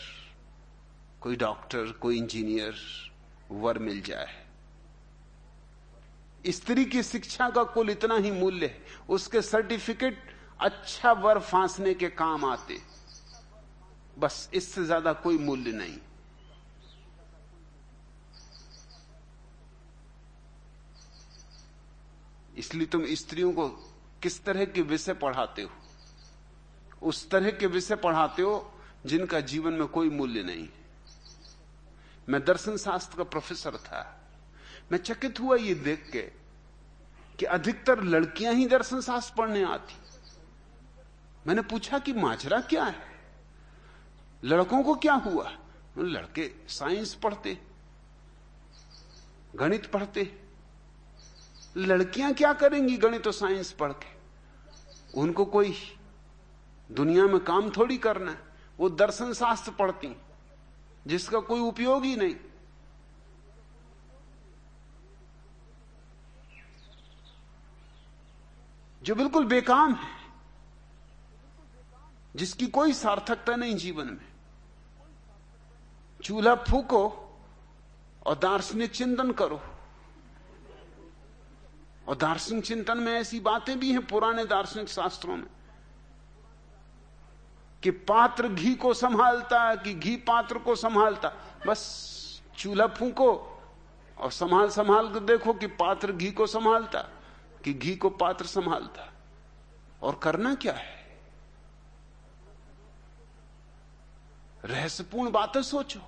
कोई डॉक्टर कोई इंजीनियर वर मिल जाए। स्त्री की शिक्षा का कुल इतना ही मूल्य है, उसके सर्टिफिकेट अच्छा वर फांसने के काम आते। बस इससे ज़्यादा कोई मूल्य नहीं। इसलिए तुम स्त्रियों को किस तरह के विषय पढ़ाते हो? उस तरह के विषय पढ़ाते हो जिनका जीवन में कोई मूल्य नहीं। मैं दर्शन शास्त्र का प्रोफेसर था। मैं चकित हुआ ये देख के कि अधिकतर लड़कियाँ ही दर्शन शास्त्र पढ़ने आती। मैंने पूछा कि माजरा क्या है? लड़कों को क्या हुआ? लड़के साइंस पढ़ते, गणित पढ़ते लड़कियाँ क्या करेंगी? गणित और साइंस पढ़ के। उनको कोई दुनिया में काम थोड़ी करना है। वो दर्शन शास्त्र पढ़ती जिसका कोई उपयोग ही नहीं। जो बिल्कुल बेकाम है, जिसकी कोई सार्थकता नहीं जीवन में। चूल्हा फूको और दार्शनिक चिंतन करो। और दार्शनिक चिंतन में ऐसी बातें भी हैं पुराने दार्शनिक शास्त्रों में, कि पात्र घी को संभालता, कि घी पात्र को संभालता। बस चूल्हा फूको और संभाल संभाल कर देखो कि पात्र घी को संभालता, कि घी को पात्र संभालता। और करना क्या है? रहस्यपूर्ण बातें सोचो।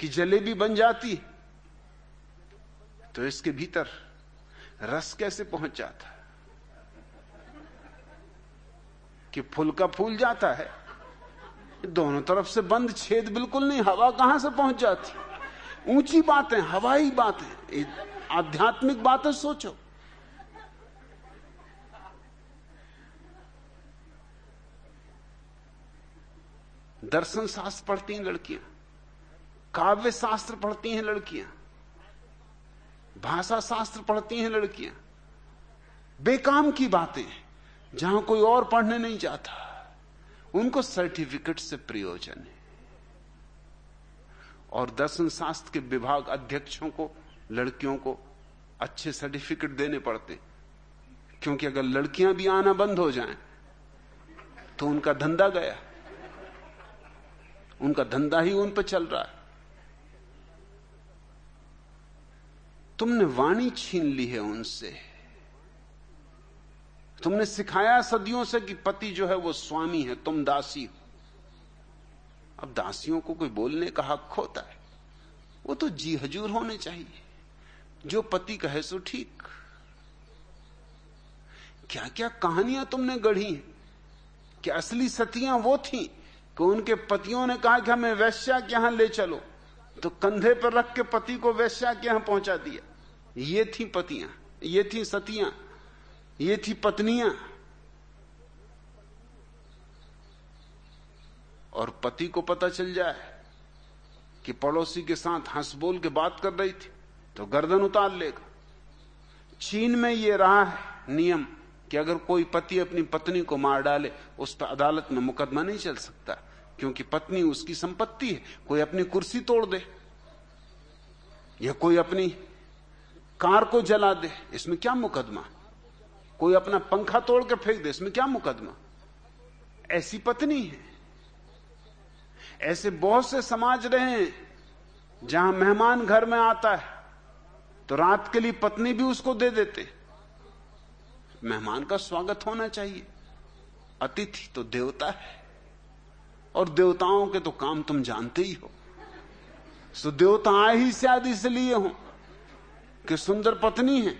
कि जलेबी बन जाती तो इसके भीतर रस कैसे पहुँच जाता कि फूल का फूल जाता है, दोनों तरफ़ से बंद छेद बिल्कुल नहीं, हवा कहाँ से पहुँच जाती ऊँची बातें, हवाई बातें आध्यात्मिक बातें सोचो। दर्शन शास्त्र पढ़ती हैं लड़कियाँ। काव्य शास्त्र पढ़ती हैं लड़कियाँ। भाषा शास्त्र पढ़ती हैं लड़कियाँ। बेकाम की बातें जहाँ कोई और पढ़ने नहीं जाता। उनको सर्टिफिकेट से प्रयोजन है। और दर्शन शास्त्र के विभाग अध्यक्षों को, लड़कियों को अच्छे सर्टिफिकेट देने पड़ते। क्योंकि अगर लड़कियाँ भी आना बंद हो जाएँ तो उनका धंधा गया। उनका धंधा ही उन पर चल रहा है। तुमने वाणी छीन ली है उनसे। तुमने सिखाया सदियों से कि पति जो है वो स्वामी है, तुम दासी हो। अब दासियों को कोई बोलने का हक होता है। वो तो जी हजूर होने चाहिए। जो पति कहे सो ठीक। क्या क्या कहानियाँ तुमने गढ़ी हैं? क्या असली सतियाँ वो थी कि उनके पतियों ने कहा कि हमें वैश्या के यहाँ ले चलो? तो कंधे पर रख के पति को वैश्या के यहाँ पहुँचा दिया। ये थी पतियाँ, ये थी सतियाँ, ये थी पत्नियाँ। और पति को पता चल जाए कि पड़ोसी के साथ हंस बोल के बात कर रही थी तो गर्दन उतार लेगा। चीन में यह रहा है नियम कि अगर कोई पति अपनी पत्नी को मार डाले, उस पर अदालत में मुकदमा नहीं चल सकता, क्योंकि पत्नी उसकी संपत्ति है, कोई अपनी कुर्सी तोड़ दे। या कोई अपनी कार को जला दे, इसमें क्या मुकदमा? कोई अपना पंखा तोड़ के फेंक दे, इसमें क्या मुकदमा? ऐसी पत्नी है। ऐसे बहुत से समाज रहे हैं, जहाँ मेहमान घर में आता है तो रात के लिए पत्नी भी उसको दे देते। मेहमान का स्वागत होना चाहिए। अतिथि तो देवता है, और देवताओं के तो काम तुम जानते ही हो। सो देवता आए ही शायद इसलिए हो। कि सुंदर पत्नी है।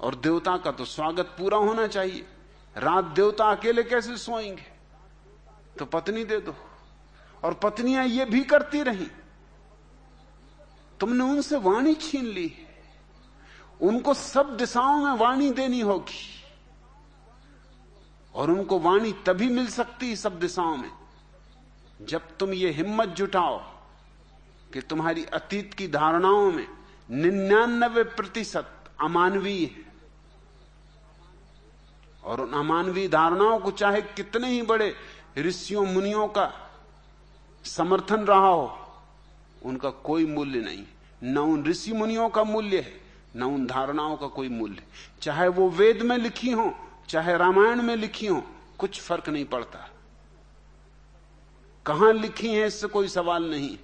और देवता का तो स्वागत पूरा होना चाहिए। रात देवता अकेले कैसे सोएँगे? तो पत्नी दे दो। और पत्नियाँ ये भी करती रही। तुमने उनसे वाणी छीन ली उनको सब दिशाओं में वाणी देनी होगी। और उनको वाणी तभी मिल सकती सब दिशाओं में, जब तुम ये हिम्मत जुटाओ कि तुम्हारी अतीत की धारणाओं में निन्यानबे प्रतिशत अमानवीय है। और उन अमानवीय धारणाओं को चाहे कितने ही बड़े ऋषियों, मुनियों का समर्थन रहा हो, उनका कोई मूल्य नहीं। न उन ऋषि मुनियों का मूल्य है, न उन धारणाओं का कोई मूल्य चाहे वो वेद में लिखी हो, चाहे रामायण में लिखी हो, कुछ फ़र्क नहीं पड़ता। कहाँ लिखी है, इससे कोई सवाल नहीं।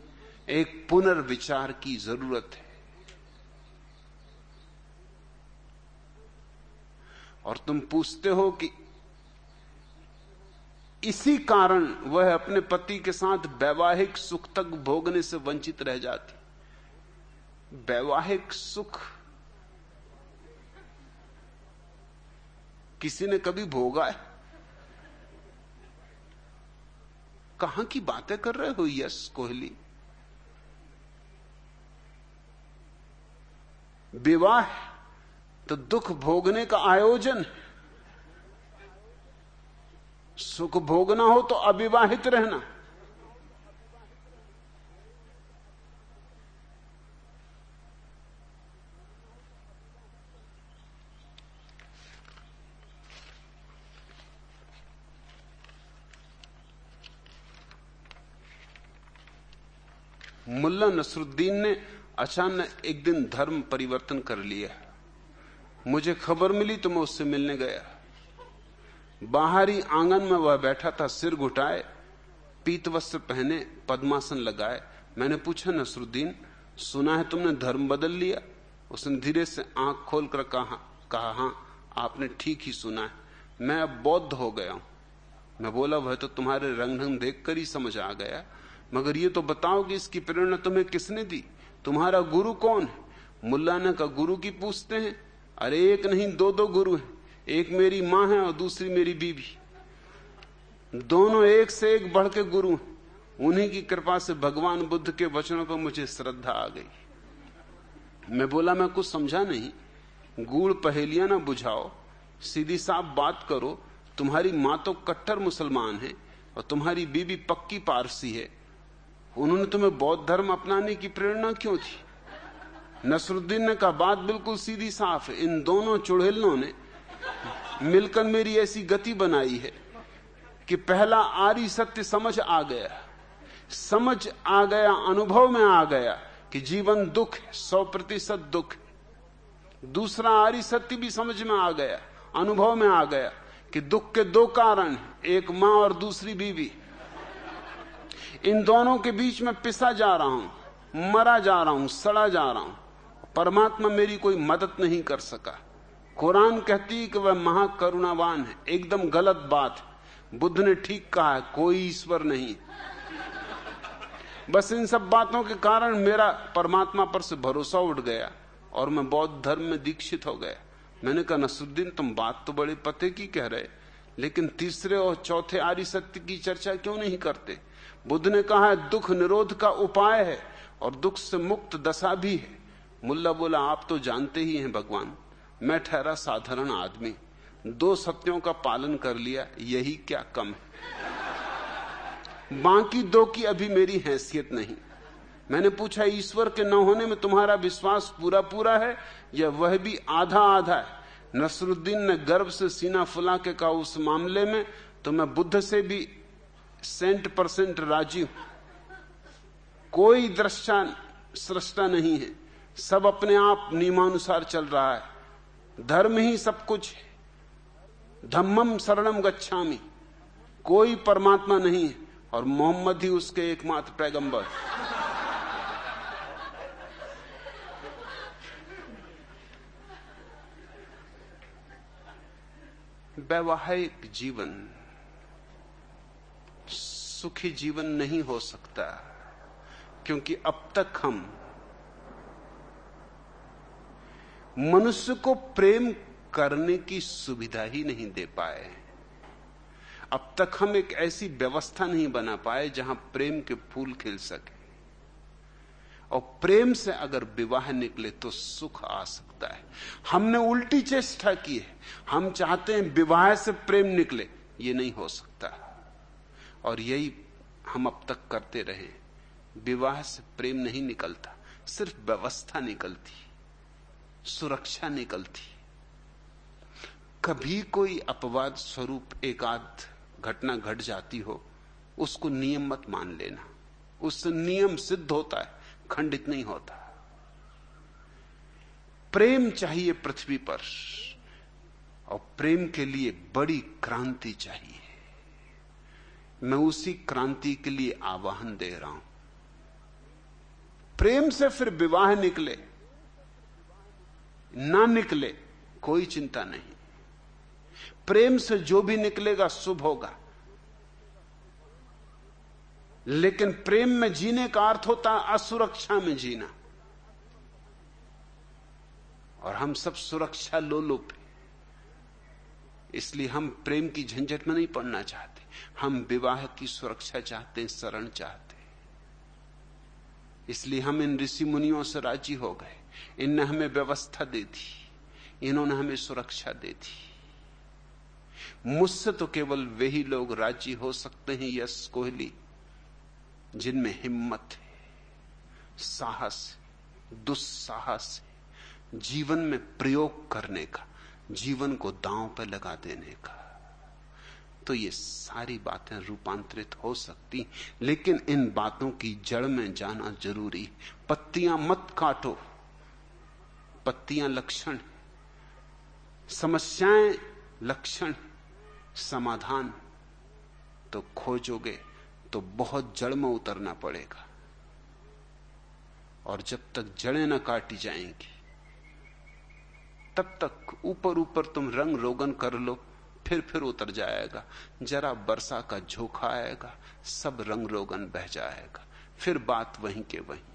एक पुनर्विचार की ज़रूरत है। और तुम पूछते हो कि इसी कारण वह अपने पति के साथ वैवाहिक सुख तक भोगने से वंचित रह जाती। वैवाहिक सुख किसी ने कभी भोगा है? कहाँ की बातें कर रहे हो यश कोहली? विवाह तो दुख भोगने का आयोजन सुख भोगना हो तो अविवाहित रहना। मुल्ला नसरुद्दीन ने अचानक एक दिन धर्म परिवर्तन कर लिया। मुझे खबर मिली तो मैं उससे मिलने गया। बाहरी आँगन में वह बैठा था, सिर घुटाए, पीत वस्त्र पहने, पद्मासन लगाए। मैंने पूछा, नसरुद्दीन, सुना है तुमने धर्म बदल लिया? उसने धीरे से आँख खोलकर कहा कहा, हाँ, आपने ठीक ही सुना है। मैं अब बौद्ध हो गया हूँ। मैं बोला, वह तो तुम्हारे रंग ढंग देखकर ही समझ आ गया। मगर ये तो बताओ कि इसकी प्रेरणा तुम्हें किसने दी? तुम्हारा गुरु कौन है? मुल्ला ने का गुरु की पूछते हैं। अरे एक नहीं दो दो गुरु हैं। एक मेरी माँ है और दूसरी मेरी बीबी दोनों एक से एक बढ़ के गुरु हैं। उन्हीं की कृपा से भगवान बुद्ध के वचनों पर मुझे श्रद्धा आ गई। मैं बोला, मैं कुछ समझा नहीं। गूढ़ पहेलियाँ ना बुझाओ। सीधी साफ़ बात करो। तुम्हारी माँ तो कट्टर मुसलमान है और तुम्हारी बीबी पक्की पारसी है। उन्होंने तुम्हें बौद्ध धर्म अपनाने की प्रेरणा क्यों थी नसरुद्दीन ने कहा, बात बिल्कुल सीधी साफ़ है। इन दोनों चुड़ेलों ने मिलकर मेरी ऐसी गति बनाई है कि पहला आरी सत्य समझ आ गया। समझ आ गया, अनुभव में आ गया कि जीवन दुख सौ प्रतिशत दुख दूसरा आरी सत्य भी समझ में आ गया, अनुभव में आ गया कि दुख के दो कारण एक माँ और दूसरी बीवी। इन दोनों के बीच में पिसा जा रहा हूँ, मरा जा रहा हूँ, सड़ा जा रहा हूँ। परमात्मा मेरी कोई मदद नहीं कर सका। कुरान कहती कि वह महाकरुणावान है। एकदम गलत बात बुद्ध ने ठीक कहा है, कोई ईश्वर नहीं। बस इन सब बातों के कारण मेरा परमात्मा पर से भरोसा उठ गया और मैं बौद्ध धर्म में दीक्षित हो गया। मैंने कहा नसुद्दीन तुम बात तो बड़े पते की कह रहे लेकिन तीसरे और चौथे आर्य सत्य की चर्चा क्यों नहीं करते? बुद्ध ने कहा है, दुख निरोध का उपाय है और दुख से मुक्त दशा भी है। मुल्ला बोला, आप तो जानते ही हैं भगवान, मैं ठहरा साधारण आदमी, दो सत्यों का पालन कर लिया, यही क्या कम है? बाकी दो की अभी मेरी हैसियत नहीं। मैंने पूछा, ईश्वर के न होने में तुम्हारा विश्वास पूरा पूरा है, या वह भी आधा आधा है? नसरुद्दीन ने गर्भ से सीना फुला के कहा, उस मामले में तो मैं बुद्ध से भी सेंट परसेंट राज़ी हूँ। कोई दृष्टा, सृष्टा नहीं है। सब अपने आप नियमानुसार चल रहा है। धर्म ही सब कुछ है। धम्मम शरणम गच्छामी। कोई परमात्मा नहीं है और मोहम्मद ही उसके एकमात्र पैगंबर। वैवाहिक जीवन, सुखी जीवन नहीं हो सकता, क्योंकि अब तक हम मनुष्य को प्रेम करने की सुविधा ही नहीं दे पाए अब तक हम एक ऐसी व्यवस्था नहीं बना पाए जहाँ प्रेम के फूल खिल सके। और प्रेम से अगर विवाह निकले तो सुख आ सकता है। हमने उल्टी चेष्टा की है। हम चाहते हैं विवाह से प्रेम निकले। ये नहीं हो सकता। और यही हम अब तक करते रहे। विवाह से प्रेम नहीं निकलता, सिर्फ़ व्यवस्था निकलती। सुरक्षा निकलती। कभी कोई अपवाद स्वरूप एकाध घटना घट जाती हो, उसको नियम मत मान लेना। उससे नियम सिद्ध होता है, खंडित नहीं होता। प्रेम चाहिए पृथ्वी पर, और प्रेम के लिए बड़ी क्रांति चाहिए। मैं उसी क्रांति के लिए आवाहन दे रहा हूँ। प्रेम से फिर विवाह निकले ना निकले, कोई चिंता नहीं। प्रेम से जो भी निकलेगा, शुभ होगा। लेकिन प्रेम में जीने का अर्थ होता है असुरक्षा में जीना। और हम सब सुरक्षा लोलुप इसलिए हम प्रेम की झंझट में नहीं पड़ना चाहते। हम विवाह की सुरक्षा चाहते हैं, शरण चाहते इसलिए हम इन ऋषि मुनियों से राज़ी हो गए। इनने हमें व्यवस्था दे दी। इन्होंने हमें सुरक्षा दे दी। मुझसे तो केवल वही लोग राज़ी हो सकते हैं यश कोहली, जिनमें हिम्मत है, साहस दुस्साहस जीवन में प्रयोग करने का, जीवन को दांव पर लगा देने का। तो ये सारी बातें रूपांतरित हो सकती लेकिन इन बातों की जड़ में जाना ज़रूरी पत्तियाँ मत काटो। पत्तियाँ लक्षण, समस्याएँ लक्षण, समाधान। तो खोजोगे तो बहुत जड़ में उतरना पड़ेगा। और जब तक जड़ें न काटी जाएँगी, तब तक ऊपर ऊपर तुम रंग रोगन कर लो, फिर फिर उतर जाएगा। जरा वर्षा का झोंका आएगा, सब रंग रोगन बह जाएगा। फिर बात वहीं के वहीं।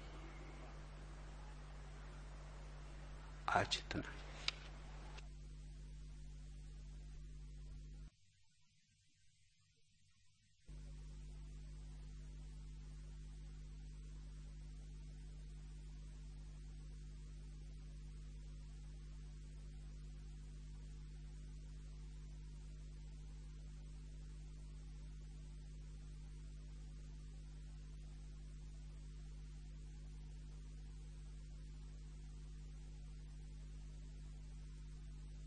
आज इतना